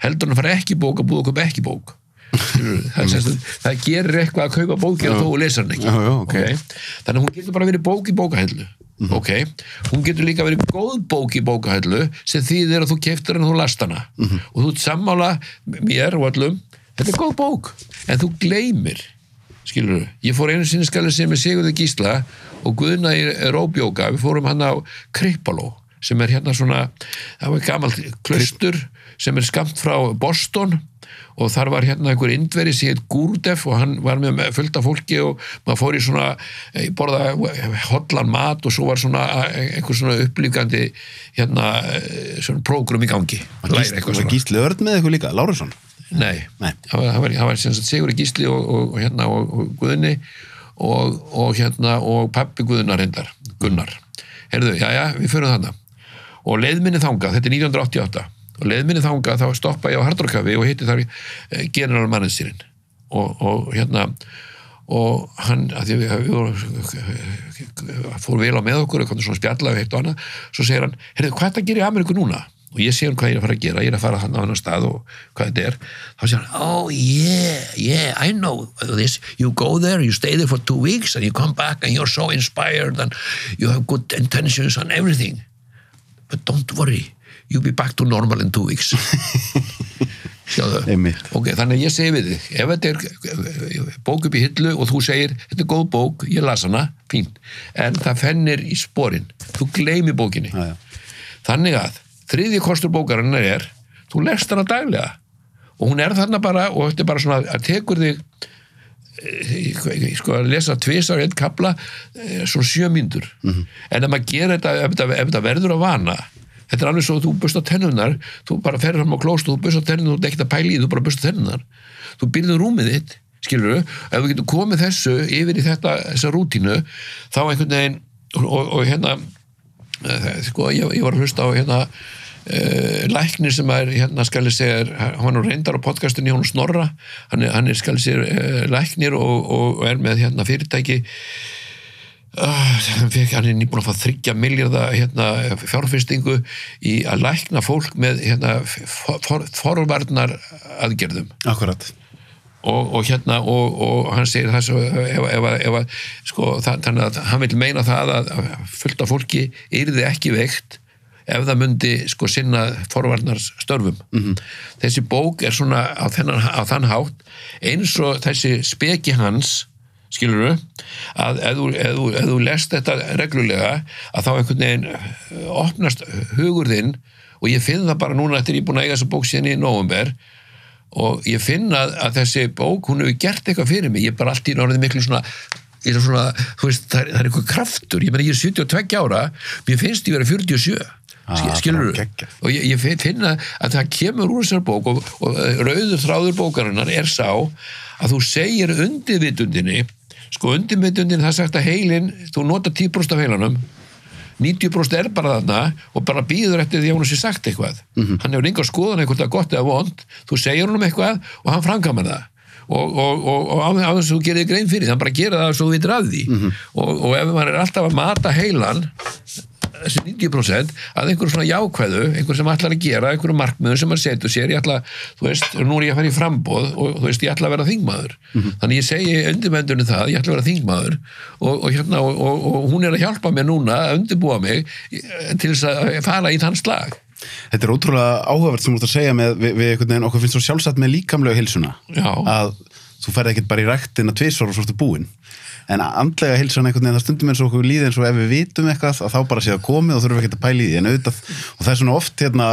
Speaker 2: heldur hann að fara ekki í bókabúð og kaupa ekki bók. Það, er það gerir eitthvað að kaupa bókina þó og lesa hann ekki.
Speaker 1: Já, já, ok.
Speaker 2: þannig að hún getur bara verið bók í bókahællu ok, hún getur líka verið góð bók í bókahællu sem þýðir að þú keftir hann og þú last hana. Og þú ert sammála mér og öllum þetta er góð bók, en þú gleymir skilur ég fór einu sinni skalið sem með Sigurður Gísla og Guðna í Róbjóka, við fórum hann á Krippaló sem er hérna svona það var gamalt klustur sem er skamt frá Boston og þar var hérna einhver indveri sem heit Gurdef og hann var með fullt af fólki og maður fór í svona eh, borða hotlan mat og svo var svona eh, einhver svona upplýfgandi hérna eh, svona prógrum í gangi
Speaker 1: Var Gísli Örn með eitthvað líka? Lárusson?
Speaker 2: Nei,
Speaker 1: Nei.
Speaker 2: það var, það var, það var Sigur Gísli og, og, og hérna og, og Guðni og, og hérna og pappi Guðunar reyndar, Gunnar heyrðu, já, já, við förum þarna og leiðminni þangað, þetta er 1988 og leiðminni þangað, þá stoppa ég á Hardrockafi og hitti þar eh, general managerinn. Og, og hérna og hann, að því við, við vorum fór vel á með okkur, eitthvað svona spjalla og heitt og annað, svo segir hann, heyrðu, hvað er þetta að gera í Ameríku núna? og ég sé hann hvað ég er að fara að gera, ég er að fara hann á annan stað og hvað þetta er, þá segir hann oh yeah, yeah, I know this. You go there, you stay there for two weeks and you come back and you're so inspired and you have good intentions and everything. But don't worry you'll be back to normal in two weeks. Ok, þannig að ég segi við þig ef þetta er bók upp í hillu og þú segir, þetta er góð bók, ég las hana fínt, en það fennir í sporin, þú gleymi bókinni.
Speaker 1: Já, já.
Speaker 2: þannig að þriðji kostur bókarinnar er þú lest hana daglega. Og hún er þarna bara og þetta er bara svona að tekur þig eh, sko að lesa tvisar einn kapla eh, svona sjö myndur
Speaker 1: Mhm.
Speaker 2: en ef maður gerir þetta ef þetta verður að vana þetta er alveg svo að þú bust á tennunar þú bara ferður fram á klóst og þú bust á tennunar og þú ekkert að pæla í þú bara bust á tennunar þú byrður rúmið þitt skilur ef þú getur komið þessu yfir í þetta þessa rútínu þá einhvern veginn og, og, og hérna eh, sko, ég, ég var að hlusta á hérna uh, læknir sem er hérna skal ég segja, er- hann er reyndar á podcastinu Jón Snorra, hann er, er skal ég segja uh, læknir og, og, er með hérna fyrirtæki fekk, hann er nýbúin að fá þryggja miljardar hérna, fjárfestingu í að lækna fólk með hérna, for, for, forvarnar aðgerðum
Speaker 1: Akkurat.
Speaker 2: og, og hérna og, og hann segir það svo ef, ef, ef, sko, þannig að hann vil meina það að að fullt af fólki yrði ekki veikt ef það myndi sko sinna forvarnar störfum -hmm. þessi bók er svona á, þennan, á þann hátt eins og þessi speki hans skilur að ef þú, ef, þú, ef þú lest þetta reglulega að þá einhvern veginn eh, opnast hugur þinn og ég finn það bara núna eftir ég er búin að eiga þessa bók síðan í november og ég finn að, að þessi bók hún hefur gert eitthvað fyrir mig. Ég er bara allt í náttúrulega miklu svona er svona, þú veist, það er, er eitthvað kraftur. Ég meina ég er 72 ára mér finnst ég vera 47
Speaker 1: Ah,
Speaker 2: skilur
Speaker 1: geggjað.
Speaker 2: og ég, ég fin- finna að það kemur úr þessar bók og, og eh, rauður þráður bókarinnar er sá að þú segir undirvitundinni sko undirvitundin það sagt að heilin þú nota 10% af heilanum 90% er bara þarna og bara býður eftir því að hún sé sagt eitthvað. Hann hefur enga skoðan eitthvað er gott eða vond. Þú segir honum eitthvað og hann framkamar það. Og, og, og, og á þess að þú gerir grein fyrir því, hann bara gera það svo vitur af því. Og, og ef maður er alltaf að mata heilan þessi 90% að einhverjum svona jákvæðu einhver sem ætlar að gera, einhverjum markmiður sem maður setur sér, ég ætla, þú veist nú er ég að fara í frambóð og þú veist, ég ætla að vera þingmaður. Þannig ég segi undirmendunni það ég ætla að vera þingmaður og, og, hérna, og, og, hún er að hjálpa mér núna að undirbúa mig til þess að fara í þann slag.
Speaker 1: Þetta er ótrúlega áhugavert sem þú ert að segja með, við, við einhvern veginn, okkur finnst svo sjálfsagt með líkamlega hilsuna að þú ferð ekkert bara í ræktina tvisvar og svo ertu búinn en andlega hilsan einhvern veginn það stundum eins og okkur líði eins og ef við vitum eitthvað að þá bara sé það komið og þurfum ekkert að pæla í því. En auðvitað, og það er svona oft hérna,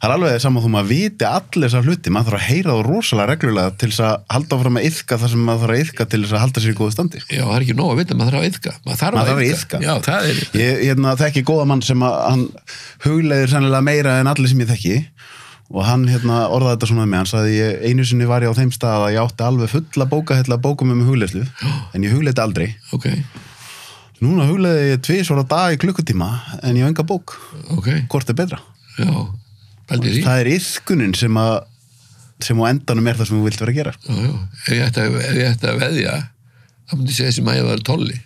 Speaker 1: það er alveg saman þú maður viti allir þessar hluti, maður þarf að heyra það rosalega reglulega til þess að halda áfram að yfka það sem maður þarf að yfka til þess að halda sér í góðu standi
Speaker 2: Já, það er ekki nóg að vita, maður þarf að yfka maður þarf
Speaker 1: Maður
Speaker 2: að yfka. Já, það er
Speaker 1: Ég hérna, þekki góða sem að sem ég og hann hérna, orðaði þetta svona með mig, hann sagði ég, einu sinni var ég á þeim stað að ég átti alveg fulla bóka hérna bókum um hugleiðslu en ég hugleiði aldrei.
Speaker 2: Ok,
Speaker 1: núna hugleiði ég tvið svona dag í klukkutíma en ég hef enga bók.
Speaker 2: Ok,
Speaker 1: hvort er betra?
Speaker 2: já.
Speaker 1: Það er yðkunin sem að sem á endanum er það sem þú vilt vera að gera
Speaker 2: já, já. Ef ég ætti að, ég að veðja þá myndi ég segja þessi maður var tolli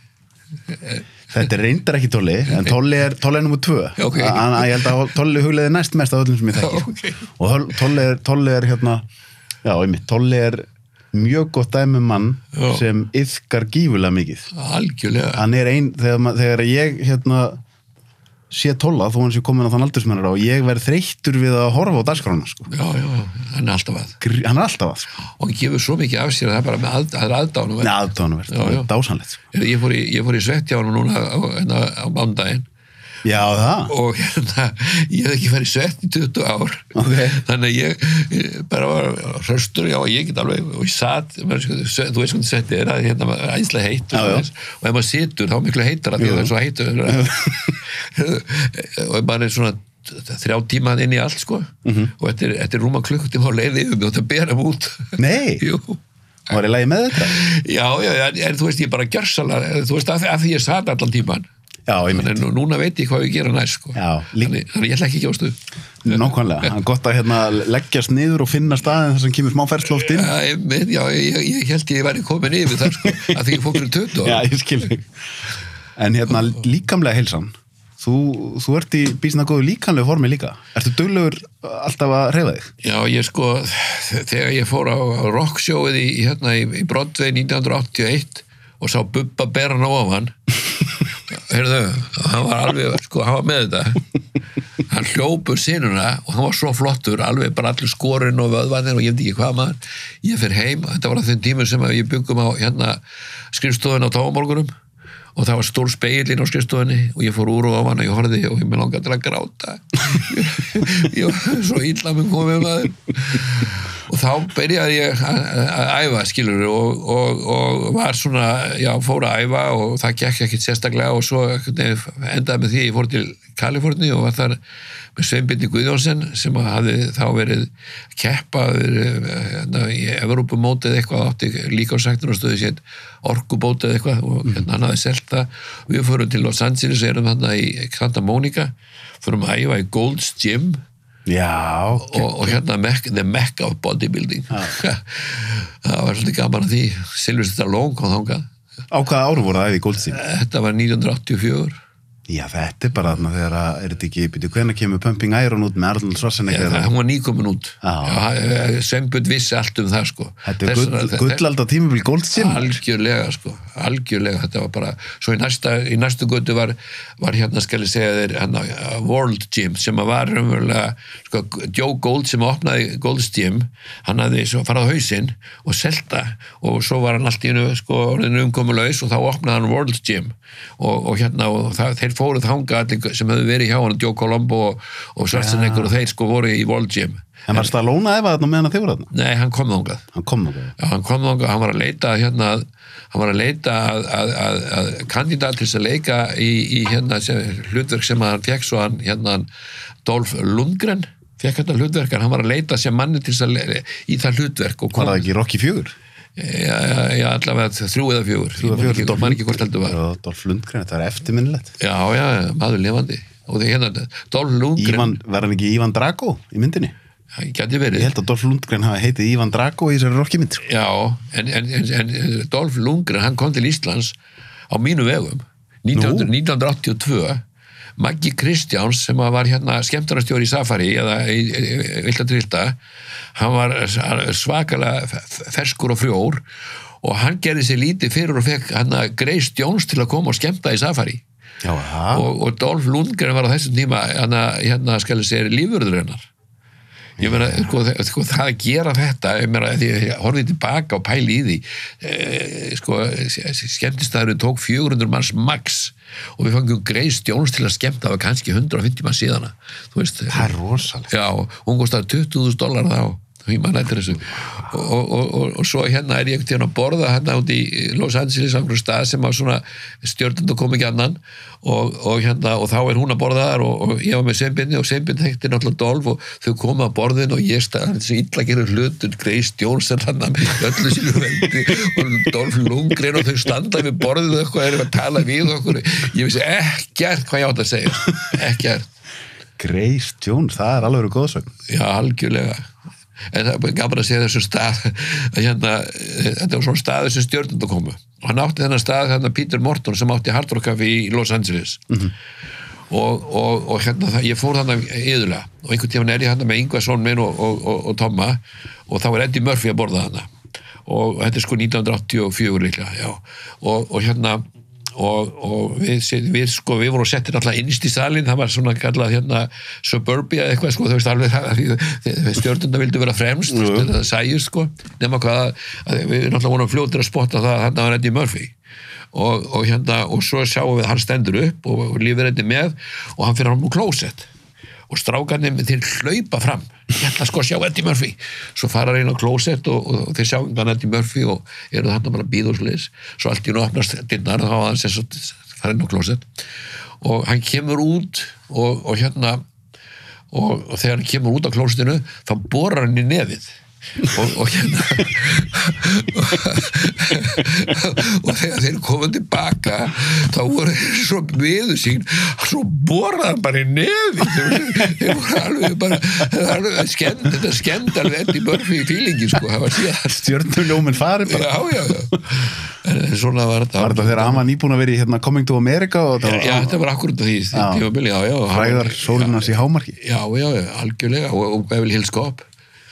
Speaker 1: Þetta er reyndar ekki Tolli, en Tolli er, Tolli er nummer tvö.
Speaker 2: Já, ok.
Speaker 1: Hann- hann- Ég held að Tolli hugleiði næst mest af öllum sem ég þekki.
Speaker 2: Já, ok.
Speaker 1: Og Tol- Tolli er, Tolli er hérna, já, einmitt, Tolli er mjög gott dæmi um mann
Speaker 2: Já.
Speaker 1: sem yfkar gífulega mikið.
Speaker 2: algjörlega
Speaker 1: Hann er ein, þegar, þegar ég hérna sé Tolla, þó hann sé komin á þann aldur sem hann er á, ég verð þreyttur við að horfa á dagskrána, sko.
Speaker 2: já, já, hann er alltaf að
Speaker 1: Gr- Hann er alltaf að, sko.
Speaker 2: og hann gefur svo mikið af sér að það er bara með að, það aðdánum
Speaker 1: Nei, aðdáðanvert,
Speaker 2: Já, já.
Speaker 1: dásanlegt. sko.
Speaker 2: ég fór í, ég fór í svett hjá hann núna á, hérna, á mándaginn
Speaker 1: Já, það.
Speaker 2: og hérna, ég hef ekki farið í svett í 20 ár
Speaker 1: Ok.
Speaker 2: þannig að ég, ég bara var hraustur, já, ég get alveg og ég satt, þú veist hvernig svett er að hérna, maður er æðislega heitt
Speaker 1: Já, já.
Speaker 2: og, og ef maður situr, þá er miklu heitar að því að það er svo heitur og maður er svona þrjá tíma inn í allt sko
Speaker 1: Mhm.
Speaker 2: og eftir, eftir rúma klukkutíma á leiði mig og það bera mig út
Speaker 1: Nei.
Speaker 2: Jú,
Speaker 1: Var ég lagi með þetta?
Speaker 2: Já, já, en, en þú veist, ég bara gjörsalega, þú veist, af, því ég satt allan tíman. En nú- núna veit ég hvað ég gera næst, sko. Þannig, þannig ég ætla ekki að gjóstu.
Speaker 1: Nákvæmlega, það er gott að hérna, leggjast niður og finna staðin þar sem kemur smá fersloft inn.
Speaker 2: Já, ég, já ég, ég, held ég væri komin yfir það, sko, að því ég fyrir 20
Speaker 1: Já, ég skil. En hérna, líkamlega heilsan, þú, þú ert í bísna góðu líkamlega formi líka. Ertu duglegur alltaf að reyfa þig?
Speaker 2: Já, ég sko, þegar ég fór á, rocksjóið í, hérna, í, Broadway 1981 og sá Bubba Beran á ofan heyrðu, hann var alveg sko, hann var með þetta. Hann hljópur sinuna og hann var svo flottur alveg bara allir skorinn og vöðvanir og ég veit ekki hvað maður. Ég fyrir heim, þetta var að þeim tímur sem ég byggum á hérna skrifstofun á tóamorgunum og það var stór speilin á skrifstofunni og ég fór úr og ofan og ég horfði og ég með langar til að gráta. Ég var svo illa með komið maður. Og þá byrjaði ég að æfa skilur og, og, og var svona, já, fór að æfa og það gekk ekkit sérstaklega og svo endaði með því ég fór til Kaliforni og var þar Sveinbindi Guðjónsson sem hafði þá verið keppa verið, hérna, í Evrópumótið eitthvað átti líka á sektunarstöðu sér orkubótið eitthvað og hérna, hann hafði selt það. Og við fórum til Los Angeles erum þarna í Santa Monica fórum að æfa í Gold's Gym
Speaker 1: Já,
Speaker 2: og, og hérna Mecca, the Mecca of bodybuilding. Það var svolítið gaman að því. Silvestre Stallone kom þangað.
Speaker 1: Á hvaða áru voru það í Goldstein?
Speaker 2: þetta var 1984
Speaker 1: Já, þetta er bara þarna þegar að, er þetta ekki, byrju, hvenær kemur Pumping Iron út með Arnold
Speaker 2: Já,
Speaker 1: Schwarzenegger?
Speaker 2: það, hún var nýkomin út
Speaker 1: Já.
Speaker 2: Sveinbjörn vissi allt um það sko.
Speaker 1: Þetta er gull,
Speaker 2: vegna-
Speaker 1: gullalda tímabil Goldstein?
Speaker 2: algjörlega sko, algjörlega þetta var bara, svo í næsta í næstu götu var, var hérna skal ég segja þér hérna, World Gym sem að var raunverulega, sko, Joe Gold sem opnaði Gold's Gym hann hafði svo farað á hausinn og selta og svo var hann allt í hennu sko, orðinu umkomulaus og þá opnaði hann World Gym og, og hérna og það, þeir fóruð þanga allir sem hefðu verið hjá hann Joe Colombo og, og Schwarzenegger og þeir sko voru í World Gym
Speaker 1: En var Stallone að efa þarna meðan þið voru þarna?
Speaker 2: nei, hann kom þangað
Speaker 1: Hann kom bara.
Speaker 2: Já, hann kom þangað, hann var að leita hérna, hann var að leita að, að, að, að kandidat til þess að leika í, í hérna sem, hlutverk sem hann fekk svo hann hérna Dolph Lundgren fekk þetta hlutverk hann var að leita sem manni til þess að le, í það hlutverk og
Speaker 1: Var það ekki Rocky 4?
Speaker 2: Já, allavega þrjú eða fjögur,
Speaker 1: fjögur,
Speaker 2: ekki, hvort heldur var
Speaker 1: Dolph Lundgren, þetta er eftirminnilegt.
Speaker 2: já, já, maður lifandi og því hérna, Dolph Lundgren
Speaker 1: var hann ekki Ívan Drago í myndinni? Ég held að Dolph Lundgren hafi heitið Ívan Drago í þessari Rocky mynd. sko.
Speaker 2: Já, en, en, en, en Dolph Lundgren, hann kom til Íslands á mínu vegum 1900, 1982 Maggi Kristjáns sem var hérna skemmtarnastjóri í Safari eða í, í, í Vilda Trilda hann var svakalega f- ferskur og frjór og hann gerði sér lítið fyrir og fekk hann að Grace Jones til að koma og skemmta í Safari.
Speaker 1: Já,
Speaker 2: og, og Dolph Lundgren var á þessum tíma hérna, hérna skal ég segja lífurður hennar ég meina, sko, sko, það að gera þetta ég meina, því ég horfið tilbaka og pæli í því e, sko, skemmtistæðurinn tók 400 manns max og við fangum Grace Jones til að skemmta það var kannski 150 manns síðana veist,
Speaker 1: Það er rosalega.
Speaker 2: já, hún kostaði 20.000 dólar þá ég man eftir þessu. Og, og, og, og, og svo hérna er ég einhvern tíðan að borða hérna út í Los Angeles á einhverjum stað sem að svona stjórnandi kom ekki annan. Og, og hérna og þá er hún að borða þar og, og ég var með Seinbindi og Seinbindi þekkti náttúrulega Dolf og þau koma að borðin og ég stað þessu illa gerur hlutur Grace Johnson hann með öllu sínu veldi og Dolf Lundgren og þau standa við borðið og eitthvað erum að tala við okkur. Ég vissi ekkert hvað ég átt að segja. Ekkert.
Speaker 1: Grace Jones, það er alveg góðsögn.
Speaker 2: Já, algjörlega. En það er gaman að segja þessu stað að hérna, eh, þetta var svona staður sem stjórnundu komu. Og hann átti þennan stað hérna Peter Morton sem átti Hard Rock Café í Los Angeles. Og, og, og hérna, það, ég fór þannig yðurlega og einhvern tíma er ég hérna með Ingvarsson minn og, og, Tomma og þá var Eddie Murphy að borða þarna og þetta er sko 1984 líklega, já. Og, og hérna og, og við, við sko við vorum settir alltaf innst í salin það var svona kallað hérna suburbia eitthvað sko veist alveg það stjórnunda vildu vera fremst
Speaker 1: Jú.
Speaker 2: það sæjur sko nema hvað að við náttúrulega vorum fljótir að spotta það að hann var Eddie Murphy og, og hérna og svo sjáum við hann stendur upp og, og lífið Eddie með og hann fyrir hann úr klósett og strákarnir þeir hlaupa fram. Ég ætla sko að sjá Eddie Murphy. Svo fara hann inn á klósett og, og, þeir sjá hann Eddie Murphy og eru þarna bara sliðis svo allt í nú opnast dinnar þá hann sem svo fara inn á klósett. Og hann kemur út og, og hérna og, og þegar hann kemur út á klósettinu þá borar hann í nefið og, og hérna og þegar þeir komum tilbaka þá voru þeir svo miður sín svo borðaðan bara í nefi. Þeir voru alveg bara þetta skend alveg enn í börfi í fílingi sko, það
Speaker 1: Stjörnuljóminn farið bara.
Speaker 2: já, já, já. En, en svona var þetta.
Speaker 1: Var þetta þegar hann var nýbúin að vera í hérna, Coming to America og
Speaker 2: já,
Speaker 1: þetta var
Speaker 2: þetta var akkurat því
Speaker 1: fræðar sólinnans í hámarki.
Speaker 2: já, já, algjörlega. Og, og Beverly Hills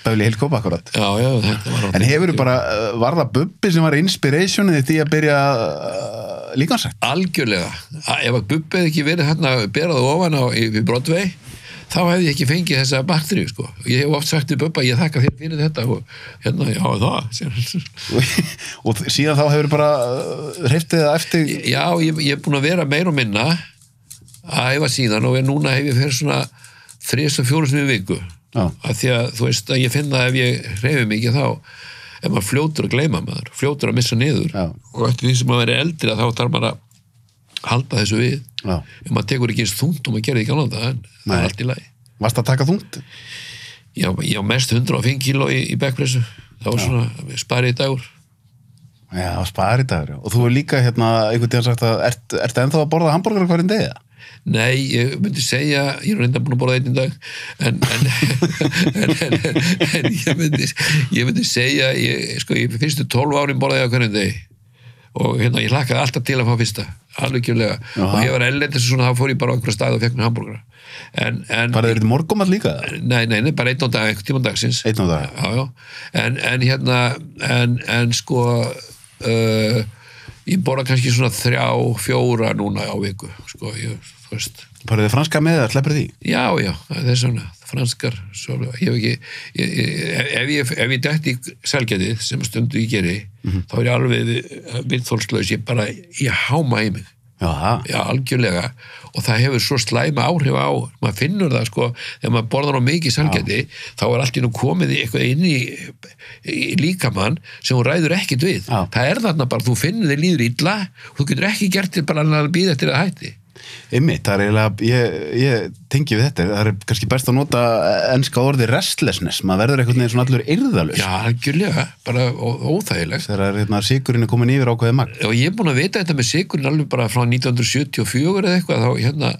Speaker 2: Cop
Speaker 1: Það vil ég heilkópa akkurat.
Speaker 2: já, já,
Speaker 1: En hefur bara, uh, var það Bubbi sem var inspirationið því að byrja uh, líkansrætt?
Speaker 2: algjörlega ef að Bubbi hefði ekki verið hérna berað ofan á Broadway þá hefði ég ekki fengið þessa bakteríu sko. ég hef oft sagt til Bubba, ég þakka þér fyrir þetta og hérna, já það
Speaker 1: og síðan þá hefur bara uh, hreiftið það eftir
Speaker 2: já, ég, ég er búin að vera meir og minna að æfa síðan og núna hef ég fyrir svona þrjus og fjóru sem viku
Speaker 1: Já.
Speaker 2: Að því að þú veist að ég finna ef ég reyfi mikið þá ef maður fljótur að gleyma maður fljótur að missa niður
Speaker 1: Já.
Speaker 2: og eftir því sem maður er eldri þá þarf maður að halda þessu við
Speaker 1: Já.
Speaker 2: ef maður tekur ekki eins þungt og maður gerði ekki alveg það það er allt í lagi
Speaker 1: Varst að taka þungt?
Speaker 2: já, ég á mest 105 kíló í, í backpressu það var svona sparið í dagur
Speaker 1: Já, spari dagur. já. Og þú hefur líka hérna einhvern tíðan sagt að ert, ert ennþá að borða hambúrgar hverjum degi?
Speaker 2: Nei, ég myndi segja, ég er reynda búin að borða einn dag, en, en, en, en, ég, myndi, ég myndi segja, ég, sko, ég fyrstu 12 árin borðaði ég á hvernig degi og hérna, ég hlakkaði alltaf til að fá fyrsta, alveg kjörlega,
Speaker 1: Jaha.
Speaker 2: og ég var ellendis og svona, þá fór ég bara á einhverja stað og fekk mér hambúrgara. En, en,
Speaker 1: Bara þeir eru morgumat líka?
Speaker 2: nei, nei, nei, bara einn á dag, tíma dagsins.
Speaker 1: Einn á dag?
Speaker 2: Já, já, en, en hérna, en, en sko, uh, ég borða kannski svona þrjá, fjóra núna á viku, sko, ég,
Speaker 1: Bara þið franska með það, sleppur því?
Speaker 2: Já, já, það er svona franskar, svo, ég hef ekki ég, ég, ef ég, ef ég dætti í selgætið sem stundu ég geri þá er ég alveg viðþólslaus ég bara, ég háma í mig.
Speaker 1: Já, það.
Speaker 2: já, algjörlega. Og það hefur svo slæma áhrif á maður finnur það sko, þegar maður borðar á mikið selgæti, þá er allt í nú komið í eitthvað inn í, í líkamann sem hún ræður ekkit við.
Speaker 1: Já.
Speaker 2: það er þarna bara, þú finnur þig líður illa og þú getur ekki gert þér bara að býða eftir að hætti
Speaker 1: Einmitt, það er eiginlega, ég, ég tengi við þetta, það er kannski best að nota enska orði restlessness, maður verður einhvern veginn svona allur yrðalus
Speaker 2: Já, algjörlega, bara óþægilegt.
Speaker 1: þegar er, hérna, sigurinn er komin yfir ákveðið magn.
Speaker 2: Og ég er búin að vita þetta með sigurinn alveg bara frá 1974 eða eitthvað, þá hérna,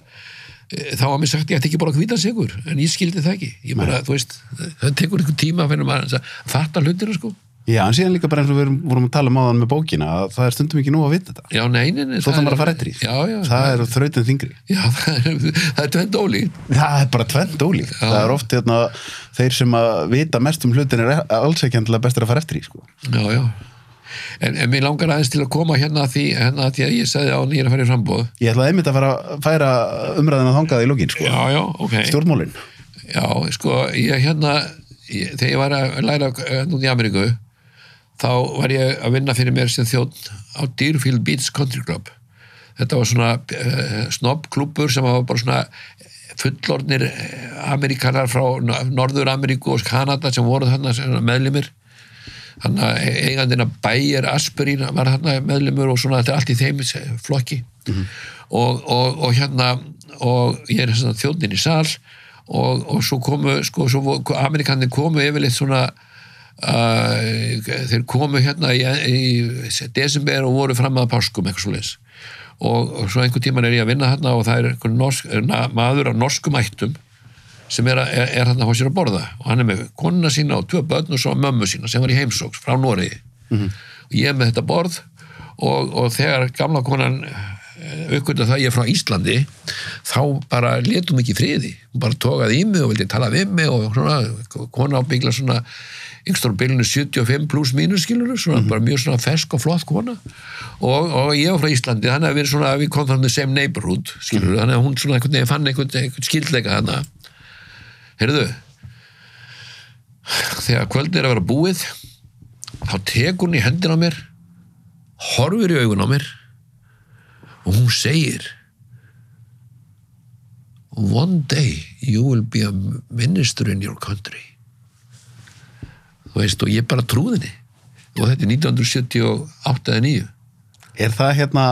Speaker 2: eh, þá var mér sagt ég ætti ekki bara að hvita sigur, en ég skildi það ekki. Ég bara, þú veist, það tekur einhver tíma að finna maður að fatta hlutina, sko.
Speaker 1: Já, en síðan líka bara eins og við vorum að tala um áðan með bókina, að það er stundum ekki nú að vita þetta.
Speaker 2: Já, nei, nei, nei.
Speaker 1: Svo það maður að fara eftir í.
Speaker 2: Já, já.
Speaker 1: Það er þrautin þingri.
Speaker 2: Já, það er, er tvend ólíkt.
Speaker 1: Það er bara tvend ólíkt. Það er oft hérna, þeir sem að vita mest um hlutin er alls ekki endilega bestur að fara eftir í, sko.
Speaker 2: Já, já. En, en mér langar aðeins til að koma hérna að því, hérna að því að ég sagði á nýra að fara í frambóð.
Speaker 1: Ég ætlaði einmitt að fara að færa umræðina þangað í lógin, sko.
Speaker 2: Já, já, ok.
Speaker 1: Stjórnmálin.
Speaker 2: Já, sko, ég hérna, ég, þegar ég var að læra uh, núna í Ameríku, þá var ég að vinna fyrir mér sem þjótt á Deerfield Beach Country Club. Þetta var svona uh, snobbklúbur sem var bara svona fullornir eh, Amerikanar frá Nor- Norður-Ameríku og Kanada sem voru þarna meðlimir. Að eigandina Bayer Asperín var þarna meðlimur og svona þetta er allt í þeim flokki. og, og, og hérna og ég er þjóðnin í sal og, og svo komu sko, svo, Amerikanir komu yfirleitt svona uh, þeir komu hérna í, í desember og voru fram að páskum eitthvað svo leis og, og svo einhvern tíman er ég að vinna hérna og það er einhver norsk, na, maður af norskum ættum sem er, að- er, er hérna hóð sér að borða. Og hann er með konuna sína og tvö börn og svo mömmu sína sem var í heimsóks frá Noregi. Og ég er með þetta borð og, og þegar gamla konan aukvölda það ég er frá Íslandi þá bara letum ekki friði. Bara tókaði í mig og vildi tala við mig og svona, kona ábyggla svona yngstur á bylunu 75 pluss mínus skilur svona, bara mjög svona fersk og flott kona. Og, og ég var frá Íslandi þannig að við, svona, við komum þannig sem neighborhood skilur þannig að hún svona einhvern veginn fann einhvern, einhvern skildleika þannig heyrðu þegar kvöldin er að vera búið þá tekur hún í hendina á mér horfir í augun á mér og hún segir one day you will be a minister in your country veist og ég bara trúði henni. Og þetta er 1978 eða 9
Speaker 1: Er það hérna,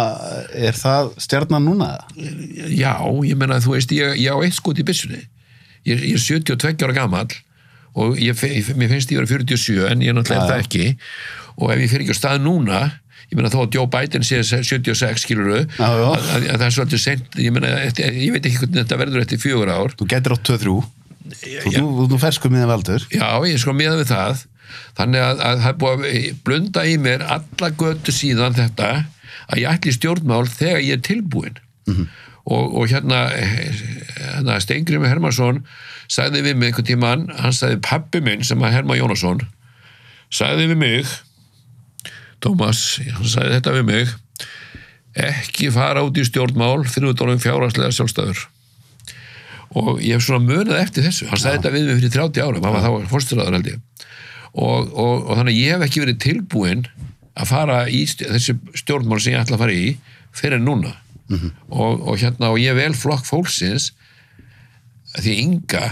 Speaker 1: er það stjarnan núna?
Speaker 2: já, ég meina þú veist ég, ég á eitt skot í byssunni. Ég, ég er 72 ára gamall og ég, mér finnst ég vera 47 en ég er náttúrulega það ekki. Og ef ég fyrir ekki á stað núna ég meina þó að Joe Biden sé 76 skiluru að, að, að það er svolítið sent ég meina, eftir, ég veit ekki hvernig þetta verður eftir fjögur ár.
Speaker 1: Þú getur átt 2-3 Þú
Speaker 2: Já.
Speaker 1: þú- þú ferskur miðan valdur
Speaker 2: Já, ég sko miða við það. Þannig að, að það er búið að blunda í mér alla götu síðan þetta að ég ætli stjórnmál þegar ég er tilbúin og, og hérna, hérna Steingrimur Hermansson sagði við mig einhvern tímann, hann sagði pappi minn sem að Herma Jónasson sagði við mig Tómas, hann sagði þetta við mig ekki fara út í stjórnmál fyrir út orðin fjárhagslega sjálfstæður og ég hef svona munið eftir þessu. Hann sagði þetta við mig fyrir 30 árum hann var þá fórsturaður held ég. Og, og, og þannig að ég hef ekki verið tilbúin að fara í þessi stjórnmál sem ég ætla að fara í fyrir núna. Og, og hérna og ég vel flokk fólksins því Inga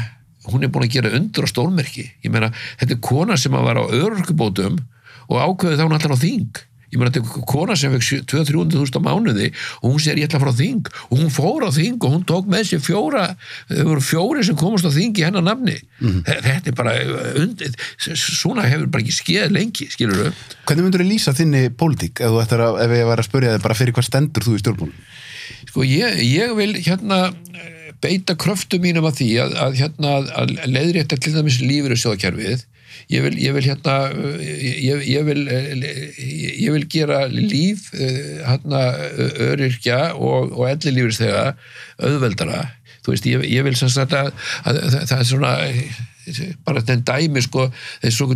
Speaker 2: hún er búin að gera undur á stórmerki. Ég meina, þetta er kona sem að var á örorkubótum og ákveði þá á þing ég meina, þetta er kona sem fekk 200-300 þúsund á mánuði og hún sér ég ætla að fara á þing. Og hún fór á þing og hún tók með sér fjóra þau voru fjóri sem komast á þing í hennar nafni. Þe- þetta er bara undir, svona hefur bara ekki skeð lengi skilur þau
Speaker 1: Hvernig myndur þú lýsa þinni pólitík ef, þú ættir að, ef ég var að spyrja þig bara fyrir hvað stendur þú í stjórnmálum?
Speaker 2: Sko ég, ég vil hérna eh, beita kröftu mínum að því að, að hérna að leiðrétta til dæmis lífur og sjóðakerfið ég vil, ég vil hérna eh, ég, ég, vil, eh, ég vil gera líf eh, hérna öryrkja og, og elli lífur auðveldara. Þú veist, ég, vil sem sagt að, að, að það er svona bara þenn dæmi sko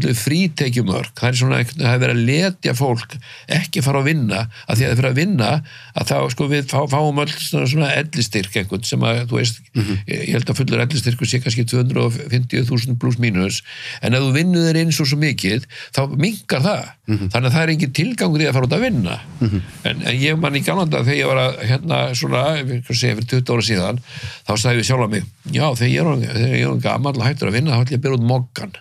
Speaker 2: kvöldu frítekjumörk. Það er svona, það er verið að letja fólk ekki fara að vinna, að því að það fyrir að vinna að þá sko við fá, fáum öll svona, ellistyrk einhvern sem að þú veist, ég, ég held að fullur ellistyrkur sé kannski 250.000 pluss mínus. En ef þú vinnur þér inn svo svo mikið þá minkar það þannig að það er engin tilgangur í að fara út að vinna. En, en ég man í galanda þegar ég var að hérna svona, segja, fyrir 20 ára síðan þá sagði við sjálf að mig já, þegar ég er, ég gammal og hættur að vinna þá ætlum ég að byrja út moggan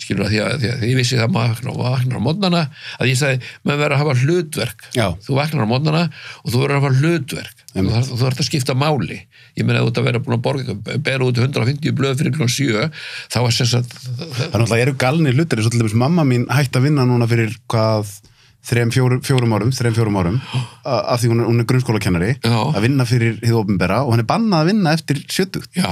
Speaker 2: skilur að því að, því að ég vissi það maður vaknar- á mótnana að ég sagði, maður verður að hafa hlutverk.
Speaker 1: Já.
Speaker 2: þú vaknar á mótnana og þú verður að hafa hlutverk. Þú þarf að skipta máli ég meina að þú ert að vera búin að borga bera út 150 blöð fyrir klón 7 þá er sem sagt
Speaker 1: Það er náttúrulega eru galnir hlutir, eins og til dæmis mamma mín hætti að vinna núna fyrir hvað þreim fjórum, fjórum árum, þreim fjórum árum af því hún er, hún er grunnskólakennari
Speaker 2: Já.
Speaker 1: að vinna fyrir hið opinbera og hann er bannað að vinna eftir sjötugt.
Speaker 2: Já,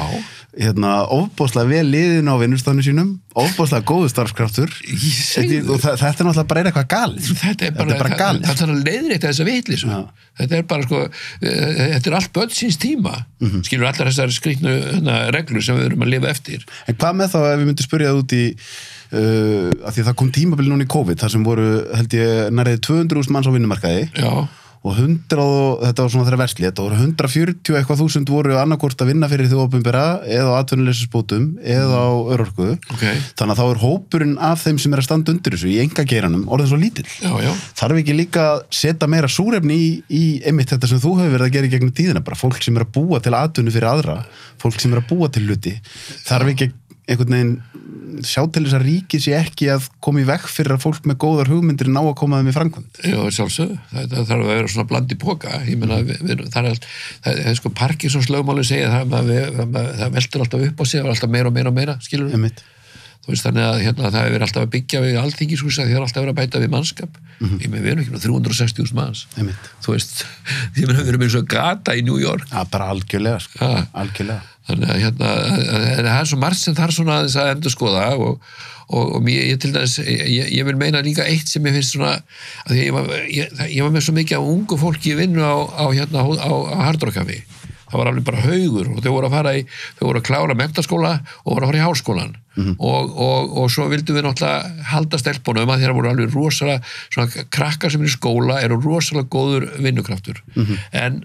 Speaker 1: hérna, ofbóðslega vel liðin á vinnustafnu sínum ofbóðslega góðu starfskraftur. Þetta- og það, þetta er náttúrulega bara er eitthvað galið.
Speaker 2: Þetta er bara,
Speaker 1: þetta er bara galið.
Speaker 2: það þarf að leiðrétta þessa vitlis
Speaker 1: Já.
Speaker 2: þetta er bara sko eh, þetta er allt börn síns tíma.
Speaker 1: Mhm.
Speaker 2: skilur allar þessar skrýtnu hérna, reglur sem við erum að lifa eftir.
Speaker 1: En hvað með þá ef við myndum spyrja það út í uh, að því að það kom tímabili núna í COVID þar sem voru, held ég, nærið 200.000 manns á vinnumarkaði.
Speaker 2: Já,
Speaker 1: og 100, og- þetta var svona þeirra versli þetta voru 140 eitthvað þúsund voru annarkort að vinna fyrir því ofinbera eða á atvinnuleysisbótum eða á örorku.
Speaker 2: Ok.
Speaker 1: Þannig að þá er hópurinn af þeim sem er að standa undir þessu í enga geiranum orðin svo lítill.
Speaker 2: Já, já,
Speaker 1: þarf ekki líka að setja meira súrefni í, í einmitt þetta sem þú hefur verið að gera í gegnum tíðina bara fólk sem er að búa til atvinnu fyrir aðra fólk sem er að búa til hluti. Þarf ekki einhvern veginn sjá til þess að ríki sé ekki að koma í vekk fyrir að fólk með góðar hugmyndir ná að koma þeim í framkvæmd.
Speaker 2: Já, sjálfsög það, það þarf að vera svona bland í póka ég meina, við, við, það er það er sko Parkinsons lögmáli segja það, það, veldur alltaf upp á sig það er alltaf meira og meira og meira, skilur
Speaker 1: einmitt.
Speaker 2: Þú veist þannig að hérna, það hefur alltaf að byggja við alþingiskúsa því það er alltaf verið að bæta við mannskap. Ég með við erum ekki með 360.000 manns.
Speaker 1: Einmitt.
Speaker 2: þú veist, ég meina við erum eins og gata í New York.
Speaker 1: Já, bara algjörlega, sko.
Speaker 2: Ha.
Speaker 1: algjörlega.
Speaker 2: Þannig að hérna, að- að- það er svo margt sem þarf svona aðeins að endur skoða og, og, og mér, ég til dæmis ég, ég vil meina líka eitt sem ég finnst svona að ég var, ég, ég var með svo mikið af ungu fólki í vinnu á, á, hérna, á, á Hardrockafi það var alveg bara haugur og þau voru að fara í þau voru að klára mentaskóla og voru að fara í háskólan og, og, og svo vildum við náttúrulega halda stelpunum að þeirra voru alveg rosalega svona krakkar sem er í skóla eru rosalega góður vinnukraftur. En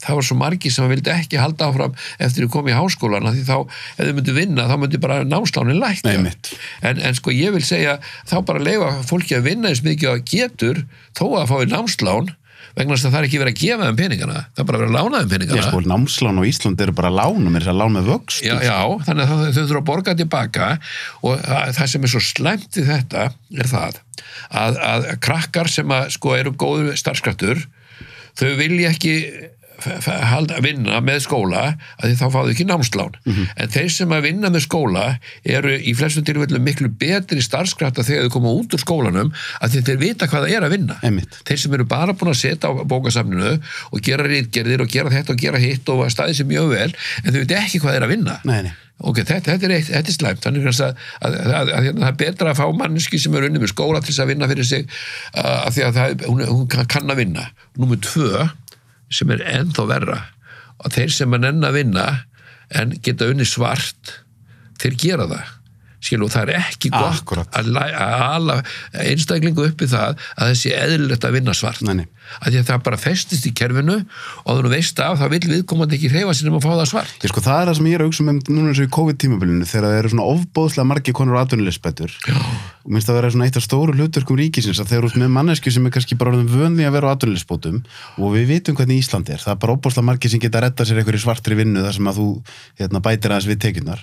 Speaker 2: það var svo margi sem vildi ekki halda áfram eftir að koma í háskólan af því þá, ef þau myndu vinna, þá myndu bara námslánin
Speaker 1: mitt.
Speaker 2: en, en sko ég vil segja þá bara leifa fólki að vinna eins mikið að getur þó að fái námslán vegna þess að það er ekki verið að gefa þeim peningana það er bara verið að lána þeim
Speaker 1: Já,
Speaker 2: peningana
Speaker 1: sko, námslán á Íslandi eru bara lánum, er þess að lán með vöxt.
Speaker 2: Já, já, þannig að þau, þurfa að borga tilbaka og það það sem er svo slæmt í þetta er það að, að krakkar sem að sko eru góður starfskraftur þau vilja ekki halda, vinna með skóla að því þá fáðu ekki námslán en þeir sem að vinna með skóla eru í flestum tilfellum miklu betri starfskrafta þegar þau koma út úr skólanum að því þeir vita hvað það er að vinna
Speaker 1: Einmitt.
Speaker 2: þeir sem eru bara búin að setja á bókasafninu og gera rítgerðir og gera þetta og gera hitt og staði sér mjög vel en þau vita ekki hvað það er að vinna
Speaker 1: Nei, nei.
Speaker 2: ok, þetta, þetta, er, eitt, þetta er slæmt þannig að, að, að, að, að það er betra að fá manneski sem er unni með skóla til þess að vinna fyrir sig uh, af því að það, hún, hún kann- að vinna Númer tvö, sem er ennþá verra. Og þeir sem er enn að vinna en geta unni svart þeir gera það. Skilu, það er ekki gott læ- að ala einstaklingu upp í það að þessi eðlilegt að vinna svart.
Speaker 1: Nei, nei.
Speaker 2: Að því að það bara festist í kerfinu og þú veist af, það vil viðkomandi ekki hreyfa sér um að fá það svart
Speaker 1: Ég sko, það er það sem ég er að hugsa um núna eins og í COVID-tímabilinu þegar það eru svona ofbóðslega margi konur atvinnulegsbætur og minnst að vera svona eitt af stóru hluturkum ríkisins að þeir eru út með mannesku sem er kannski bara vönði að vera á atvinnulegsbótum og við vitum hvernig Ísland er, það er bara ofbóðslega margi sem geta að retta sér einhverju svartri vinnu þar sem að þú hérna, bætir aðeins við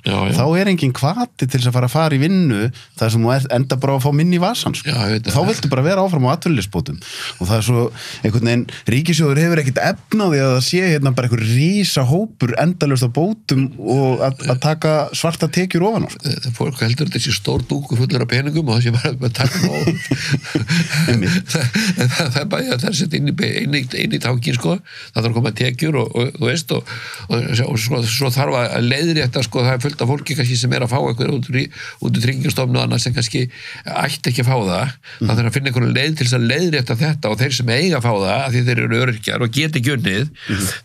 Speaker 2: já.
Speaker 1: þá er engin kvati til að fara að fara í vinnu þar sem þú enda bara að fá minni í vasan sko. Þá
Speaker 2: það.
Speaker 1: viltu bara vera áfram á atvinnulegsbótum og það er svo, einhvern veginn, ríkisjóður hefur ekkit efnaði að það sé hérna bara einhver rísa hópur endalust á bótum og að, taka svarta tekjur ofan á sko.
Speaker 2: það fólk heldur þetta sé stór dúku fullur af peningum og það sé bara að taka það, er bara að það er sett inn í, tankin sko, það þarf að koma tekjur og, og, þú veist og, og, svo, svo þarf að leiðri þetta sko, það er fullt af fólki kannski sem er að fá eitthvað út úr, tryggingastofnu og annað sem kannski ætti ekki að fá það. Það þarf að finna einhverju leið til að leiðri þetta og þeir sem eiga að fá það, því þeir eru öryrkjar og get ekki unnið,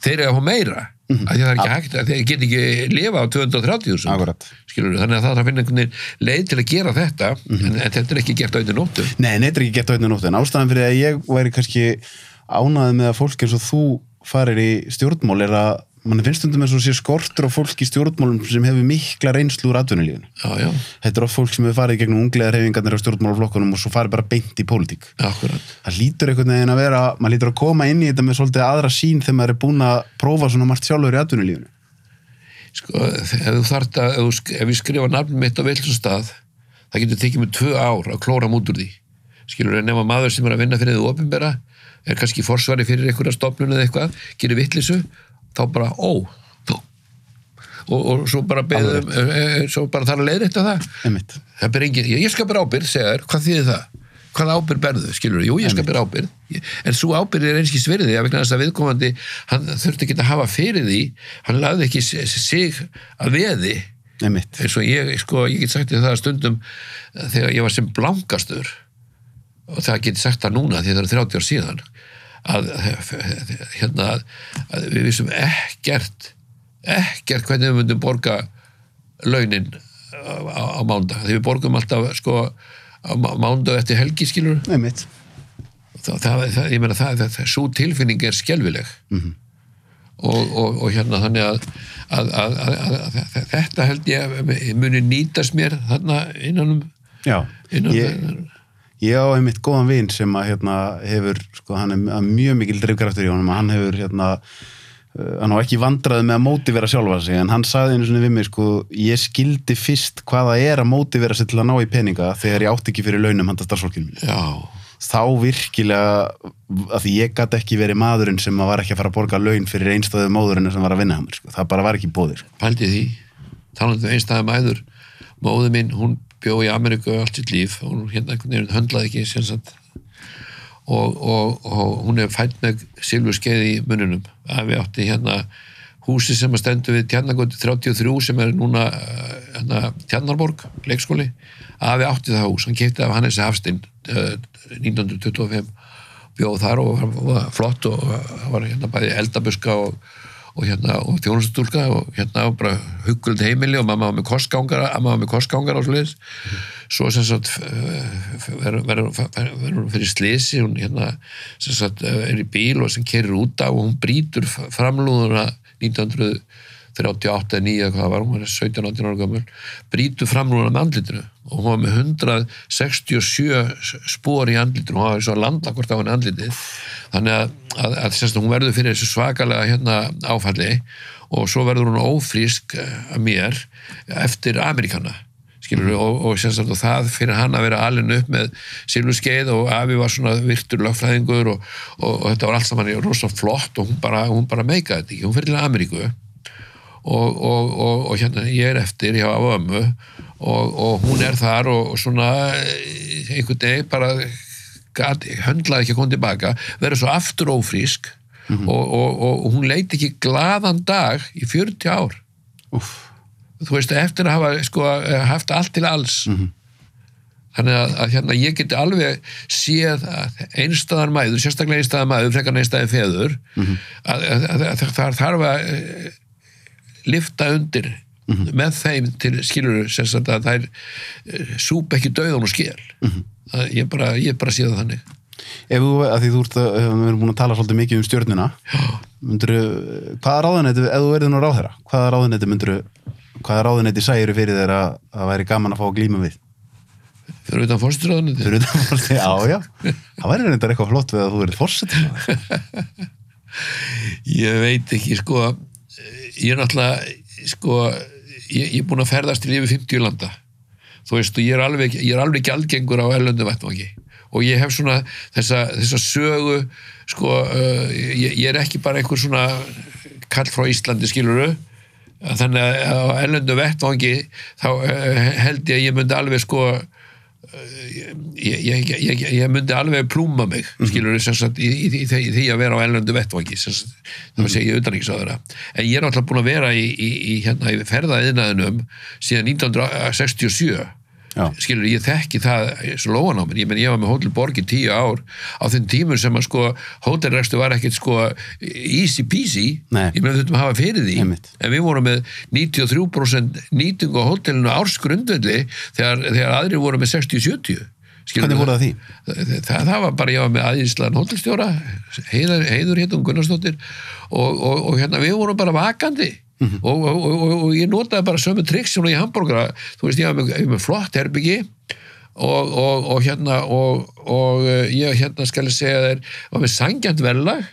Speaker 2: þeir eru að fá meira. Af því það er ekki hægt, þeir get ekki lifa á 230.000
Speaker 1: Akkurat.
Speaker 2: skilur þannig að það þarf að finna einhvern veginn leið til að gera þetta en, en þetta er ekki gert á einnig nóttu.
Speaker 1: Nei, neitt er ekki gert á einnig nóttu en ástæðan fyrir að ég væri kannski ánaði með að fólk eins og þú farir í stjórnmál er að mann finnst stundum eins og sé skortur á fólk í stjórnmálum sem hefur mikla reynslu úr atvinnulífinu.
Speaker 2: já, já,
Speaker 1: Þetta er oft fólk sem hefur farið gegnum unglega reyfingarnir á stjórnmálaflokkunum og svo farið bara beint í pólitík.
Speaker 2: akkurat
Speaker 1: Það lítur einhvern veginn að vera, maður lítur að koma inn í þetta með svolítið aðra sín þegar maður er búin að prófa svona margt sjálfur í atvinnulífinu.
Speaker 2: sko, ef þú þart að ef, ef ég skrifa nafnum mitt á vilsum stað það getur tekið mig tvö ár að klóra mút úr því skilur að maður sem er að vinna fyrir þið ofinbera er kannski forsvari fyrir einhverja stofnun eða eitthvað, gerir vittlisu þá bara, ó og, og svo bara beðum e, e, svo bara þarf að leiðrétta það. Það ber engin, ég skal bera ábyrð, segja þér, hvað þýðir það? Hvað ábyrð berðu, skilur Jú, ég skal bera ábyrð, en svo ábyrð er einskis virði að vegna þess að viðkomandi hann þurfti ekki að hafa fyrir því hann lagði ekki sig að veði. Eins og ég, sko, ég get sagt þér það stundum eh, þegar ég var sem blangastur og það get sagt það núna því það eru 30 ár síðan að hérna að við vissum ekkert ekkert hvernig við myndum borga launin á, á, mánda því við borgum alltaf sko á má- mánda eftir helgi skilur
Speaker 1: Einmitt.
Speaker 2: það, það, það, ég meina það, svo tilfinning er skelfileg og, og, og hérna þannig að, að, að, þetta held ég muni nýtast mér þarna innan um
Speaker 1: Já.
Speaker 2: innan
Speaker 1: Ég, Ég á einmitt góðan vin sem að hérna hefur, sko, hann er mjög mikil drifkraftur í honum hann hefur hérna uh, hann á ekki vandraði með að mótivera sjálfa sig en hann sagði einu svona við mig sko ég skildi fyrst hvað það er að mótivera sig til að ná í peninga þegar ég átti ekki fyrir launum handa starfsfólkinu mínu.
Speaker 2: já,
Speaker 1: Þá virkilega að því ég gæti ekki verið maðurinn sem að var ekki að fara að borga laun fyrir einstöðu móðurinn sem var að vinna hann sko. það bara var ekki bóðir. Sko.
Speaker 2: pældi því talandi um einstæða mæður móðu mín, hún bjó í Ameríku allt sitt líf og hérna einhvern veginn höndlaði ekki sagt. Og, og, og hún er fætt með silfurskeið í mununum að við átti hérna húsi sem að stendur við Tjarnagötu 33 sem er núna eh, hérna, Tjarnarborg, leikskóli. Að við átti það hús, hann kefti af Hannesi Hafstinn uh, 1925 bjóð þar og var, var flott og var hérna bæði eldabuska og, og hérna, og þjónustúlka og hérna og bara hugguld heimili og mamma var með kostgangara, amma var með kostgangara og sliðis mm. svo sem sagt eh, verður hún fyrir sliðsi hún hérna, sem sagt eh, er í bíl og sem kerir út á og hún brítur framlúðuna 1900 38, 9 eða hvað var hún, 17, 18 ára gammal brítu fram núna með andlitinu. Og hún var með 167 spór í andlitinu, hún var svo landakort á henni andlitið, þannig að, að, að, að hún verður fyrir þessu svakalega hérna, áfalli. Og svo verður hún ófrísk eh, að mér eftir Amerikana skilur, mm. og, og, og það fyrir hann að vera alin upp með síluskeið og Afi var svona virtur lögfræðingur og, og þetta var allt saman rosalega flott og hún bara, hún bara meikaði þetta ekki, hún fyrir til Ameríku og, og, og, og hérna ég er eftir hjá ömmu og, og hún er þar og, svona eh, einhvern veginn bara gat, höndlaði ekki að koma tilbaka verður svo aftur ófrísk og, og, og hún leiti ekki glaðan dag í 40 ár.
Speaker 1: Úff.
Speaker 2: þú veist, eftir að hafa sko, haft allt til alls. Þannig að, að hérna, ég geti alveg séð að einstæðan mæður, sérstaklega einstæðan mæður frekar en einstæðan feður að, að, að, að það þarf að eh, lifta undir með þeim til skilur sem sagt að þær eh, súpa ekki döðan og skél að ég bara, ég bara sé það þannig.
Speaker 1: Ef þú, að því þú ert að, við erum búin að tala svolítið mikið um stjörnuna myndur, hvaða ráðuneyti, ef þú verður nú ráðherra hvaða ráðuneyti myndur hvaða ráðuneyti særu fyrir þér að, að væri gaman að fá að glíma við?
Speaker 2: Fyrir utan fórsturáðunandi
Speaker 1: Fyrir utan fórstu, já, já. Það væri reyndar eitthvað flott við að þú verið fórsetur
Speaker 2: ég veit ekki sko ég er náttúrulega sko ég, ég er búin að ferðast til yfir 50 landa. Þú veist og ég er alveg, ég er alveg gjaldgengur á ellöndu vettvangi. Og ég hef svona þessa, þessa sögu sko uh, ég, ég er ekki bara einhver svona kall frá Íslandi skiluru þannig að á ellöndu vettvangi þá uh, held ég að ég myndi alveg sko ég, ég, ég, ég myndi alveg plúma mig skilur við sagt, í, í, í, því að vera á ellöndu vettvangi sem sagt, það var að segja utanríkisáðura en ég er alltaf búin að vera í, í hérna, í ferðaðinaðinum síðan 1967
Speaker 1: Já.
Speaker 2: Skilur ég þekki það svo lóan á mér, ég menn ég var með Hotel Borg í tíu ár á þeim tímur sem að sko hótelrestu var ekkert sko easy peasy,
Speaker 1: Nei.
Speaker 2: ég menn þurftum að hafa fyrir því
Speaker 1: Einmitt.
Speaker 2: en við vorum með 93% nýtingu á hótelinu ársgrundvelli þegar, þegar aðrir voru með 60-70 Skilurðu?
Speaker 1: Hvernig voru það því?
Speaker 2: Það, það, það var bara, ég var með aðeinslan hótelstjóra, heiður, heiður hétum Gunnarsdóttir og, og, og hérna við vorum bara vakandi
Speaker 1: Mhm.
Speaker 2: og, og, og, og ég notaði bara sömu trikk sem í hambúrgara, þú veist ég var með, með flott herbyggi og, hérna og, eh, ég hérna skal ég segja þér var með sangjant verðlag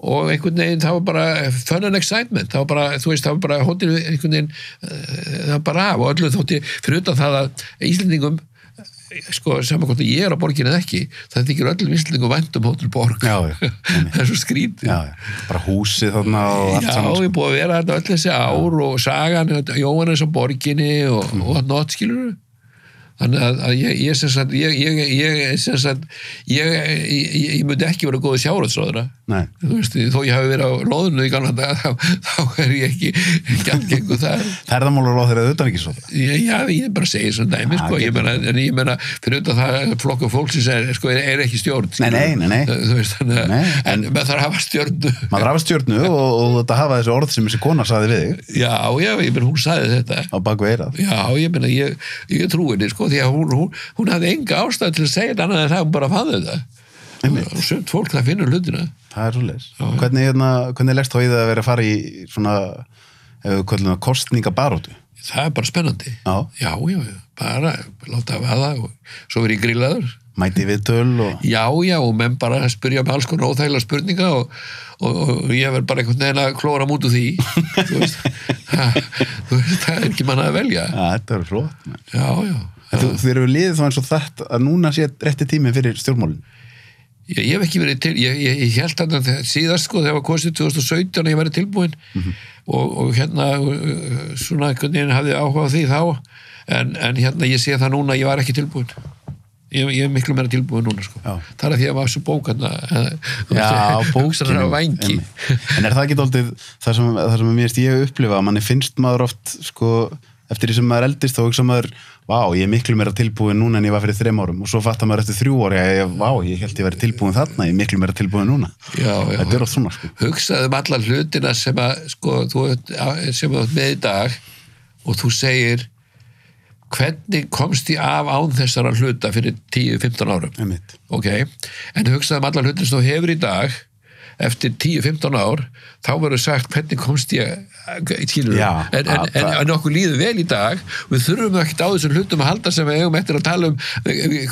Speaker 2: og einhvern veginn það var bara fun and excitement, það var bara, þú veist, það var bara hóttir einhvern veginn, eh, það var bara af og öllu þótti, fyrir utan það að Íslendingum sko, saman hvort að ég er á borginu eða ekki, það þykir öllum Íslendingum vænt um Hótel Borg.
Speaker 1: Já, já,
Speaker 2: það er svo skrítið
Speaker 1: Já, já, bara húsið þarna og allt
Speaker 2: Já,
Speaker 1: saman sko.
Speaker 2: ég er búið að vera þetta öll þessi ár og sagan, Jóhannes á borginni og,
Speaker 1: Mm.
Speaker 2: og hann nátt skilur þannig að, að ég, ég sem sagt ég, ég, ég sem ég, myndi ekki vera góð þú veist, þó ég hafi verið á loðinu í gamla dag, þá, þá er ég ekki algengu það
Speaker 1: ferðamálur á þeirra auðvitað ekki svo
Speaker 2: Já, ég er bara að segja svona dæmi, sko, meina, en ég meina, fyrir utan það að flokku fólksins er, sko, er, er ekki stjórn.
Speaker 1: Nei, nei, nei,
Speaker 2: veist, þannig
Speaker 1: Nei,
Speaker 2: en maður þarf að hafa stjórnu.
Speaker 1: maður hafa stjörnu og, og þetta hafa þessi orð sem þessi kona saði við
Speaker 2: Já, já, ég meina, hún sagði þetta. Já, ég meina, ég, ég trúi henni, sko, því að hún, hún, hún hafði enga ástæð til að segja þetta annað en það, bara fann þetta. Og sumt fólk það finnur hlutina.
Speaker 1: það er svo leis hvernig, hérna, hvernig leggst þá í það að vera að fara í svona það kostningabarótu
Speaker 2: Það er bara spennandi.
Speaker 1: Já.
Speaker 2: Já, já, já, bara láta að vaða og svo verið grillaður.
Speaker 1: mæti við töl og
Speaker 2: Já, já, og menn bara spyrja með alls konar óþægilega spurninga og, og, og ég verð bara einhvern veginn að klóra mút úr því þú veist, veist það er ekki manna að velja
Speaker 1: ja, þetta er flott menn.
Speaker 2: Já, já,
Speaker 1: Þú, þú eru liðið þá eins og þetta að núna sé rétti tími fyrir stjórnmálin?
Speaker 2: Ég, ég hef ekki verið til ég, ég, ég held að það síðast sko þegar var kosið 2017 að ég væri tilbúin og, og hérna uh, svona einhvern veginn hafði áhuga á því þá. En, en hérna ég sé það núna ég var ekki tilbúin ég, ég er miklu meira tilbúin núna sko.
Speaker 1: Já.
Speaker 2: það er því að maður svo bókarna
Speaker 1: Já, bókinu
Speaker 2: bókinu vangi
Speaker 1: einmitt. En er það ekki dálítið það sem, það sem mér erst ég upplifa að manni finnst maður oft sko, eftir því sem maður eldist þá hugsa maður vá, ég er miklu meira tilbúin núna en ég var fyrir þreim árum og svo fattar maður eftir þrjú ári að ég, vá, ég held ég verið tilbúin þarna ég er miklu meira tilbúin núna
Speaker 2: Já, já.
Speaker 1: Þetta er oft svona sko.
Speaker 2: hugsaðu um alla hlutina sem að sko, þú sem ert með í dag og þú segir hvernig komst ég af án þessara hluta fyrir 10-15 árum
Speaker 1: Einmitt.
Speaker 2: ok, en hugsaðu um alla hlutina sem þú hefur í dag eftir 10-15 ár þá verður sagt hvernig komst ég
Speaker 1: Já,
Speaker 2: en, en, en, en okkur líður vel í dag. Við þurfum ekkert á þessum hlutum að halda sem við eigum eftir að tala um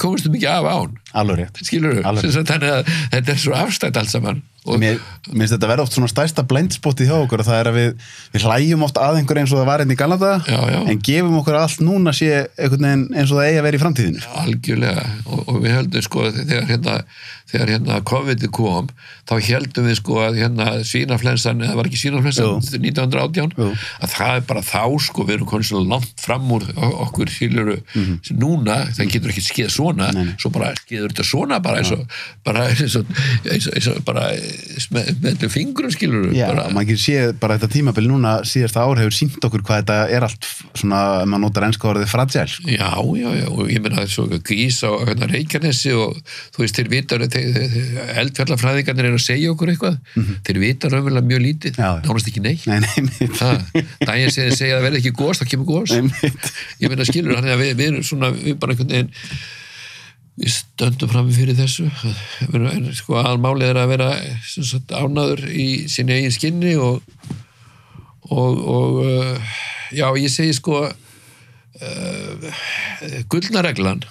Speaker 2: komumstum ekki af án
Speaker 1: Alveg rétt
Speaker 2: skilur
Speaker 1: Alveg.
Speaker 2: þannig að þetta er svo afstætt allt saman og
Speaker 1: Mér finnst þetta verða oft svona stærsta blindspotið hjá okkur og það er að við, við hlæjum oft að einhver eins og það var enn í Galanda
Speaker 2: Já, já.
Speaker 1: en gefum okkur allt núna sé eins og það eigi að vera í framtíðinu
Speaker 2: algjörlega og, og við heldum sko þegar hérna, þegar hérna COVID kom þá heldum við sko að hérna svínaflensan, eða var ekki svínaflensan
Speaker 1: Jú.
Speaker 2: 1918,
Speaker 1: Jú.
Speaker 2: að það er bara þá sko, við erum konið svo langt fram úr okkur skiluru, núna það getur ekki skeið svona, svo bara skeður þetta svona bara eins og bara eins og, eins og, eins og bara með, með fingurum skiluru
Speaker 1: Já,
Speaker 2: bara,
Speaker 1: maður ekki sé bara þetta tímabil núna síðasta ár hefur sínt okkur hvað þetta er allt svona, ef maður notar ennska orðið fragile sko.
Speaker 2: Já, já, já, og ég meina svo grís á hérna, Reykjanesi og þú veist, þeir vita, eldfjallafræðingarnir eru að segja okkur eitthvað, þeir vita raunverulega mjög lítið, nánast ekki neitt.
Speaker 1: Nei, nei,
Speaker 2: daginn segir segja að það verði ekki gós, þá kemur
Speaker 1: mitt.
Speaker 2: Ég meina, skilur, hann er að við, við erum svona, við bara einhvern veginn, við stöndum fram fyrir þessu, en sko, almálið er að vera sagt, ánaður í sinni eigin skinni og, og, og uh, já, ég segi sko, uh, gullnareglan,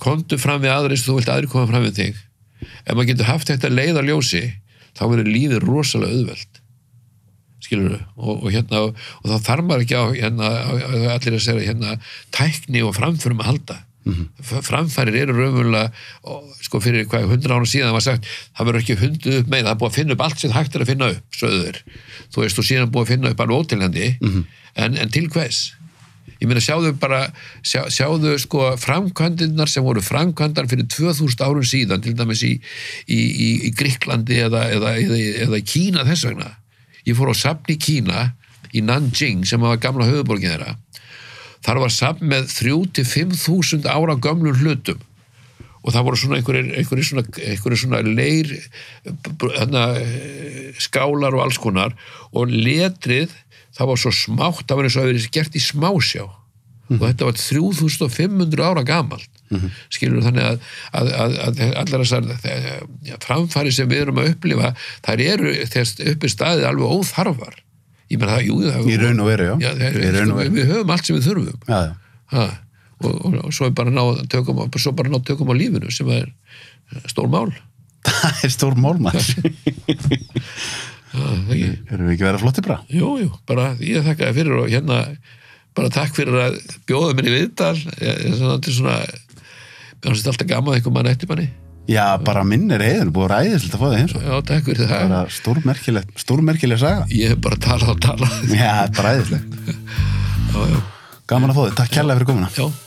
Speaker 2: komdu fram við og þú vilt aðri koma fram við þig. Ef maður getur haft þetta leið að ljósi þá verður lífið rosalega auðveld skilur og, og hérna og, þá þarf maður ekki á hérna, á, á, allir að segja hérna tækni og framförum að halda mm framfærir eru raunverulega sko fyrir hvað hundra ára síðan var sagt það verður ekki hundu upp með það er búið að finna upp allt sem hægt er að finna upp söður þú veist og síðan búið að finna upp alveg ótilhandi en, en til hvers? Ég meina sjáðu bara sjá, sjáðu sko framkvæmdinnar sem voru framkvæmdar fyrir 2000 árum síðan til dæmis í, í, í, í Gríklandi eða, eða, eða, eða Kína þess vegna. Ég fór á safn í Kína í Nanjing sem var gamla höfuborgin þeirra þar var safn með 3-5 þúsund ára gömlum hlutum. Og það voru svona einhverjir, svona, svona leir hana, skálar og alls konar. Og letrið það var svo smátt, það var eins og að verið gert í smásjá. Og þetta var 3500 ára gamalt. Skilur þannig að, að, að, að allar þessar framfæri sem við erum að upplifa þær eru þess uppi staðið alveg óþarfar ég menn það, jú, það
Speaker 1: Í raun og veru, já.
Speaker 2: já
Speaker 1: Í raun og
Speaker 2: við,
Speaker 1: veru.
Speaker 2: við höfum allt sem við þurfum
Speaker 1: Já, já.
Speaker 2: ha, og, og, og svo er bara ná tökum, svo bara ná tökum á lífinu sem er stór mál
Speaker 1: Það er stór
Speaker 2: það ekki
Speaker 1: Erum við ekki vera flotti bara?
Speaker 2: Jú, jú, bara ég þakka þér fyrir og hérna bara takk fyrir að bjóða mér í viðtal þetta er svona mér finnst alltaf gaman að einhver mann eftir manni
Speaker 1: Já, bara minn er heiðin, búið að ræðislega að fá það eins og
Speaker 2: Já, takk fyrir það.
Speaker 1: Bara stórmerkileg, stórmerkileg saga.
Speaker 2: Ég hef bara talað og talað.
Speaker 1: Já, bara æðislegt.
Speaker 2: Já, já,
Speaker 1: Gaman að fá þið, takk kærlega fyrir komuna.
Speaker 2: Já